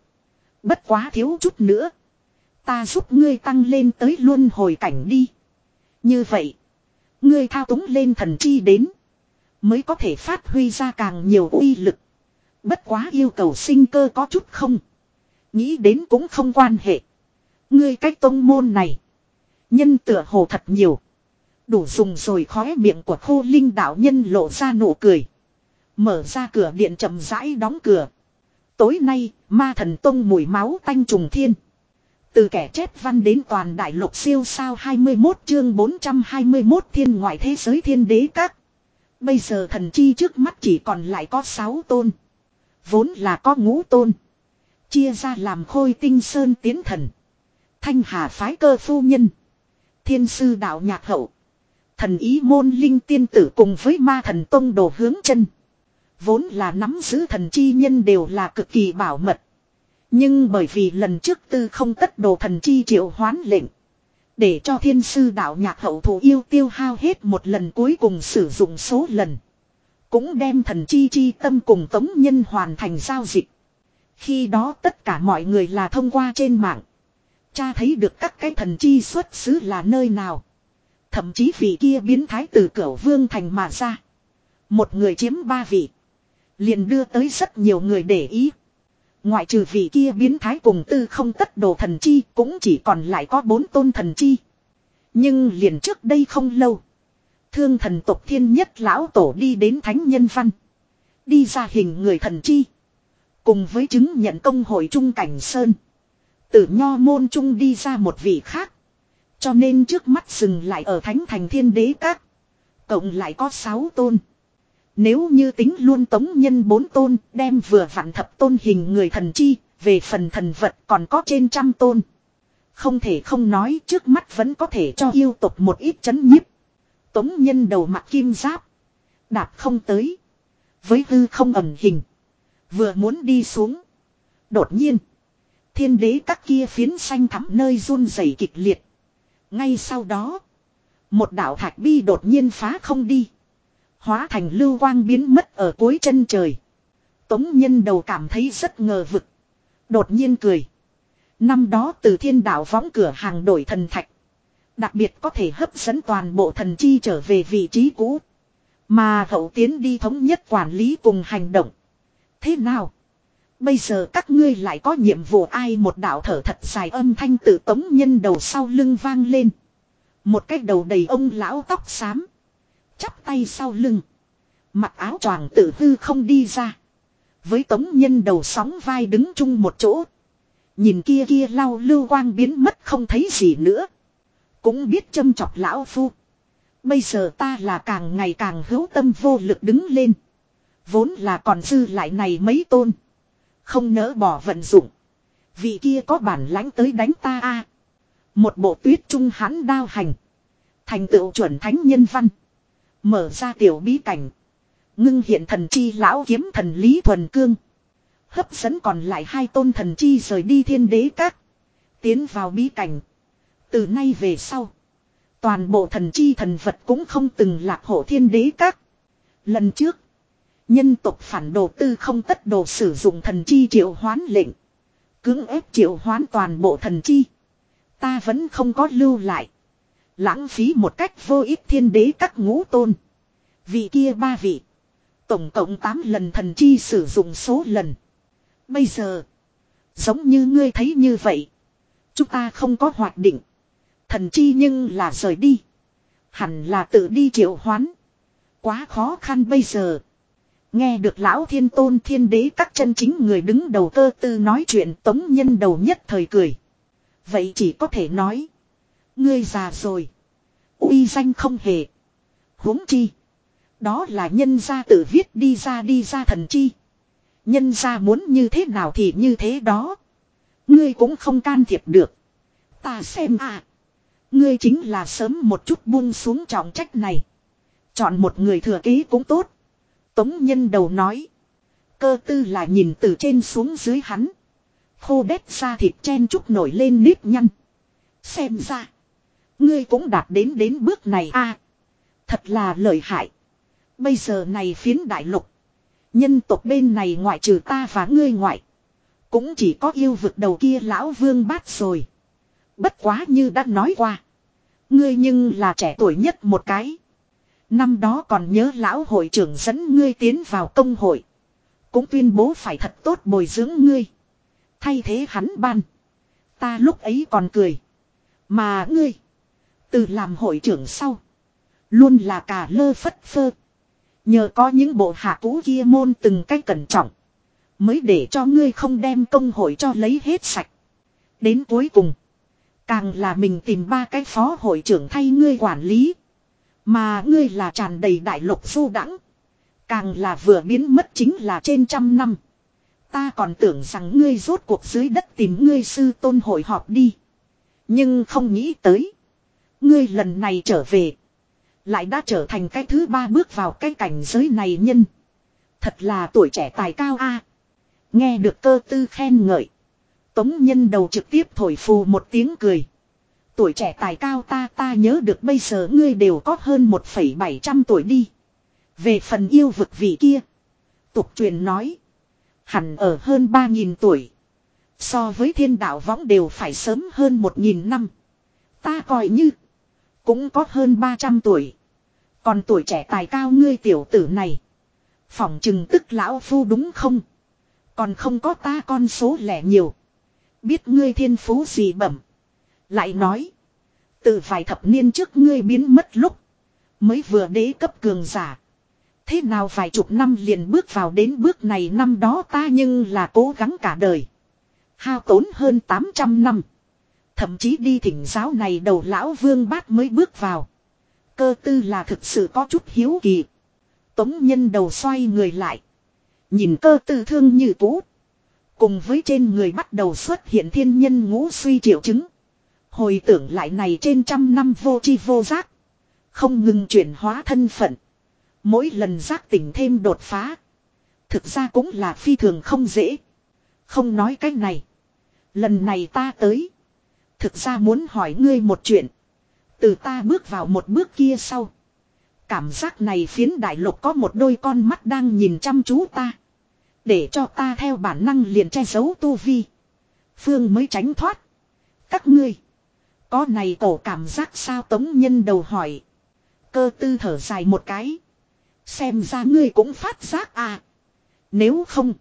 Bất quá thiếu chút nữa. Ta giúp ngươi tăng lên tới luân hồi cảnh đi. Như vậy. Ngươi thao túng lên thần chi đến. Mới có thể phát huy ra càng nhiều uy lực. Bất quá yêu cầu sinh cơ có chút không. Nghĩ đến cũng không quan hệ. Ngươi cách tông môn này. Nhân tựa hồ thật nhiều. Đủ dùng rồi khóe miệng của khô linh đạo nhân lộ ra nụ cười. Mở ra cửa điện chậm rãi đóng cửa. Tối nay, ma thần tông mùi máu tanh trùng thiên. Từ kẻ chết văn đến toàn đại lục siêu sao 21 chương 421 thiên ngoại thế giới thiên đế các. Bây giờ thần chi trước mắt chỉ còn lại có 6 tôn. Vốn là có ngũ tôn. Chia ra làm khôi tinh sơn tiến thần. Thanh hà phái cơ phu nhân. Thiên sư đạo nhạc hậu. Thần ý môn linh tiên tử cùng với ma thần tông đồ hướng chân. Vốn là nắm giữ thần chi nhân đều là cực kỳ bảo mật. Nhưng bởi vì lần trước tư không tất đồ thần chi triệu hoán lệnh. Để cho thiên sư đạo nhạc hậu thủ yêu tiêu hao hết một lần cuối cùng sử dụng số lần. Cũng đem thần chi chi tâm cùng tống nhân hoàn thành giao dịch. Khi đó tất cả mọi người là thông qua trên mạng. Cha thấy được các cái thần chi xuất xứ là nơi nào. Thậm chí vị kia biến thái từ cửa vương thành mà ra. Một người chiếm ba vị. Liền đưa tới rất nhiều người để ý. Ngoại trừ vị kia biến thái cùng tư không tất đồ thần chi, cũng chỉ còn lại có bốn tôn thần chi. Nhưng liền trước đây không lâu. Thương thần tộc thiên nhất lão tổ đi đến thánh nhân văn. Đi ra hình người thần chi. Cùng với chứng nhận công hội trung cảnh sơn. Tử nho môn trung đi ra một vị khác. Cho nên trước mắt dừng lại ở thánh thành thiên đế các. Cộng lại có sáu tôn. Nếu như tính luôn tống nhân bốn tôn, đem vừa vặn thập tôn hình người thần chi, về phần thần vật còn có trên trăm tôn. Không thể không nói trước mắt vẫn có thể cho yêu tục một ít chấn nhiếp. Tống nhân đầu mặt kim giáp. Đạp không tới. Với hư không ẩn hình. Vừa muốn đi xuống. Đột nhiên. Thiên đế các kia phiến xanh thắm nơi run rẩy kịch liệt. Ngay sau đó. Một đạo thạch bi đột nhiên phá không đi. Hóa thành lưu quang biến mất ở cuối chân trời. Tống nhân đầu cảm thấy rất ngờ vực. Đột nhiên cười. Năm đó từ thiên đạo võng cửa hàng đổi thần thạch. Đặc biệt có thể hấp dẫn toàn bộ thần chi trở về vị trí cũ. Mà hậu tiến đi thống nhất quản lý cùng hành động. Thế nào? Bây giờ các ngươi lại có nhiệm vụ ai một đạo thở thật dài âm thanh tự tống nhân đầu sau lưng vang lên. Một cái đầu đầy ông lão tóc xám. Chắp tay sau lưng. Mặc áo choàng tự hư không đi ra. Với tống nhân đầu sóng vai đứng chung một chỗ. Nhìn kia kia lau lưu quang biến mất không thấy gì nữa. Cũng biết châm chọc lão phu. Bây giờ ta là càng ngày càng hữu tâm vô lực đứng lên. Vốn là còn dư lại này mấy tôn. Không nỡ bỏ vận dụng. Vị kia có bản lãnh tới đánh ta a Một bộ tuyết trung hắn đao hành. Thành tựu chuẩn thánh nhân văn. Mở ra tiểu bí cảnh. Ngưng hiện thần chi lão kiếm thần Lý Thuần Cương. Hấp dẫn còn lại hai tôn thần chi rời đi thiên đế các. Tiến vào bí cảnh. Từ nay về sau. Toàn bộ thần chi thần vật cũng không từng lạc hộ thiên đế các. Lần trước. Nhân tộc phản đồ tư không tất đồ sử dụng thần chi triệu hoán lệnh. Cưỡng ép triệu hoán toàn bộ thần chi. Ta vẫn không có lưu lại. Lãng phí một cách vô ích thiên đế các ngũ tôn. Vị kia ba vị. Tổng cộng 8 lần thần chi sử dụng số lần. Bây giờ. Giống như ngươi thấy như vậy. Chúng ta không có hoạt định. Thần chi nhưng là rời đi. Hẳn là tự đi triệu hoán. Quá khó khăn bây giờ. Nghe được lão thiên tôn thiên đế các chân chính người đứng đầu cơ tư nói chuyện, tống nhân đầu nhất thời cười. Vậy chỉ có thể nói. Ngươi già rồi. uy danh không hề. huống chi. Đó là nhân gia tự viết đi ra đi ra thần chi. Nhân gia muốn như thế nào thì như thế đó. Ngươi cũng không can thiệp được. Ta xem à. Ngươi chính là sớm một chút buông xuống trọng trách này. Chọn một người thừa kế cũng tốt. Tống nhân đầu nói. Cơ tư là nhìn từ trên xuống dưới hắn. Khô đét ra thịt chen chút nổi lên nếp nhăn. Xem ra. Ngươi cũng đạt đến đến bước này a Thật là lợi hại. Bây giờ này phiến đại lục. Nhân tộc bên này ngoại trừ ta và ngươi ngoại. Cũng chỉ có yêu vực đầu kia lão vương bát rồi. Bất quá như đã nói qua. Ngươi nhưng là trẻ tuổi nhất một cái. Năm đó còn nhớ lão hội trưởng dẫn ngươi tiến vào công hội. Cũng tuyên bố phải thật tốt bồi dưỡng ngươi. Thay thế hắn ban. Ta lúc ấy còn cười. Mà ngươi. Từ làm hội trưởng sau. Luôn là cả lơ phất phơ. Nhờ có những bộ hạ cũ kia môn từng cách cẩn trọng. Mới để cho ngươi không đem công hội cho lấy hết sạch. Đến cuối cùng. Càng là mình tìm ba cái phó hội trưởng thay ngươi quản lý. Mà ngươi là tràn đầy đại lục du đẳng. Càng là vừa biến mất chính là trên trăm năm. Ta còn tưởng rằng ngươi rốt cuộc dưới đất tìm ngươi sư tôn hội họp đi. Nhưng không nghĩ tới. Ngươi lần này trở về. Lại đã trở thành cái thứ ba bước vào cái cảnh giới này nhân. Thật là tuổi trẻ tài cao a. Nghe được cơ tư khen ngợi. Tống nhân đầu trực tiếp thổi phù một tiếng cười. Tuổi trẻ tài cao ta ta nhớ được bây giờ ngươi đều có hơn 1,700 tuổi đi. Về phần yêu vực vị kia. Tục truyền nói. Hẳn ở hơn 3.000 tuổi. So với thiên đạo võng đều phải sớm hơn 1.000 năm. Ta coi như. Cũng có hơn 300 tuổi. Còn tuổi trẻ tài cao ngươi tiểu tử này. Phỏng chừng tức lão phu đúng không? Còn không có ta con số lẻ nhiều. Biết ngươi thiên phú gì bẩm. Lại nói. Từ vài thập niên trước ngươi biến mất lúc. Mới vừa đế cấp cường giả. Thế nào vài chục năm liền bước vào đến bước này năm đó ta nhưng là cố gắng cả đời. Hao tốn hơn 800 năm. Thậm chí đi thỉnh giáo này đầu lão vương bát mới bước vào. Cơ tư là thực sự có chút hiếu kỳ. Tống nhân đầu xoay người lại. Nhìn cơ tư thương như cũ. Cùng với trên người bắt đầu xuất hiện thiên nhân ngũ suy triệu chứng. Hồi tưởng lại này trên trăm năm vô chi vô giác. Không ngừng chuyển hóa thân phận. Mỗi lần giác tỉnh thêm đột phá. Thực ra cũng là phi thường không dễ. Không nói cách này. Lần này ta tới. Thực ra muốn hỏi ngươi một chuyện. Từ ta bước vào một bước kia sau. Cảm giác này phiến đại lục có một đôi con mắt đang nhìn chăm chú ta. Để cho ta theo bản năng liền che giấu tu vi. Phương mới tránh thoát. Các ngươi. Có này tổ cảm giác sao tống nhân đầu hỏi. Cơ tư thở dài một cái. Xem ra ngươi cũng phát giác à. Nếu không.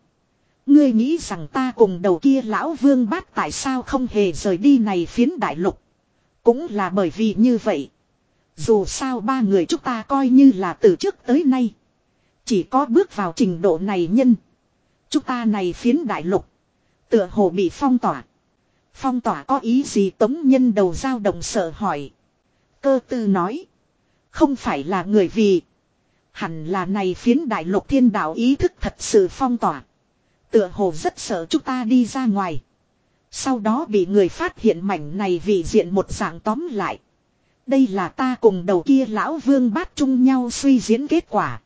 Ngươi nghĩ rằng ta cùng đầu kia lão vương bát tại sao không hề rời đi này phiến đại lục. Cũng là bởi vì như vậy. Dù sao ba người chúng ta coi như là từ trước tới nay. Chỉ có bước vào trình độ này nhân. Chúng ta này phiến đại lục. Tựa hồ bị phong tỏa. Phong tỏa có ý gì tống nhân đầu dao động sợ hỏi. Cơ tư nói. Không phải là người vì. Hẳn là này phiến đại lục thiên đạo ý thức thật sự phong tỏa. Tựa hồ rất sợ chúng ta đi ra ngoài. Sau đó bị người phát hiện mảnh này vì diện một dạng tóm lại. Đây là ta cùng đầu kia lão vương bát chung nhau suy diễn kết quả.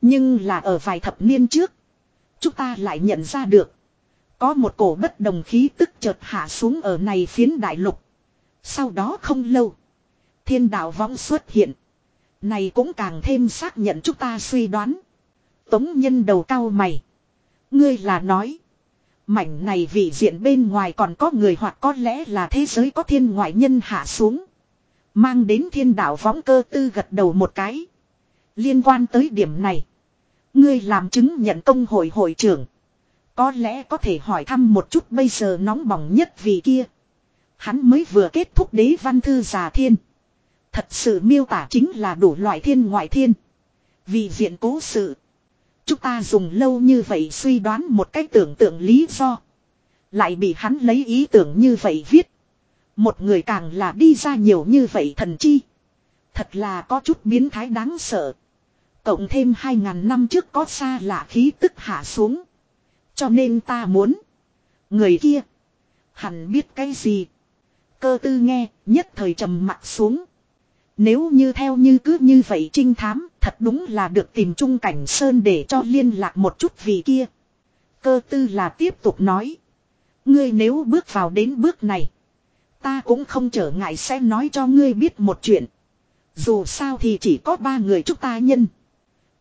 Nhưng là ở vài thập niên trước. Chúng ta lại nhận ra được. Có một cổ bất đồng khí tức chợt hạ xuống ở này phiến đại lục. Sau đó không lâu. Thiên đạo võng xuất hiện. Này cũng càng thêm xác nhận chúng ta suy đoán. Tống nhân đầu cao mày. Ngươi là nói. Mảnh này vị diện bên ngoài còn có người hoặc có lẽ là thế giới có thiên ngoại nhân hạ xuống. Mang đến thiên đạo võng cơ tư gật đầu một cái. Liên quan tới điểm này. Ngươi làm chứng nhận công hội hội trưởng. Có lẽ có thể hỏi thăm một chút bây giờ nóng bỏng nhất vì kia. Hắn mới vừa kết thúc đế văn thư già thiên. Thật sự miêu tả chính là đủ loại thiên ngoại thiên. Vì diện cố sự. Chúng ta dùng lâu như vậy suy đoán một cách tưởng tượng lý do. Lại bị hắn lấy ý tưởng như vậy viết. Một người càng là đi ra nhiều như vậy thần chi. Thật là có chút biến thái đáng sợ. Cộng thêm hai ngàn năm trước có xa lạ khí tức hạ xuống. Cho nên ta muốn. Người kia. Hẳn biết cái gì. Cơ tư nghe, nhất thời trầm mặt xuống. Nếu như theo như cứ như vậy trinh thám, thật đúng là được tìm trung cảnh sơn để cho liên lạc một chút vì kia. Cơ tư là tiếp tục nói. Ngươi nếu bước vào đến bước này. Ta cũng không trở ngại sẽ nói cho ngươi biết một chuyện. Dù sao thì chỉ có ba người chúng ta nhân.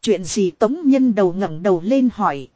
Chuyện gì tống nhân đầu ngẩng đầu lên hỏi.